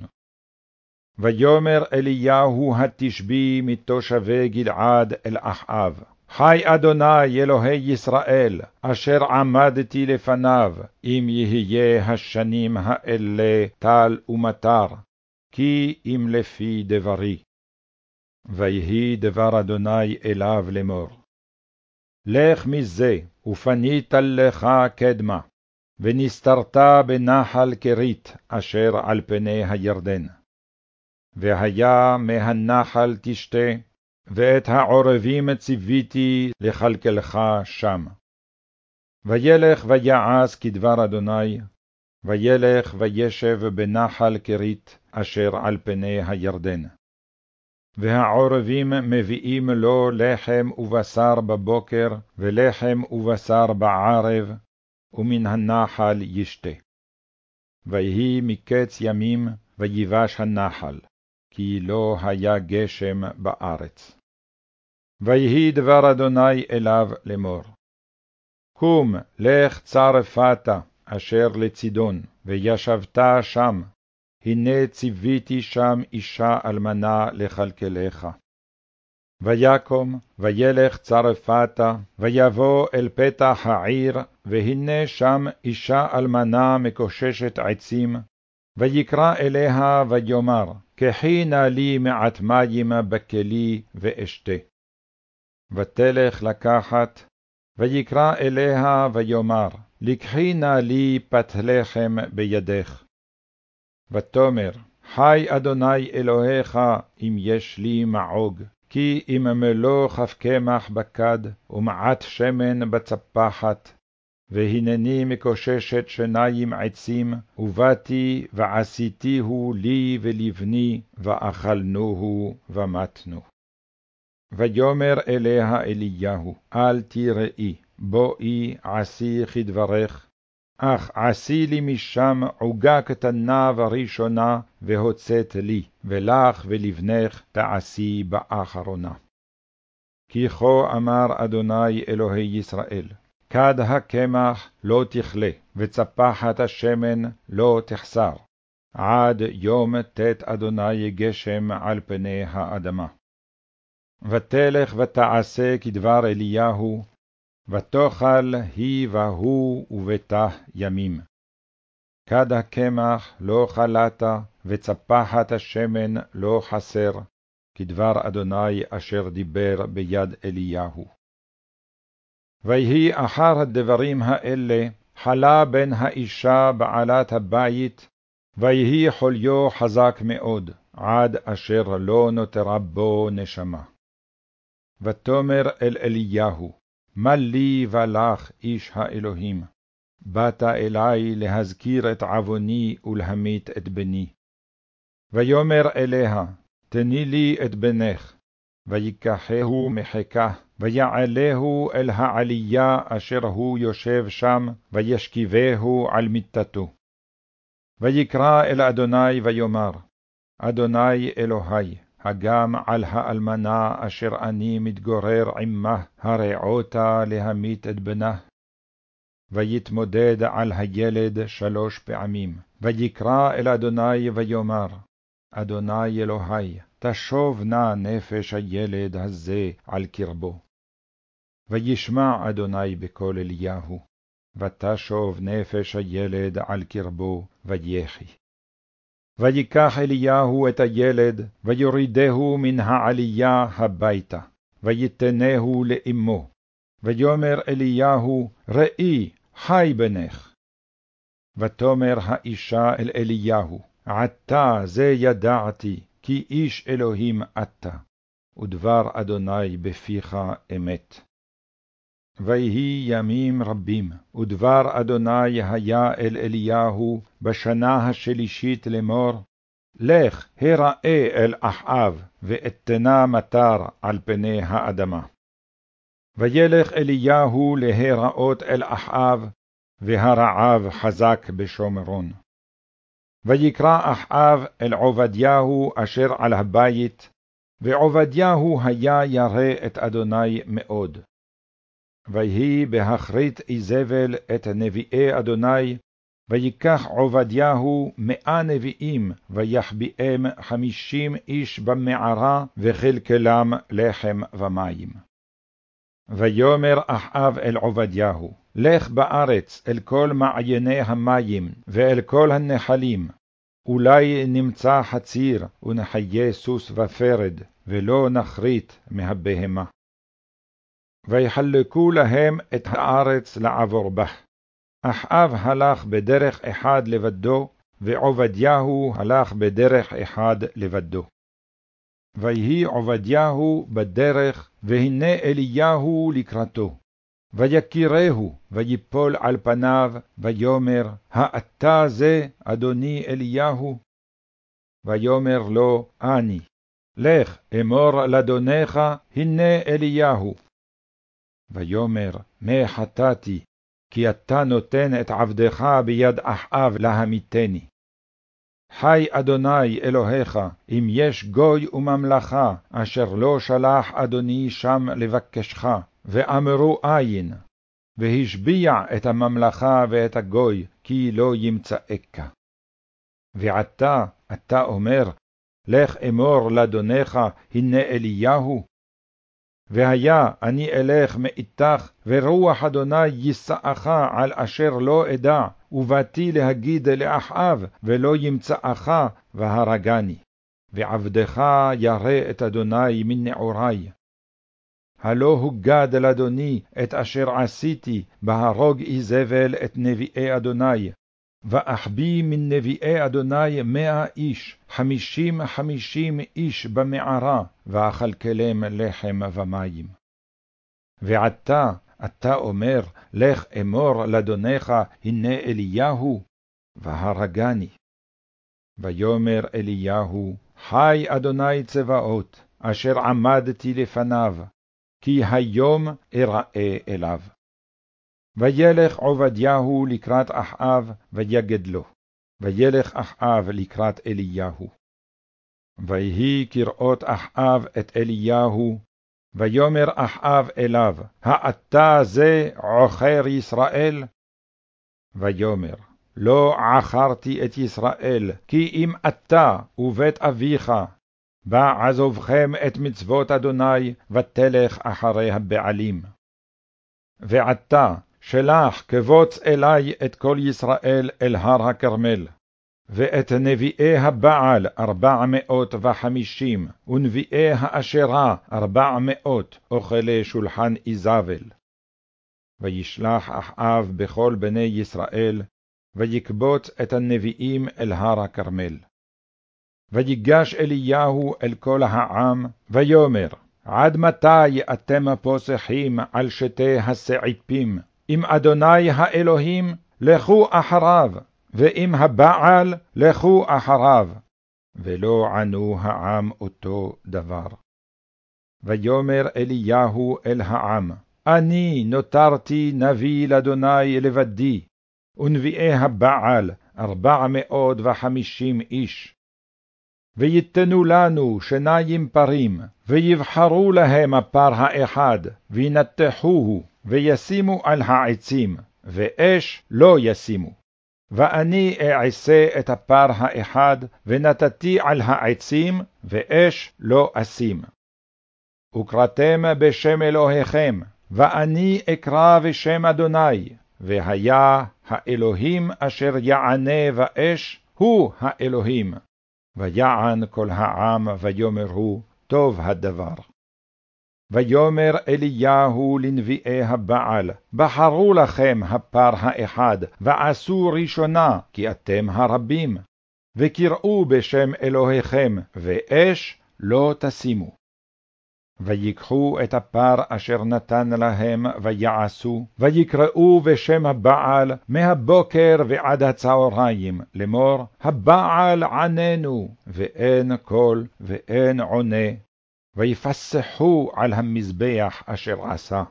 ויאמר אליהו התשבי מתושבי גלעד אל אחאב, חי אדוני אלוהי ישראל, אשר עמדתי לפניו, אם יהיה השנים האלה טל ומטר, כי אם לפי דברי. ויהי דבר אדוני אליו לאמור. לך מזה, ופנית לך קדמה, ונסתרת בנחל כרית, אשר על פני הירדן. והיה מהנחל תשתה, ואת העורבים ציוויתי לכלכלך שם. וילך ויעש כדבר אדוני, וילך וישב בנחל כרית, אשר על פני הירדן. והעורבים מביאים לו לחם ובשר בבוקר, ולחם ובשר בערב, ומן הנחל ישתה. ויהי מקץ ימים, ויבש הנחל, כי לא היה גשם בארץ. ויהי דבר אדוני אליו לאמור. קום, לך צרפתה, אשר לצידון, וישבת שם, הנה ציוויתי שם אישה אלמנה לכלכלך. ויקום, וילך צרפתה, ויבוא אל פתח העיר, והנה שם אישה אלמנה מקוששת עצים, ויקרא אליה ויאמר, קחי נא לי מעט מים בכלי ואשתה. ותלך לקחת, ויקרא אליה ויאמר, לקחי נא לי פת לחם בידך. ותאמר, חי אדוני אלוהיך, אם יש לי מעוג, כי אם מלוא כף קמח בכד, ומעט שמן בצפחת, והנני מקוששת שניים עצים, ובאתי ועשיתיהו לי ולבני, ואכלנוהו ומתנו. ויאמר אליה אליהו, אל תיראי, בואי עשי כדברך, אך עשי לי משם עוגה קטנה וראשונה, והוצאת לי, ולך ולבנך תעשי באחרונה. כי כה אמר אדוני אלוהי ישראל, כד הקמח לא תכלה, וצפחת השמן לא תחסר, עד יום תת אדוני גשם על פני האדמה. ותלך ותעשה כדבר אליהו, ותאכל היא והוא וביתה ימים. כד הקמח לא חלת, וצפחת השמן לא חסר, כדבר אדוני אשר דיבר ביד אליהו. ויהי אחר הדברים האלה, חלה בן האישה בעלת הבית, ויהי חוליו חזק מאוד, עד אשר לא נותרה בו נשמה. ותאמר אל אליהו, מה לי ולך, איש האלוהים? באת אלי להזכיר את עווני ולהמית את בני. ויאמר אליה, תני לי את בנך, ויקחהו מחיקה, ויעלהו אל העלייה אשר הוא יושב שם, וישכיבהו על מיטתו. ויקרא אל אדוני ויאמר, אדוני אלוהי, הגם על האלמנה אשר אני מתגורר עמה, הרעותה להמית את בנה. ויתמודד על הילד שלוש פעמים, ויקרא אל אדוני ויאמר, אדוני אלוהי, תשוב נא נפש הילד הזה על קרבו. וישמע אדוני בקול אליהו, ותשוב נפש הילד על קרבו, ויחי. ויקח אליהו את הילד, ויורידהו מן העלייה הביתה, ויתנהו לאמו. ויאמר אליהו, ראי, חי בנך. ותאמר האישה אל אליהו, עתה זה ידעתי, כי איש אלוהים אתה, ודבר אדוני בפיך אמת. ויהי ימים רבים, ודבר אדוני היה אל אליהו בשנה השלישית לאמור, לך הראה אל אחאב, ואתנה מטר על פני האדמה. וילך אליהו להיראות אל אחאב, והרעב חזק בשומרון. ויקרא אחאב אל עובדיהו אשר על הבית, ועובדיהו היה ירא את אדוני מאוד. ויהי בהכרית איזבל את נביאי אדוני, ויקח עובדיהו מאה נביאים, ויחביאם חמישים איש במערה, וכלכלם לחם ומים. ויאמר אחאב אל עובדיהו, לך בארץ אל כל מעייני המים, ואל כל הנחלים, אולי נמצא חציר, ונחיה סוס ופרד, ולא נכרית מהבהמה. ויחלקו להם את הארץ לעבור בה. אחאב הלך בדרך אחד לבדו, ועובדיהו הלך בדרך אחד לבדו. ויהי עובדיהו בדרך, והנה אליהו לקראתו. ויקירהו, ויפול על פניו, ויאמר, האתה זה, אדוני אליהו? ויאמר לו, אני. לך, אמור לאדונך, הנה אליהו. ויאמר, מה חטאתי, כי אתה נותן את עבדך ביד אחאב להמיתני. חי אדוני אלוהיך, אם יש גוי וממלכה, אשר לא שלח אדוני שם לבקשך, ואמרו אין, והשביע את הממלכה ואת הגוי, כי לא ימצאך. ועתה אתה אומר, לך אמור לאדונך, הנה אליהו. והיה אני אלך מאיתך, ורוח אדוני יישאך על אשר לא אדע, ובאתי להגיד לאחאב, ולא ימצאך, והרגני. ועבדך ירא את אדוני מנעורי. הלא הוגד לאדוני את אשר עשיתי, בהרוג איזבל את נביאי אדוני, ואחביא נביאי אדוני מאה איש, חמישים חמישים איש במערה, ואכלכלם לחם ומים. ועתה אתה אומר, לך אמור לאדונך, הנה אליהו, והרגני. ויאמר אליהו, חי אדוני צבאות, אשר עמדתי לפניו, כי היום אראה אליו. וילך עובדיהו לקראת אחאב, ויגד לו. וילך אחאב לקראת אליהו. ויהי כראות אחאב את אליהו, ויאמר אחאב אליו, האתה זה עוכר ישראל? ויאמר, לא עכרתי את ישראל, כי אם אתה ובית אביך, בעזובכם את מצוות אדוני, ותלך אחרי הבעלים. ועתה, שלח כבוץ אלי את כל ישראל אל הר הכרמל, ואת נביאי הבעל ארבע מאות וחמישים, ונביאי האשרה ארבע מאות, אוכלי שולחן איזבל. וישלח אחאב בכל בני ישראל, ויקבוץ את הנביאים אל הר הכרמל. ויגש אליהו אל כל העם, ויאמר, עד מתי אתם פוסחים על שתי הסעיפים, אם אדוני האלוהים, לכו אחריו, ואם הבעל, לכו אחריו. ולא ענו העם אותו דבר. ויאמר אליהו אל העם, אני נותרתי נביא לאדוני לבדי, ונביאי הבעל ארבע מאות וחמישים איש. ויתנו לנו שניים פרים, ויבחרו להם הפר האחד, וינתחוהו, וישימו על העצים, ואש לא ישימו. ואני אעשה את הפר האחד, ונתתי על העצים, ואש לא אשים. וקראתם בשם אלוהיכם, ואני אקרא בשם אדוני, והיה האלוהים אשר יענה באש, הוא האלוהים. ויען כל העם, ויאמרו, טוב הדבר. ויאמר אליהו לנביאי הבעל, בחרו לכם הפר האחד, ועשו ראשונה, כי אתם הרבים, וקראו בשם אלוהיכם, ואש לא תשימו. ויקחו את הפר אשר נתן להם, ויעשו, ויקראו בשם הבעל מהבוקר ועד הצהריים, לאמור, הבעל עננו, ואין קול, ואין עונה, ויפסחו על המזבח אשר עשה.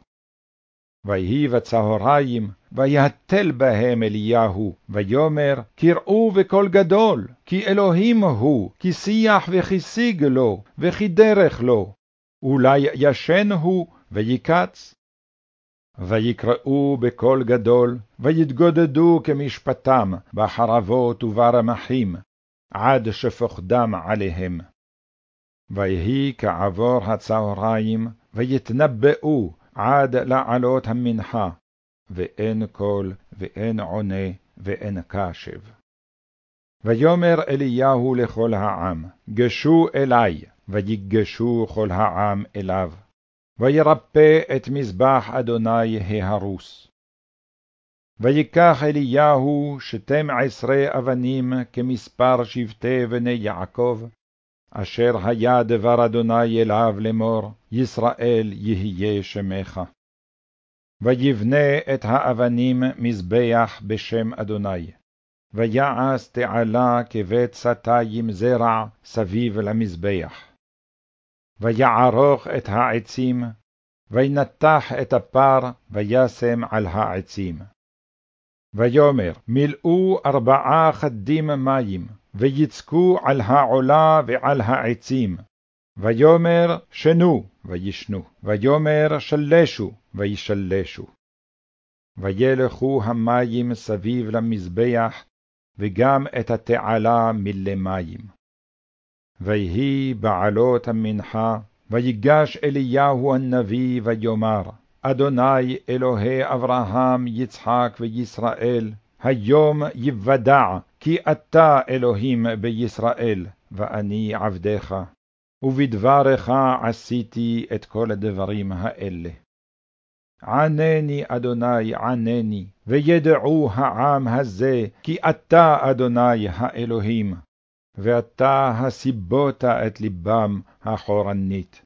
ויהי בצהריים, ויהתל בהם אליהו, ויאמר, קראו בקול גדול, כי אלוהים הוא, כי שיח וכי שיג לו, וכי דרך לו, אולי ישן הוא, ויקץ. ויקראו בקול גדול, ויתגודדו כמשפטם, בחרבות וברמחים, עד שפוחדם עליהם. ויהי כעבור הצהריים, ויתנבאו עד לעלות המנחה, ואין קול, ואין עונה, ואין קשב. ויאמר אליהו לכל העם, גשו אלי, ויגשו כל העם אליו, וירפא את מזבח אדוני ההרוס. ויקח אליהו שתים עשרה אבנים כמספר שבטי בני יעקב, אשר היה דבר אדוני אליו לאמור, ישראל יהיה שמך. ויבנה את האבנים מזבח בשם אדוני, ויעש תעלה כבית סתיים זרע סביב למזבח. ויערוך את העצים, וינתח את הפר, וישם על העצים. ויאמר, מילאו ארבעה חדים מים, ויצקו על העולה ועל העצים. ויאמר, שנו, וישנו. ויאמר, שלשו, וישלשו. וילכו המים סביב למזבח, וגם את התעלה מלמים. ויהי בעלות המנחה, ויגש אליהו הנביא, ויאמר, אדוני אלוהי אברהם, יצחק וישראל, היום יוודע כי אתה אלוהים בישראל, ואני עבדך, ובדברך עשיתי את כל הדברים האלה. ענני, אדוני, ענני, וידעו העם הזה, כי אתה, אדוני, האלוהים, ואתה הסיבות את לבם החורנית.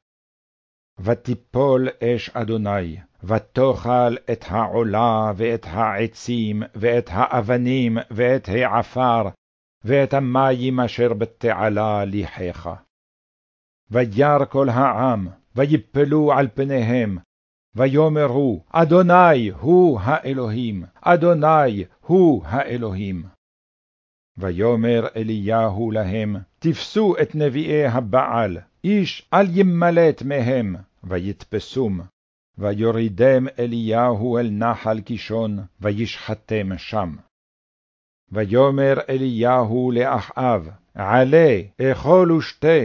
ותיפול אש אדוני, ותאכל את העולה, ואת העצים, ואת האבנים, ואת העפר, ואת המים אשר בתעלה ליחך. וירא כל העם, ויפלו על פניהם, ויאמרו, אדוני הוא האלוהים, אדוני הוא האלוהים. ויאמר אליהו להם, תפסו את נביאי הבעל, איש אל ימלט מהם, ויתפסום. ויורידם אליהו אל נחל קישון, וישחטם שם. ויאמר אליהו לאחאב, עלה, אכול ושתה,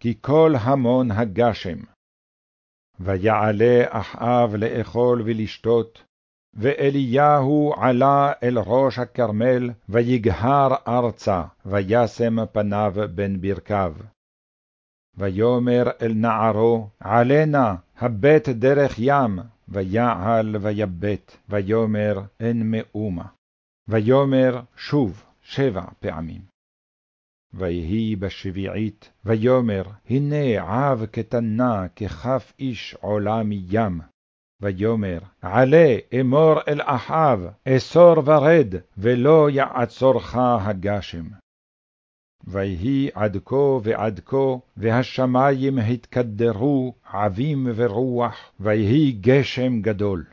כי כל המון הגשם. ויעלה אחאב לאכול ולשתות, ואליהו עלה אל ראש הכרמל, ויגהר ארצה, וישם פניו בין ברכיו. ויאמר אל נערו, עלה נא, הבט דרך ים, ויעל ויבט, ויאמר, אין מאומה. ויאמר שוב שבע פעמים. ויהי בשביעית, ויאמר, הנה עב קטנה ככף איש עולה מים. ויאמר, עלה אמור אל אחאב, אסור ורד, ולא יעצורך הגשם. ויהי עד כה ועד כה, והשמים התקדרו עבים ורוח, ויהי גשם גדול.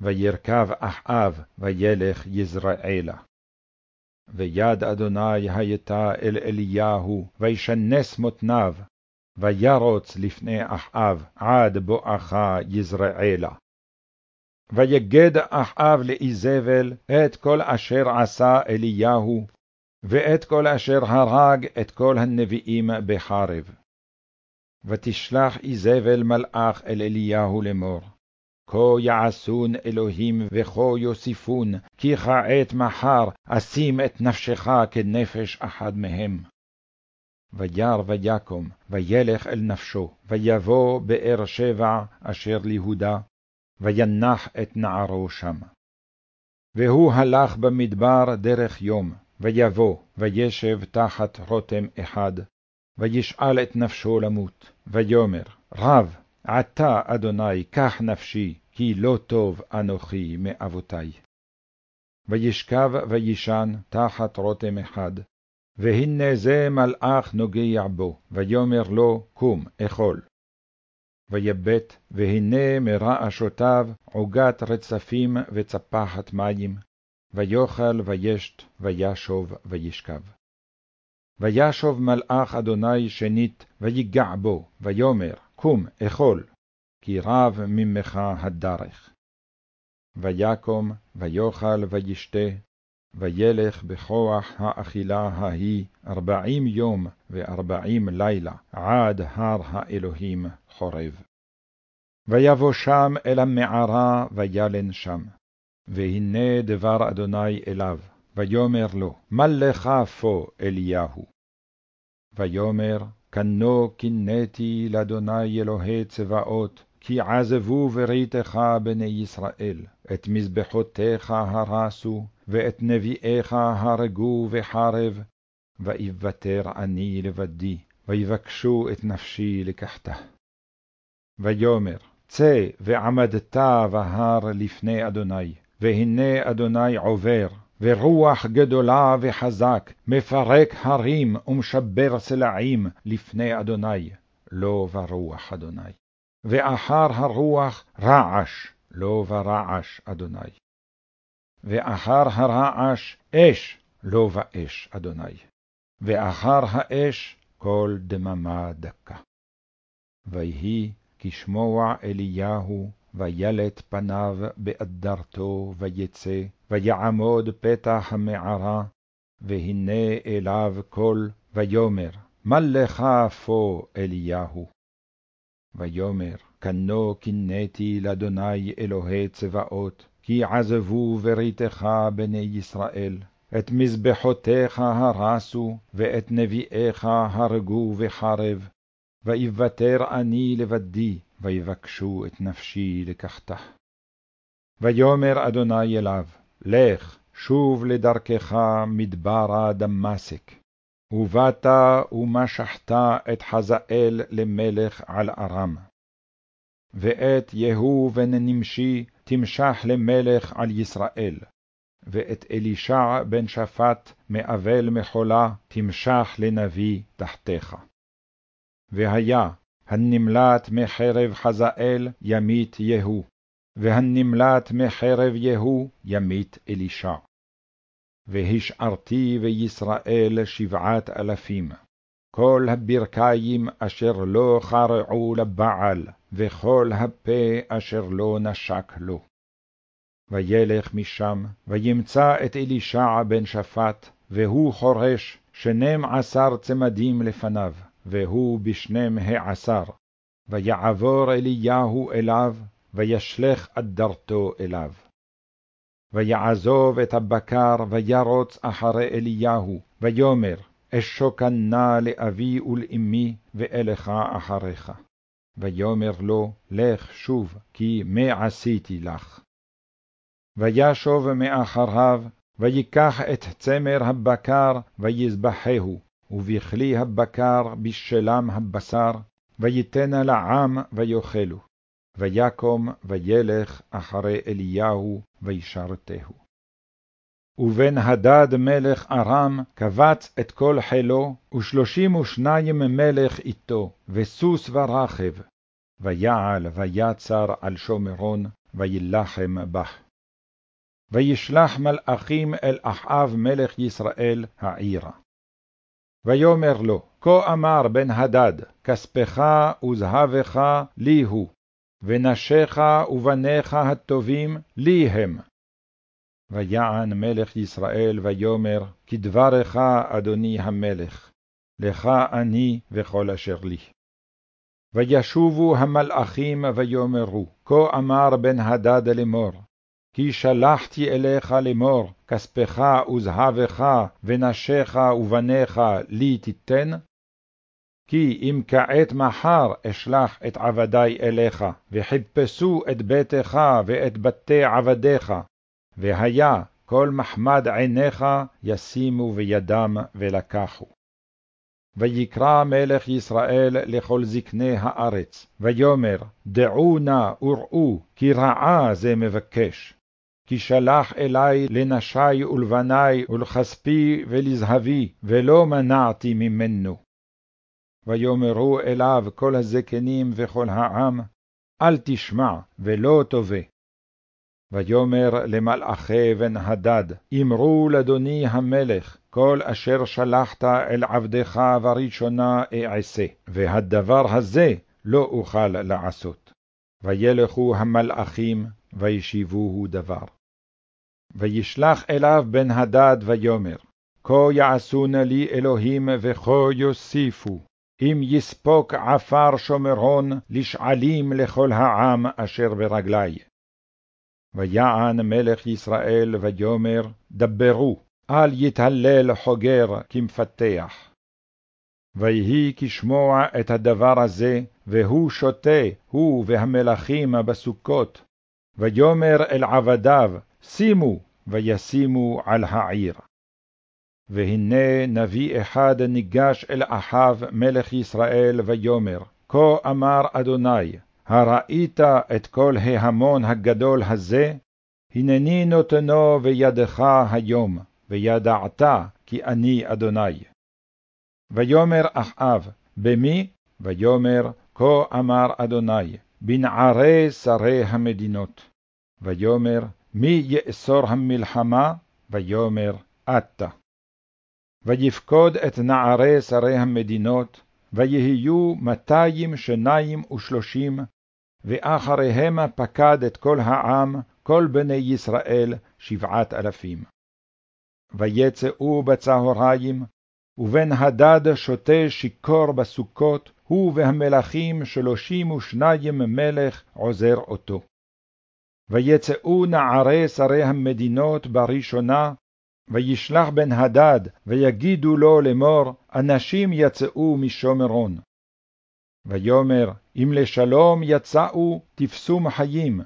וירכב אחאב, וילך יזרעאלה. ויד אדוני הייתה אל אליהו, וישנס מותניו, וירוץ לפני אחאב עד בואכה יזרעאלה. ויגד אחאב לאיזבל את כל אשר עשה אליהו, ואת כל אשר הרג את כל הנביאים בחרב. ותשלח איזבל מלאך אל אליהו לאמור, כה יעשון אלוהים וכה יוסיפון, כי כעת מחר אשים את נפשך כנפש אחד מהם. וירא ויקום, וילך אל נפשו, ויבוא באר שבע אשר ליהודה, וינח את נערו שם. והוא הלך במדבר דרך יום, ויבוא, וישב תחת רותם אחד, וישאל את נפשו למות, ויאמר, רב, עתה, אדוני, קח נפשי, כי לא טוב אנוכי מאבותי. וישכב וישן תחת רותם אחד, והנה זה מלאך נוגע בו, ויאמר לו, קום, אכול. ויבט, והנה מרעשותיו עוגת רצפים וצפחת מים, ויאכל וישת, וישוב וישכב. וישוב מלאך אדוני שנית, ויגע בו, ויאמר, קום, אכול, כי רב ממך הדרך. ויקום, ויאכל וישתה, וילך בכוח האכילה ההיא ארבעים יום וארבעים לילה, עד הר האלוהים חורב. ויבוא שם אל המערה, וילן שם. והנה דבר אדוני אליו, ויאמר לו, מה לך פה, אליהו? ויאמר, כנו קינאתי לאדוני אלוהי צבאות, כי עזבו בריתך בני ישראל, את מזבחותיך הרסו, ואת נביאיך הרגו בחרב, ואיוותר אני לבדי, ויבקשו את נפשי לקחתה. ויאמר, צא ועמדת בהר לפני אדוני, והנה אדוני עובר, ורוח גדולה וחזק, מפרק הרים ומשבר סלעים לפני אדוני, לא ברוח אדוני. ואחר הרוח רעש, לא ברעש אדוני. ואחר הרעש אש, לא באש אדוני. ואחר האש כל דממה דקה. ויהי כשמוע אליהו, וילט פניו באדרתו, ויצא, ויעמוד פתח המערה, והנה אליו קול, ויאמר, מה לך פה, אליהו? ויאמר, כנו קינאתי לאדוני אלוהי צבאות, כי עזבו בריתך בני ישראל, את מזבחותיך הרסו, ואת נביאיך הרגו בחרב, ויוותר אני לבדי, ויבקשו את נפשי לקחתה. ויאמר אדוני אליו, לך, שוב לדרכך מדברה דמשק. ובאת ומשחת את חזאל למלך על ארם. ואת יהוא בן נמשי תמשח למלך על ישראל, ואת אלישע בן שפט מאבל מחולה תמשח לנביא תחתיך. והיה, הנמלט מחרב חזאל ימית יהוא, והנמלט מחרב יהוא ימית אלישע. והשארתי בישראל שבעת אלפים, כל הברכיים אשר לא חרעו לבעל, וכל הפה אשר לא נשק לו. וילך משם, וימצא את אלישע בן שפט, והוא חורש שנים עשר צמדים לפניו, והוא בשנים העשר. ויעבור אליהו אליו, וישלך אדרתו אליו. ויעזוב את הבקר, וירוץ אחרי אליהו, ויאמר, אשוקנה לאבי ולאמי, ואלך אחריך. ויאמר לו, לך שוב, כי מה עשיתי לך. וישוב מאחריו, ויקח את צמר הבקר, ויזבחהו, ובכלי הבקר בשלם הבשר, ויתנה לעם ויאכלו. ויקום וילך אחרי אליהו וישרתהו. ובן הדד מלך ארם קבץ את כל חילו, ושלושים ושניים מלך איתו, וסוס ורכב, ויעל ויצר על שומרון, וילחם בך. וישלח מלאכים אל אחאב מלך ישראל העירה. ויאמר לו, כה אמר בן הדד, כספך וזהבך לי הוא, ונשיך ובניך הטובים לי הם. ויען מלך ישראל ויאמר, כדברך, אדוני המלך, לך אני וכל אשר לי. וישובו המלאכים ויאמרו, כה אמר בן הדד לאמור, כי שלחתי אליך לאמור, כספך וזהבך, ונשיך ובניך לי תיתן? כי אם כעת מחר אשלח את עבדי אליך, וחיפשו את ביתך ואת בתי עבדיך, והיה כל מחמד עיניך ישימו בידם ולקחו. ויקרא מלך ישראל לכל זקני הארץ, ויאמר, דעו נא וראו, כי רעה זה מבקש. כי שלח אלי לנשי ולבני ולכספי ולזהבי, ולא מנעתי ממנו. ויאמרו אליו כל הזקנים וכל העם, אל תשמע ולא תובע. ויאמר למלאכי בן הדד, אמרו לאדוני המלך, כל אשר שלחת אל עבדך בראשונה אעשה, והדבר הזה לא אוכל לעשות. וילכו המלאכים, וישיבוהו דבר. וישלח אליו בן הדד ויאמר, כה יעשון לי אלוהים וכה יוסיפו, אם יספוק עפר שומרון לשעלים לכל העם אשר ברגלי. ויען מלך ישראל ויאמר, דברו, אל יתהלל חוגר כמפתח. ויהי כשמוע את הדבר הזה, והוא שותה, הוא והמלכים בסוכות. ויאמר אל עבדיו, שימו, וישימו על העיר. והנה נביא אחד ניגש אל אחאב מלך ישראל, ויאמר, כה אמר אדוני, הראית את כל ההמון הגדול הזה? הנני נותנו בידך היום, וידעת כי אני אדוני. ויאמר אחאב, במי? ויאמר, כה אמר אדוני, בנערי שרי המדינות. ויאמר, מי יאסור המלחמה? ויאמר, אתה. ויפקוד את נערי שרי המדינות, ויהיו מאתיים שניים ושלושים, ואחריהם פקד את כל העם, כל בני ישראל, שבעת אלפים. ויצאו בצהריים, ובן הדד שותה שיכור בסוכות, הוא והמלכים שלושים ושניים מלך עוזר אותו. ויצאו נערי שרי המדינות בראשונה, וישלח בן הדד, ויגידו לו לאמור, אנשים יצאו משומרון. ויאמר, אם לשלום יצאו, תפסום חיים,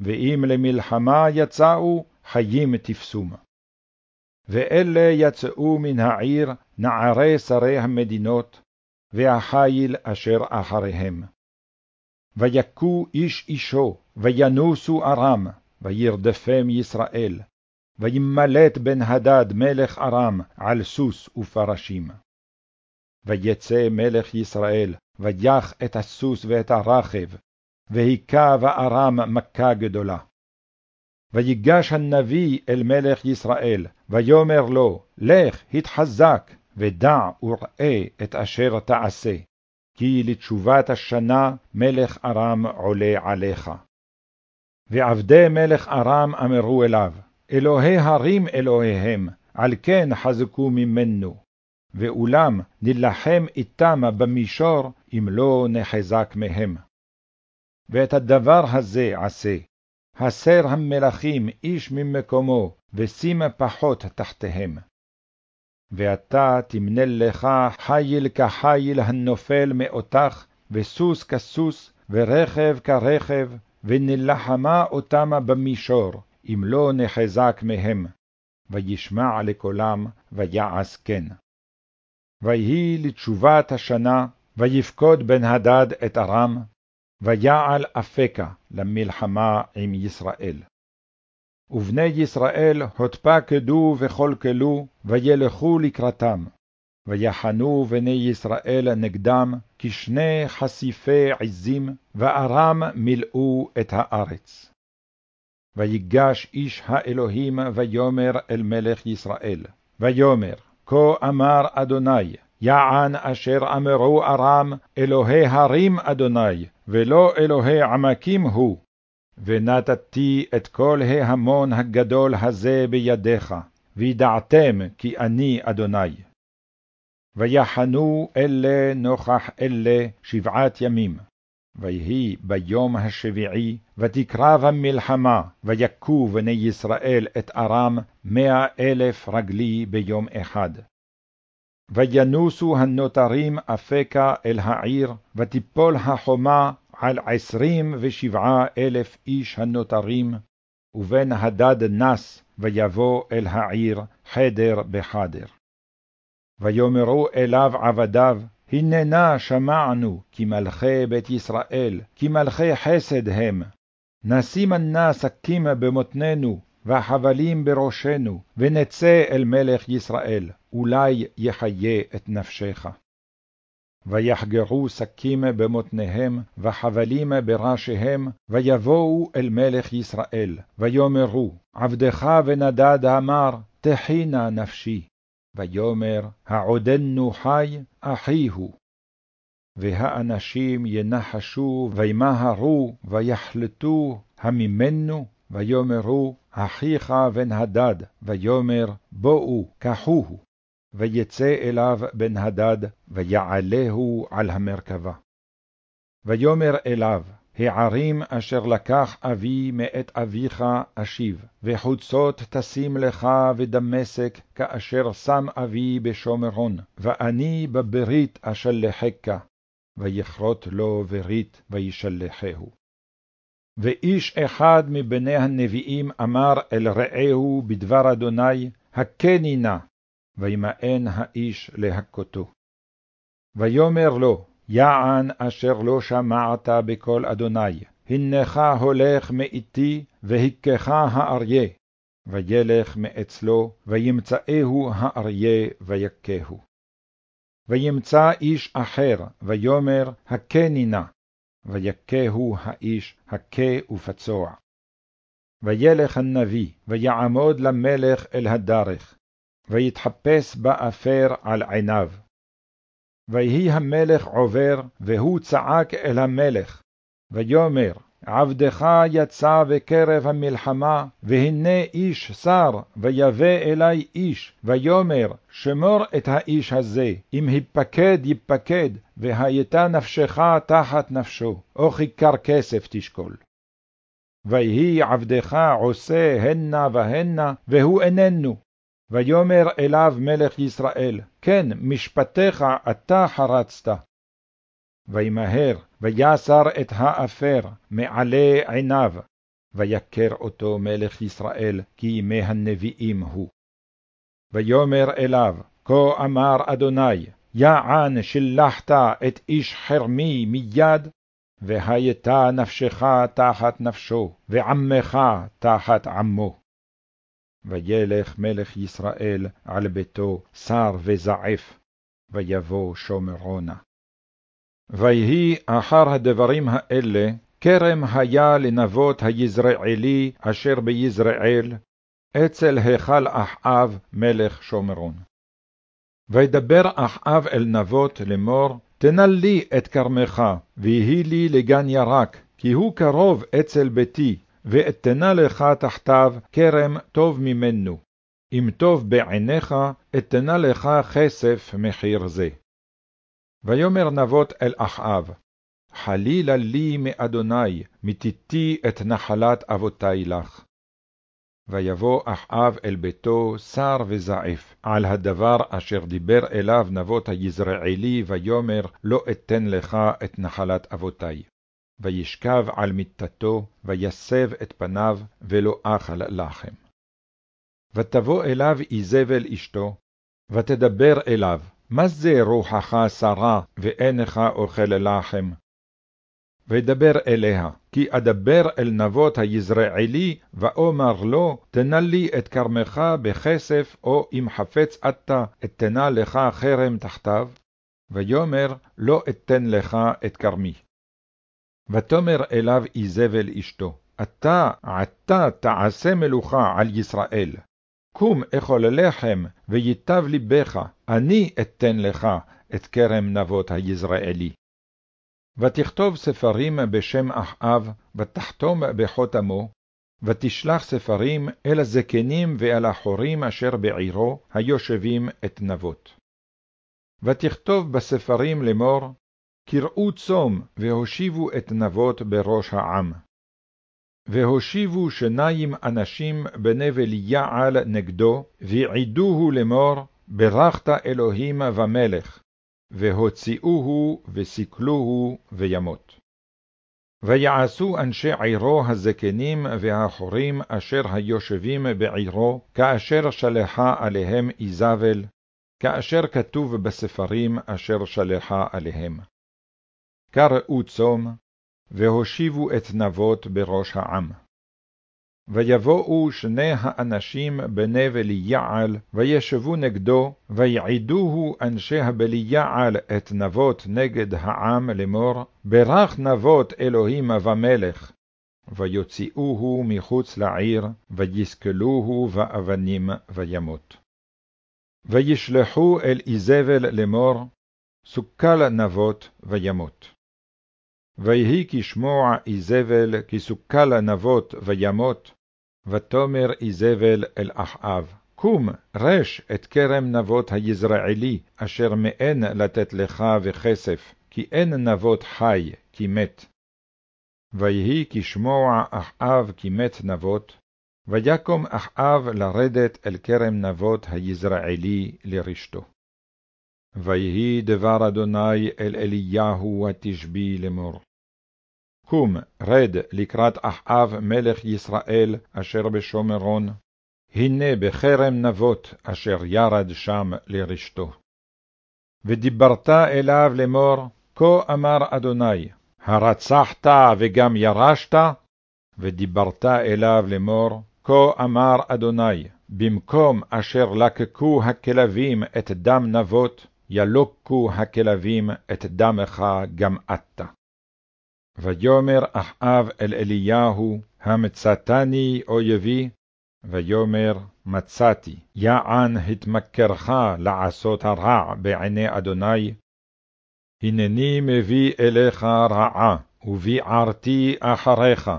ואם למלחמה יצאו, חיים תפסום. ואלה יצאו מן העיר נערי שרי המדינות, והחיל אשר אחריהם. ויכו איש אישו, וינוסו ארם, וירדפם ישראל, וימלט בן הדד מלך ארם על סוס ופרשים. ויצא מלך ישראל, ויח את הסוס ואת הרכב, והיכה בארם מכה גדולה. ויגש הנביא אל מלך ישראל, ויאמר לו, לך, התחזק, ודע וראה את אשר תעשה, כי לתשובת השנה מלך ארם עולה עליך. ועבדי מלך ארם אמרו אליו, אלוהי הרים אלוהיהם, על כן חזקו ממנו. ואולם נלחם איתם במישור, אם לא נחזק מהם. ואת הדבר הזה עשה, הסר המלכים איש ממקומו, ושים פחות תחתיהם. ואתה תמנה לך חיל כחיל הנופל מאותך, וסוס כסוס, ורכב כרכב, ונלחמה אותם במישור, אם לא נחזק מהם. וישמע לקולם, ויעש כן. ויהי לתשובת השנה, ויפקוד בן הדד את ארם, ויעל אפקה למלחמה עם ישראל. ובני ישראל הותפקדו וכלכלו, וילכו לקראתם. ויחנו בני ישראל נגדם כשני חשיפי עזים, וארם מילאו את הארץ. ויגש איש האלוהים ויאמר אל מלך ישראל, ויאמר, כה אמר אדוני, יען אשר אמרו ארם, אלוהי הרים אדוני, ולא אלוהי עמקים הוא. ונתתי את כל ההמון הגדול הזה בידיך, וידעתם כי אני אדוני. ויחנו אלה נוכח אלה שבעת ימים. ויהי ביום השביעי, ותקרב המלחמה, ויכו בני ישראל את ארם מאה אלף רגלי ביום אחד. וינוסו הנותרים אפקה אל העיר, ותיפול החומה על עשרים ושבעה אלף איש הנותרים, ובן הדד נס, ויבוא אל העיר חדר בחדר. ויאמרו אליו עבדיו, הננה שמענו, כי מלכי בית ישראל, כי מלכי חסד הם. נשימה נא שקים במותננו, והחבלים בראשנו, ונצא אל מלך ישראל, אולי יחיה את נפשך. ויחגרו שקים במותניהם, וחבלים בראשיהם, ויבואו אל מלך ישראל, ויאמרו, עבדך ונדד אמר, תחינה נפשי. ויאמר, העודנו חי, אחי הוא. והאנשים ינחשו, וימהרו, ויחלטו, הממנו, ויאמרו, אחיך בן הדד, ויאמר, בואו, קחוהו. ויצא אליו בן הדד, ויעלהו על המרכבה. ויאמר אליו, הערים אשר לקח אבי מאת אביך אשיב, וחוצות תשים לך ודמשק, כאשר שם אבי בשומרון, ואני בברית אשלחך. ויכרות לו ברית, וישלחהו. ואיש אחד מבני הנביאים אמר אל רעהו בדבר אדוני, הכני נא, וימאן האיש להכותו. ויאמר לו, יען אשר לא שמעת בקול אדוני, הנך הולך מאיתי, והכך האריה. וילך מאצלו, וימצאהו האריה, ויכהו. וימצא איש אחר, ויאמר, הכני נא, ויכהו האיש, הכה ופצוע. וילך הנביא, ויעמוד למלך אל הדרך, ויתחפש באפר על עיניו. ויהי המלך עובר, והוא צעק אל המלך, ויאמר, עבדך יצא בקרב המלחמה, והנה איש שר, ויבא אלי איש, ויאמר, שמור את האיש הזה, אם היפקד יפקד, והייתה נפשך תחת נפשו, או כיכר כסף תשקול. ויהי עבדך עושה הנה והנה, והוא איננו. ויאמר אליו מלך ישראל, כן, משפטיך אתה חרצת. וימהר, ויסר את האפר מעלה עיניו, ויכר אותו מלך ישראל, כי ימי הנביאים הוא. ויאמר אליו, כה אמר אדוני, יען שלחת את איש חרמי מיד, והייתה נפשך תחת נפשו, ועמך תחת עמו. וילך מלך ישראל על ביתו שר וזעף, ויבוא שומרונה. ויהי אחר הדברים האלה, כרם היה לנבות היזרעאלי אשר ביזרעאל, אצל היכל אחאב מלך שומרון. וידבר אחאב אל נבות לאמור, תנל לי את כרמך, ויהי לי לגן ירק, כי הוא קרוב אצל ביתי, ואתנה לך תחתיו כרם טוב ממנו. אם טוב בעיניך, אתנה לך כסף מחיר זה. ויאמר נבות אל אחאב, חלילה לי מאדוני, מתיתי את נחלת אבותי לך. ויבוא אחאב אל ביתו שר וזעף, על הדבר אשר דיבר אליו נבות היזרעאלי, ויאמר לא אתן לך את נחלת אבותי. וישכב על מיטתו, ויסב את פניו, ולא אכל לחם. ותבוא אליו איזבל אשתו, ותדבר אליו, מה זה רוחך שרה, ואינך אוכל לחם? וידבר אליה, כי אדבר אל נבות היזרעאלי, ואומר לו, תנה לי את כרמך בכסף, או אם חפץ אתה, אתנה לך חרם תחתיו. ויאמר, לא אתן לך את כרמי. ותאמר אליו איזבל אשתו, אתה עתה תעשה מלוכה על ישראל. קום אכול לחם, ויטב לבך, אני אתן לך את כרם נבות היזרעאלי. ותכתוב ספרים בשם אחאב, ותחתום בחותמו, ותשלח ספרים אל הזקנים ואל החורים אשר בעירו, היושבים את נבות. ותכתוב בספרים לאמור, קראו צום, והושיבו את נבות בראש העם. והושיבו שניים אנשים בני בליעל נגדו, ועידוהו לאמור, ברכת אלוהים ומלך, והוציאוהו וסיכלוהו וימות. ויעשו אנשי עירו הזקנים והחורים אשר היושבים בעירו, כאשר שלחה עליהם איזבל, כאשר כתוב בספרים אשר שלחה עליהם. קראו צום, והושיבו את נבות בראש העם. ויבואו שני האנשים בני בליעל, וישבו נגדו, ויעידוהו אנשי הבליעל את נבות נגד העם לאמור, ברך נבות אלוהים ומלך. ויוציאוהו מחוץ לעיר, ויסקלוהו באבנים וימות. וישלחו אל איזבל לאמור, סוכל נבות וימות. ויהי כשמוע איזבל, כי סוכה לנבות וימות, ותאמר איזבל אל אחאב, קום, רש את כרם נבות היזרעאלי, אשר מאן לתת לך וכסף, כי אין נבות חי, כי מת. ויהי כשמוע אחאב כי מת נבות, ויקום אחאב לרדת אל כרם נבות היזרעאלי לרשתו. ויהי דבר אדוני אל אליהו התשבי לאמור. קום, רד לקראת אחאב מלך ישראל אשר בשומרון, הנה בכרם נבות אשר ירד שם לרשתו. ודיברת אליו לאמור, כה אמר אדוני, הרצחת וגם ירשת? ודיברת אליו לאמור, כה אמר אדוני, במקום אשר לקקו הכלבים את דם נבות, ילוקו הכלבים את דמך גם אתה. ויאמר אחאב אל אליהו, המצאתני אויבי, ויאמר מצאתי, יען התמכרך לעשות הרע בעיני אדוני. הנני מביא אליך רעה, וביערתי אחריך,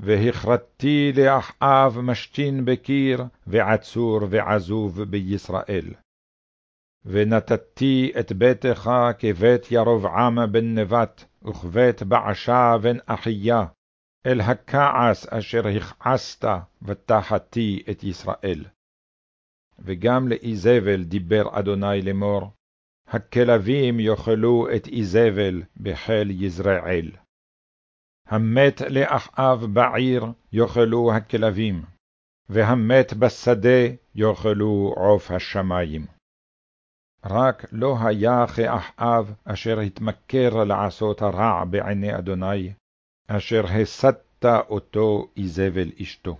והכרתתי לאחאב משתין בקיר, ועצור ועזוב בישראל. ונתתי את ביתך כבית ירבעם בן נבט, וכבית בעשה בן אחיה, אל הכעס אשר הכעסת, ותחתי את ישראל. וגם לאיזבל דיבר אדוני לאמור, הכלבים יאכלו את איזבל בחיל יזרעאל. המת לאחאב בעיר יאכלו הכלבים, והמת בשדה יאכלו עוף השמים. רק לא היה כאחאב אשר התמכר לעשות הרע בעיני אדוני, אשר הסת אותו איזבל אשתו.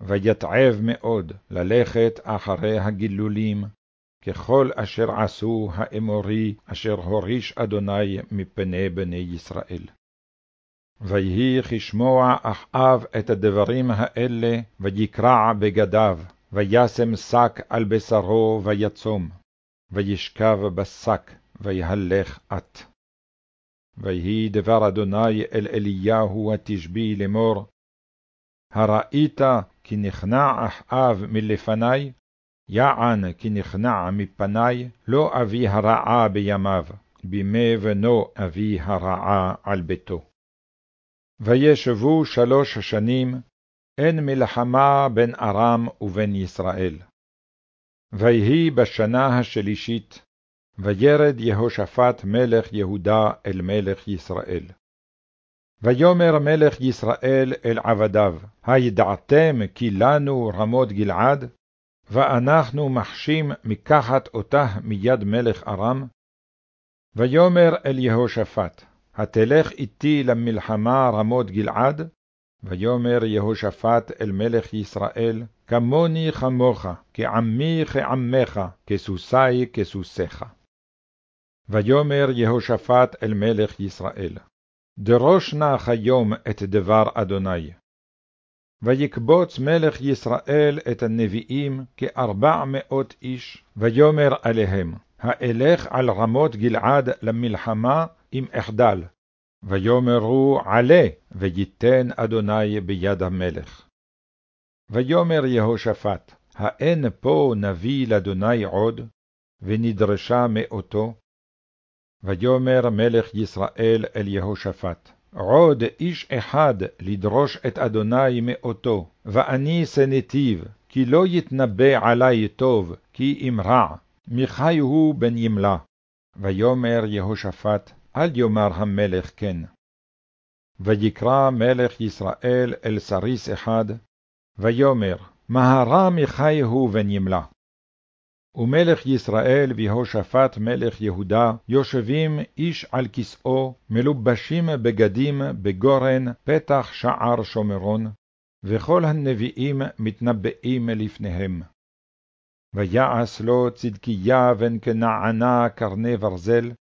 ויתעב מאוד ללכת אחרי הגילולים, ככל אשר עשו האמורי אשר הוריש אדוני מפני בני ישראל. ויהי כשמוע אחאב את הדברים האלה, ויקרע בגדיו, וישם שק על בשרו ויצום, וישכב בשק, ויהלך את. ויהי דבר אדוני אל אליהו התשבי לאמור, הראית כי נכנע אחאב מלפני? יען כי נכנע מפני, לא אביא הרעה בימיו, בימי בנו אביא הרעה על ביתו. וישבו שלוש שנים, אין מלחמה בין ארם ובין ישראל. ויהי בשנה השלישית, וירד יהושפט מלך יהודה אל מלך ישראל. ויאמר מלך ישראל אל עבדיו, הידעתם כי לנו רמות גלעד? ואנחנו מחשים מקחת אותה מיד מלך ארם? ויאמר אל יהושפט, התלך איתי למלחמה רמות גלעד? ויאמר יהושפט אל מלך ישראל, כמוני כמוך, כעמי כעמך, כסוסי כסוסיך. ויאמר יהושפט אל מלך ישראל, דרוש נא כיום את דבר אדוני. ויקבוץ מלך ישראל את הנביאים כארבע מאות איש, ויאמר עליהם, האלך על רמות גלעד למלחמה אם אחדל. ויאמרו עלה, ויתן אדוני ביד המלך. ויאמר יהושפט, האין פה נביא לאדוני עוד? ונדרשה מאותו. ויאמר מלך ישראל אל יהושפט, עוד איש אחד לדרוש את אדוני מאותו, ואני שנאתיו, כי לא יתנבא עלי טוב, כי אם רע, מחי הוא בן ימלה. ויאמר יהושפט, אל יאמר המלך כן. ויקרא מלך ישראל אל סריס אחד, ויאמר, מהרה מחי הוא בן ימלה. ומלך ישראל והושפט מלך יהודה יושבים איש על כסאו, מלובשים בגדים בגורן פתח שער שומרון, וכל הנביאים מתנבאים לפניהם. ויעש לו צדקיה בן כנענה קרני ברזל,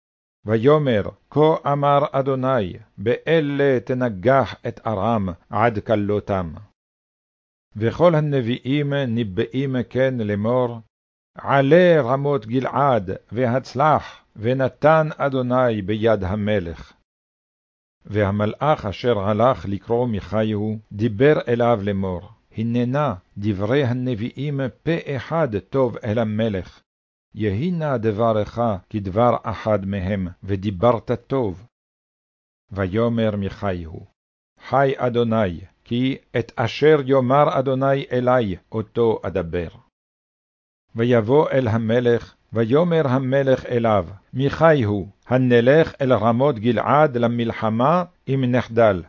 ויאמר, כה אמר אדוני, באלה תנגח את ארם עד כלותם. וכל הנביאים ניבאים כן לאמור, עלה רמות גלעד, והצלח, ונתן אדוני ביד המלך. והמלאך אשר הלך לקרוא מיכיהו, דיבר אליו לאמור, הננה דברי הנביאים פה אחד טוב אל המלך. יהי נא דברך כדבר אחד מהם, ודיברת טוב. ויאמר מיכיהו, חי אדוני, כי את אשר יאמר אדוני אלי, אותו אדבר. ויבוא אל המלך, ויאמר המלך אליו, מיכיהו, הנלך אל רמות גלעד למלחמה, אם נחדל.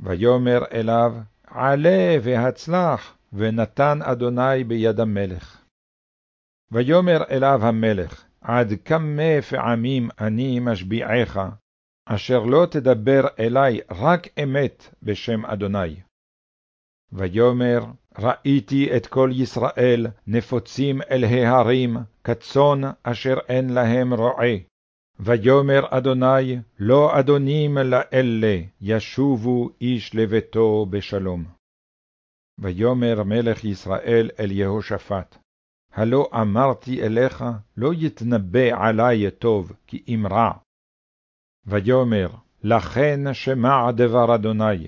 ויאמר אליו, עלה והצלח, ונתן אדוני ביד המלך. ויאמר אליו המלך, עד כמה פעמים אני משביעך, אשר לא תדבר אלי רק אמת בשם אדוני. ויאמר, ראיתי את כל ישראל נפוצים אל ההרים, כצאן אשר אין להם רועה. ויאמר אדוני, לא אדונים לאלה, ישובו איש לביתו בשלום. ויאמר מלך ישראל אל יהושפט, הלא אמרתי אליך, לא יתנבא עלי טוב, כי אם רע. ויאמר, לכן שמע דבר אדוני.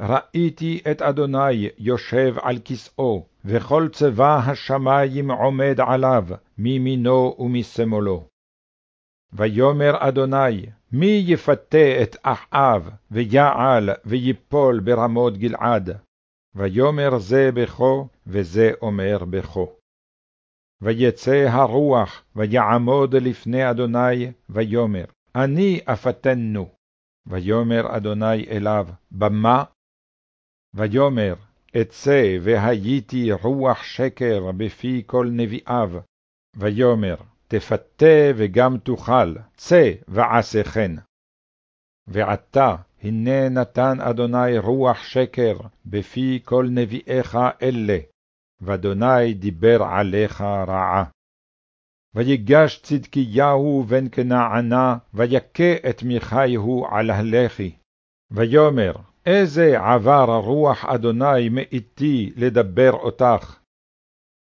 ראיתי את אדוני יושב על כסאו, וכל צבא השמים עומד עליו, מימינו ומשמאלו. ויאמר אדוני, מי יפתה את אחאב, ויעל, ויפול ברמות גלעד? ויאמר זה בכו, וזה אומר בכו. ויצא הרוח, ויעמוד לפני אדוני, ויאמר, אני אפתנו. ויאמר אדוני אליו, במה? ויאמר, אצא והייתי רוח שקר בפי כל נביאיו. ויאמר, תפתה וגם תאכל, צא ועשה כן. ועתה, הנה נתן אדוני רוח שקר בפי כל נביאיך אלה, ואדוני דיבר עליך רעה. ויגש צדקיהו בן כנענה, ויכה את מיכיהו על הלחי. ויאמר, איזה עבר רוח אדוני מאיתי לדבר אותך.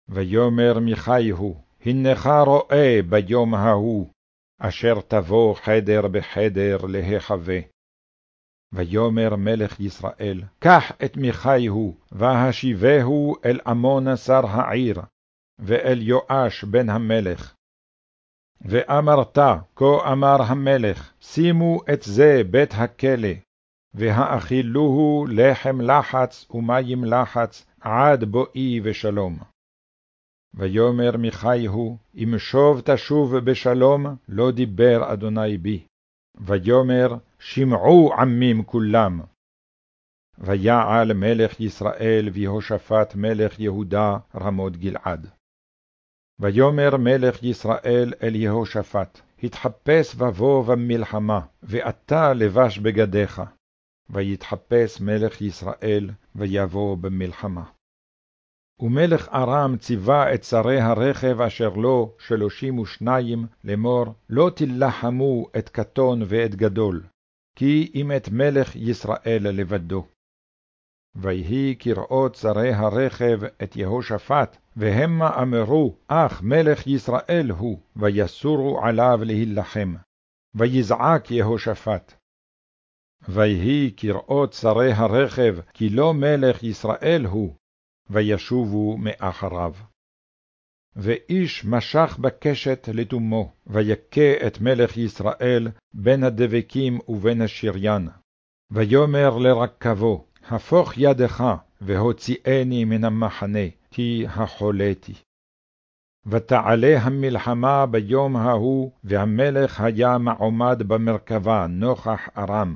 ויאמר מיכיהו, הנך רואה ביום ההוא, אשר תבוא חדר בחדר להיחווה. ויאמר מלך ישראל, קח את מיכיהו, והשיבהו אל עמון שר העיר, ואל יואש בן המלך. ואמרת, כה אמר המלך, שימו את זה בית הכלא, והאכילוהו לחם לחץ ומים לחץ, עד בואי ושלום. ויאמר מיכיהו, אם שוב תשוב בשלום, לא דיבר אדוני בי. ויאמר, שמעו עמים כולם. ויעל מלך ישראל ויהושפט מלך יהודה רמות גלעד. ויאמר מלך ישראל אל יהושפט, התחפש ובוא במלחמה, ואתה לבש בגדיך. ויתחפש מלך ישראל, ויבוא במלחמה. ומלך ארם ציווה את שרי הרכב אשר לו שלושים ושניים לאמור, לא תלחמו את קטון ואת גדול, כי אם את מלך ישראל לבדו. ויהי כראות שרי הרכב את יהושפט, והמה אמרו, אך מלך ישראל הוא, ויסורו עליו להילחם. ויזעק יהושפט. ויהי כראות שרי הרכב, כי לא מלך ישראל הוא, וישובו מאחריו. ואיש משך בקשת לתומו, ויכה את מלך ישראל בין הדבקים ובין השריין. ויאמר לרכבו, הפוך ידך, והוציאני מן המחנה, כי החולתי. ותעלה המלחמה ביום ההוא, והמלך היה מעומד במרכבה נוכח ארם.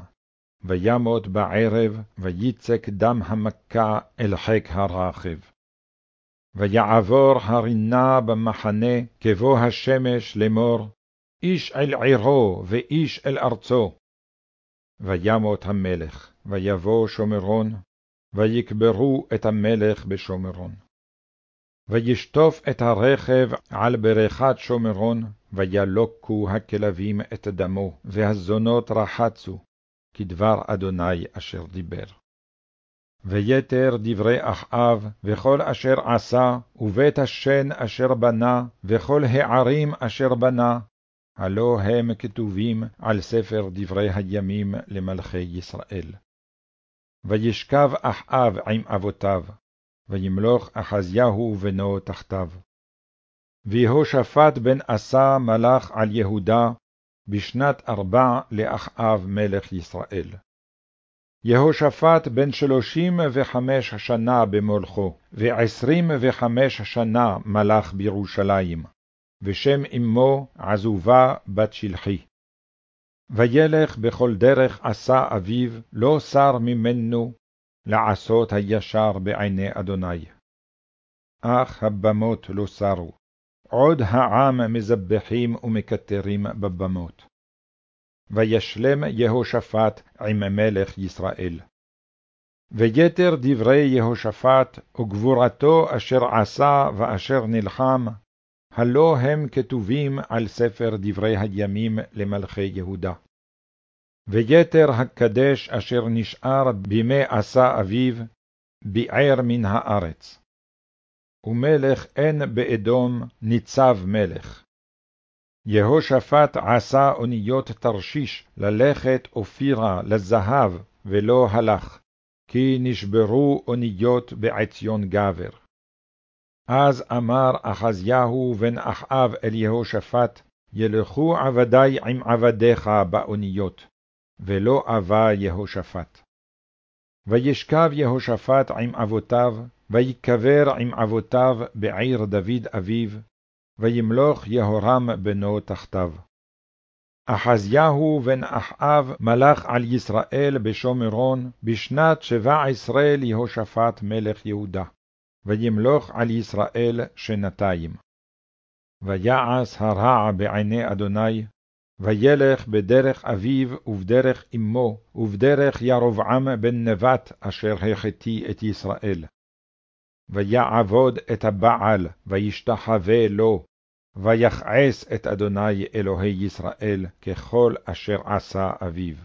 וימות בערב, ויצק דם המכה אל חק הרכב. ויעבור הרינה במחנה, כבוא השמש לאמור, איש אל עירו ואיש אל ארצו. וימות המלך, ויבוא שומרון, ויקברו את המלך בשומרון. וישטוף את הרכב על ברכת שומרון, וילוקו הכלבים את דמו, והזונות רחצו, כדבר אדוני אשר דיבר. ויתר דברי אחאב, וכל אשר עשה, ובית השן אשר בנה, וכל הערים אשר בנה, הלא הם כתובים על ספר דברי הימים למלכי ישראל. וישכב אחאב עם אבותיו, וימלוך אחזיהו בנו תחתיו. ויהושפט בן עשה מלך על יהודה בשנת ארבע לאחאב מלך ישראל. יהושפט בן שלושים וחמש שנה במולכו, ועשרים וחמש שנה מלך בירושלים, ושם אמו עזובה בת שלחי. וילך בכל דרך עשה אביו, לא שר ממנו, לעשות הישר בעיני אדוני. אך הבמות לא סרו, עוד העם מזבחים ומקטרים בבמות. וישלם יהושפט עם מלך ישראל. ויתר דברי יהושפט וגבורתו אשר עשה ואשר נלחם, הלא הם כתובים על ספר דברי הימים למלכי יהודה. ויתר הקדש אשר נשאר בימי עשה אביו, ביער מן הארץ. ומלך אין באדום ניצב מלך. יהושפט עשה אוניות תרשיש ללכת אופירה לזהב, ולא הלך, כי נשברו אוניות בעציון גבר. אז אמר אחזיהו בן אחאב אל יהושפט, ילכו עבדי עם עבדיך באוניות, ולא אבה יהושפט. וישכב יהושפט עם אבותיו, ויקבר עם אבותיו בעיר דוד אביו, וימלוך יהורם בנו תחתיו. אחזיהו בן אחאב מלך על ישראל בשומרון בשנת שבע עשרה ליהושפט מלך יהודה, וימלוך על ישראל שנתיים. ויעש הרע בעיני אדוני, וילך בדרך אביו ובדרך אמו, ובדרך ירבעם בן נבט אשר החטיא את ישראל. ויעבוד את הבעל, וישתחווה לו, ויכעס את אדוני אלוהי ישראל ככל אשר עשה אביו.